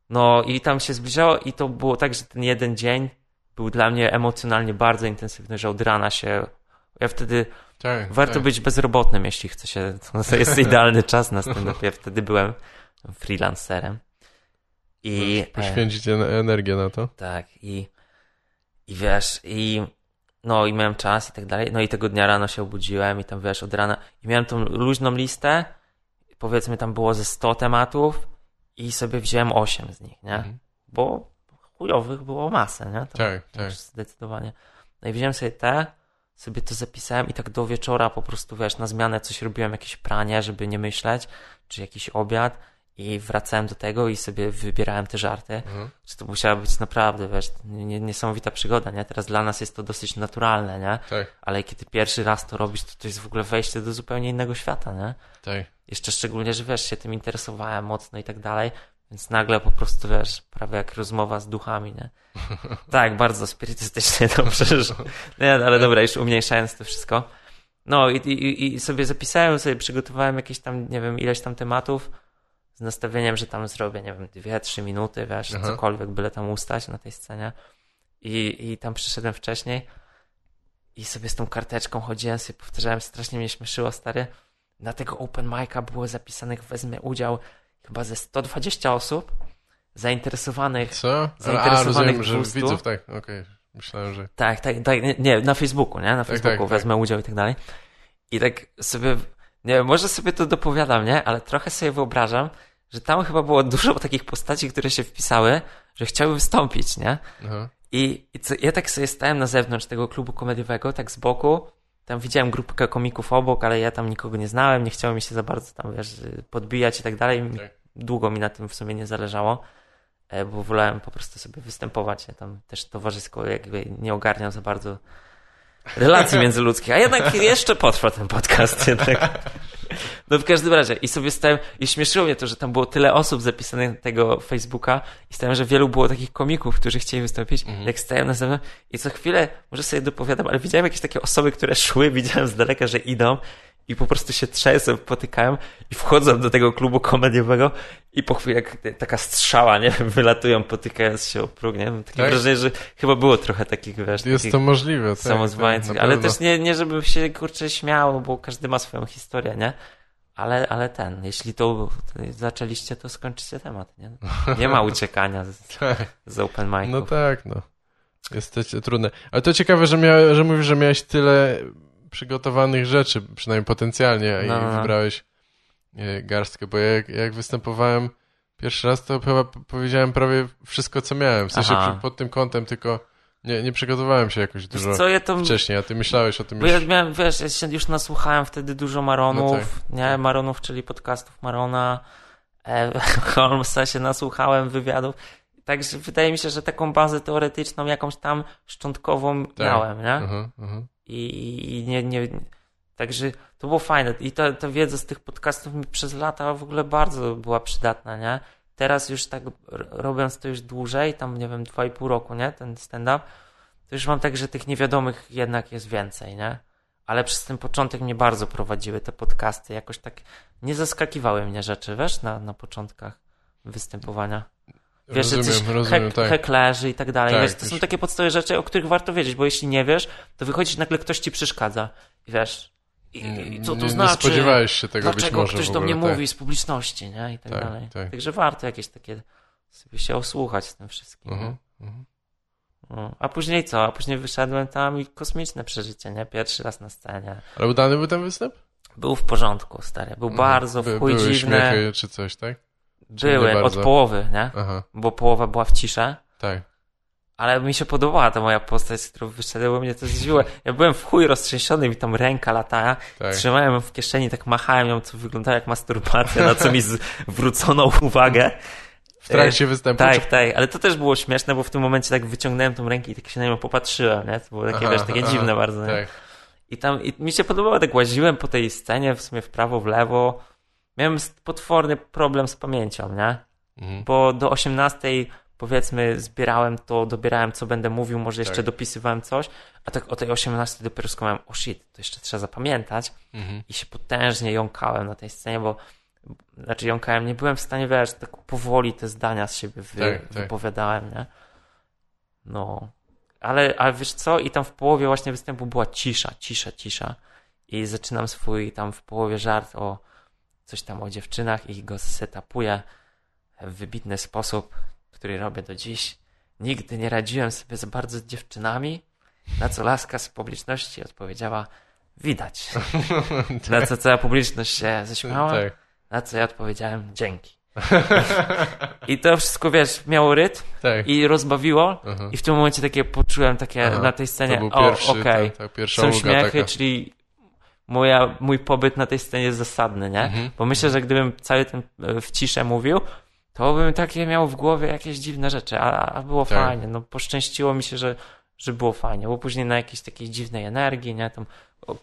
No i tam się zbliżało i to było tak, że ten jeden dzień był dla mnie emocjonalnie bardzo intensywny, że od rana się, ja wtedy tak, Warto tak. być bezrobotnym, jeśli chce się. To jest <laughs> idealny czas na stand Ja wtedy byłem freelancerem. I. Poświęcić e, energię na to. Tak, i. I wiesz, i. No, i miałem czas i tak dalej. No i tego dnia rano się obudziłem i tam wiesz, od rana. I miałem tą luźną listę. Powiedzmy, tam było ze 100 tematów i sobie wziąłem 8 z nich, nie? Mhm. Bo chujowych było masę, nie? To, tak, tak. Zdecydowanie. No i wziąłem sobie te sobie to zapisałem i tak do wieczora po prostu, wiesz, na zmianę coś robiłem, jakieś pranie, żeby nie myśleć, czy jakiś obiad i wracałem do tego i sobie wybierałem te żarty. Mhm. Czy to musiała być naprawdę, wiesz, niesamowita przygoda, nie? Teraz dla nas jest to dosyć naturalne, nie? Tak. Ale kiedy pierwszy raz to robisz, to to jest w ogóle wejście do zupełnie innego świata, nie? Tak. Jeszcze szczególnie, że wiesz, się tym interesowałem mocno i tak dalej. Więc nagle po prostu, wiesz, prawie jak rozmowa z duchami, nie? <laughs> Tak, bardzo spirytystycznie to przeżył. Nie, ale dobra, już umniejszając to wszystko. No i, i, i sobie zapisałem, sobie przygotowałem jakieś tam, nie wiem, ileś tam tematów z nastawieniem, że tam zrobię, nie wiem, dwie, trzy minuty, wiesz, Aha. cokolwiek, byle tam ustać na tej scenie. I, I tam przyszedłem wcześniej i sobie z tą karteczką chodziłem, sobie powtarzałem, strasznie mnie śmieszyło, stary. Na tego open mic'a było zapisanych, wezmę udział chyba ze 120 osób zainteresowanych. Co? Zainteresowanych A, rozumiem, że widzów, tak, okej. Okay. Myślałem, że... Tak, tak, tak, nie, nie na Facebooku, nie? Na tak, Facebooku tak, tak, wezmę tak. udział i tak dalej. I tak sobie, nie wiem, może sobie to dopowiadam, nie? Ale trochę sobie wyobrażam, że tam chyba było dużo takich postaci, które się wpisały, że chciały wystąpić, nie? Aha. I, i co, ja tak sobie stałem na zewnątrz tego klubu komediowego, tak z boku tam widziałem grupkę komików obok, ale ja tam nikogo nie znałem, nie chciało mi się za bardzo tam, wiesz, podbijać i tak dalej. Tak. Długo mi na tym w sumie nie zależało, e, bo wolałem po prostu sobie występować. Ja tam też towarzysko jakby nie ogarniał za bardzo relacji międzyludzkich, a jednak jeszcze potrwa ten podcast. Jednak. No w każdym razie i sobie stałem, i śmieszyło mnie to, że tam było tyle osób zapisanych na tego Facebooka i stałem, że wielu było takich komików, którzy chcieli wystąpić, Mhm. jak stałem na zewnątrz i co chwilę, może sobie dopowiadam, ale widziałem jakieś takie osoby, które szły, widziałem z daleka, że idą i po prostu się trzęsą, potykają i wchodzą do tego klubu komediowego i po chwili jak taka strzała, nie wiem, <laughs> wylatują potykając się o próg, nie wiem, takie Tak? wrażenie, że chyba było trochę takich, wiesz, Jest takich to możliwe, tak. samozwańców, tak, ale też nie, nie żeby się kurczę śmiało, bo każdy ma swoją historię, nie? Ale, ale ten, jeśli to zaczęliście, to skończycie temat, nie? Nie ma uciekania z, <laughs> Tak. z open mic'ów. No tak, no. Jest to trudne. Ale to ciekawe, że, mia, że mówisz, że miałeś tyle przygotowanych rzeczy, przynajmniej potencjalnie, No, i no, no. wybrałeś e, garstkę, bo jak, jak występowałem pierwszy raz, to chyba powiedziałem prawie wszystko, co miałem. W sensie Aha. pod tym kątem, tylko nie, nie przygotowałem się jakoś dużo co, ja to... wcześniej, a ty myślałeś o tym Bo ja już. miałem, wiesz, ja się już nasłuchałem wtedy dużo Maronów, No tak, nie? Maronów, czyli podcastów Marona, e, <laughs> Holmesa się nasłuchałem, wywiadów. Także wydaje mi się, że taką bazę teoretyczną, jakąś tam szczątkową Tak. miałem, nie? Aha, aha. I, i nie, nie. Także to było fajne. I ta, ta wiedza z tych podcastów mi przez lata w ogóle bardzo była przydatna, nie? Teraz już tak robiąc to już dłużej, tam nie wiem, dwa i pół roku, nie? Ten stand-up, to już mam tak, że tych niewiadomych jednak jest więcej, nie? Ale przez ten początek mnie bardzo prowadziły te podcasty. Jakoś tak nie zaskakiwały mnie rzeczy, wiesz, na, na początkach występowania. Wiesz, że rozumiem, rozumiem, hek, tak. heklerzy i tak dalej. Tak, wiesz, to już- są takie podstawowe rzeczy, o których warto wiedzieć, bo jeśli nie wiesz, to wychodzisz nagle ktoś ci przeszkadza. I wiesz, i, i co to nie, nie znaczy? spodziewałeś się tego być Dlaczego może ktoś do mnie tak. mówi z publiczności, nie? I tak, Tak, dalej. tak. Także warto jakieś takie sobie się osłuchać z tym wszystkim. Mhm, mhm. No. A później co? A później wyszedłem tam i kosmiczne przeżycie, nie? Pierwszy raz na scenie. Ale udany był ten występ? Był w porządku, stary. Był bardzo Mhm. By, w chuj Były dziwne. śmiechy czy coś, tak? Były, od połowy, nie? Aha, Bo połowa była w ciszę. tak. Ale mi się podobała ta moja postać, z którą wyszedłem, mnie to zdziwiło. Ja byłem w chuj roztrzęsiony, mi tam ręka latała. tak. Trzymałem ją w kieszeni, tak machałem ją, co wyglądało jak masturbacja, na co mi <laughs> zwrócono uwagę. W trakcie występu? Tak, tak, ale to też było śmieszne, bo w tym momencie tak wyciągnąłem tą rękę i tak się na nią popatrzyłem, nie? To było takie, Aha, wiesz, takie aha, dziwne bardzo, nie? Tak. I tam i mi się podobało, tak łaziłem po tej scenie, w sumie w prawo, w lewo. Miałem potworny problem z pamięcią, nie? Mhm. Bo do 18 powiedzmy zbierałem to, dobierałem co będę mówił, może jeszcze Tak. dopisywałem coś, a tak o tej 18 dopiero skumałem, o shit, to jeszcze trzeba zapamiętać Mhm. i się potężnie jąkałem na tej scenie, bo znaczy jąkałem, nie byłem w stanie, wiesz, tak powoli te zdania z siebie wy, Tak, tak. wypowiadałem, nie? No. Ale, ale wiesz co? I tam w połowie właśnie występu była cisza, cisza, cisza. I zaczynam swój tam w połowie żart o coś tam o dziewczynach i go setapuję w wybitny sposób, który robię do dziś. Nigdy nie radziłem sobie za bardzo z dziewczynami, na co laska z publiczności odpowiedziała widać. <laughs> Na co cała publiczność się zaśmiała, Tak. na co ja odpowiedziałem dzięki. I to wszystko, wiesz, miało rytm Tak. i rozbawiło Aha. i w tym momencie takie poczułem takie Aha. na tej scenie, o, okej, ta, ta pierwsza są śmiechy, taka. czyli moja, mój pobyt na tej scenie jest zasadny, nie? Mhm. Bo myślę, że gdybym cały ten e, w ciszę mówił, to bym takie miał w głowie jakieś dziwne rzeczy, a, a było Tak. fajnie. No poszczęściło mi się, że, że było fajnie, bo później na jakiejś takiej dziwnej energii, nie? Tam,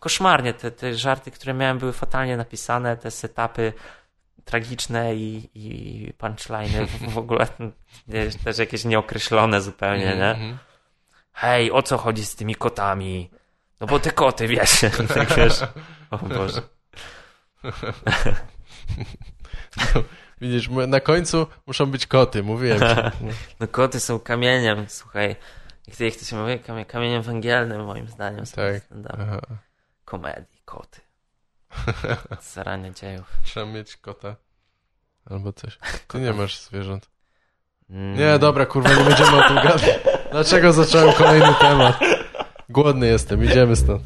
koszmarnie, te, te żarty, które miałem były fatalnie napisane, te setupy tragiczne i, i punchline'y w, w ogóle <laughs> też jakieś nieokreślone zupełnie, nie? Mhm. Hej, o co chodzi z tymi kotami? No bo te koty, wiesz, <laughs> tak wiesz. O Boże. Widzisz, mu- na końcu muszą być koty, mówiłem ci. <laughs> No koty są kamieniem, słuchaj. Jak to, się mówi? Kamie, kamieniem węgielnym, moim zdaniem. Tak. Komedii, koty. <laughs> Zaranie dziejów. Trzeba mieć kota. Albo coś. Ty nie masz zwierząt. Mm. Nie, dobra, kurwa, nie będziemy o tym gadać. Dlaczego zacząłem kolejny temat? Głodny jestem, idziemy stąd.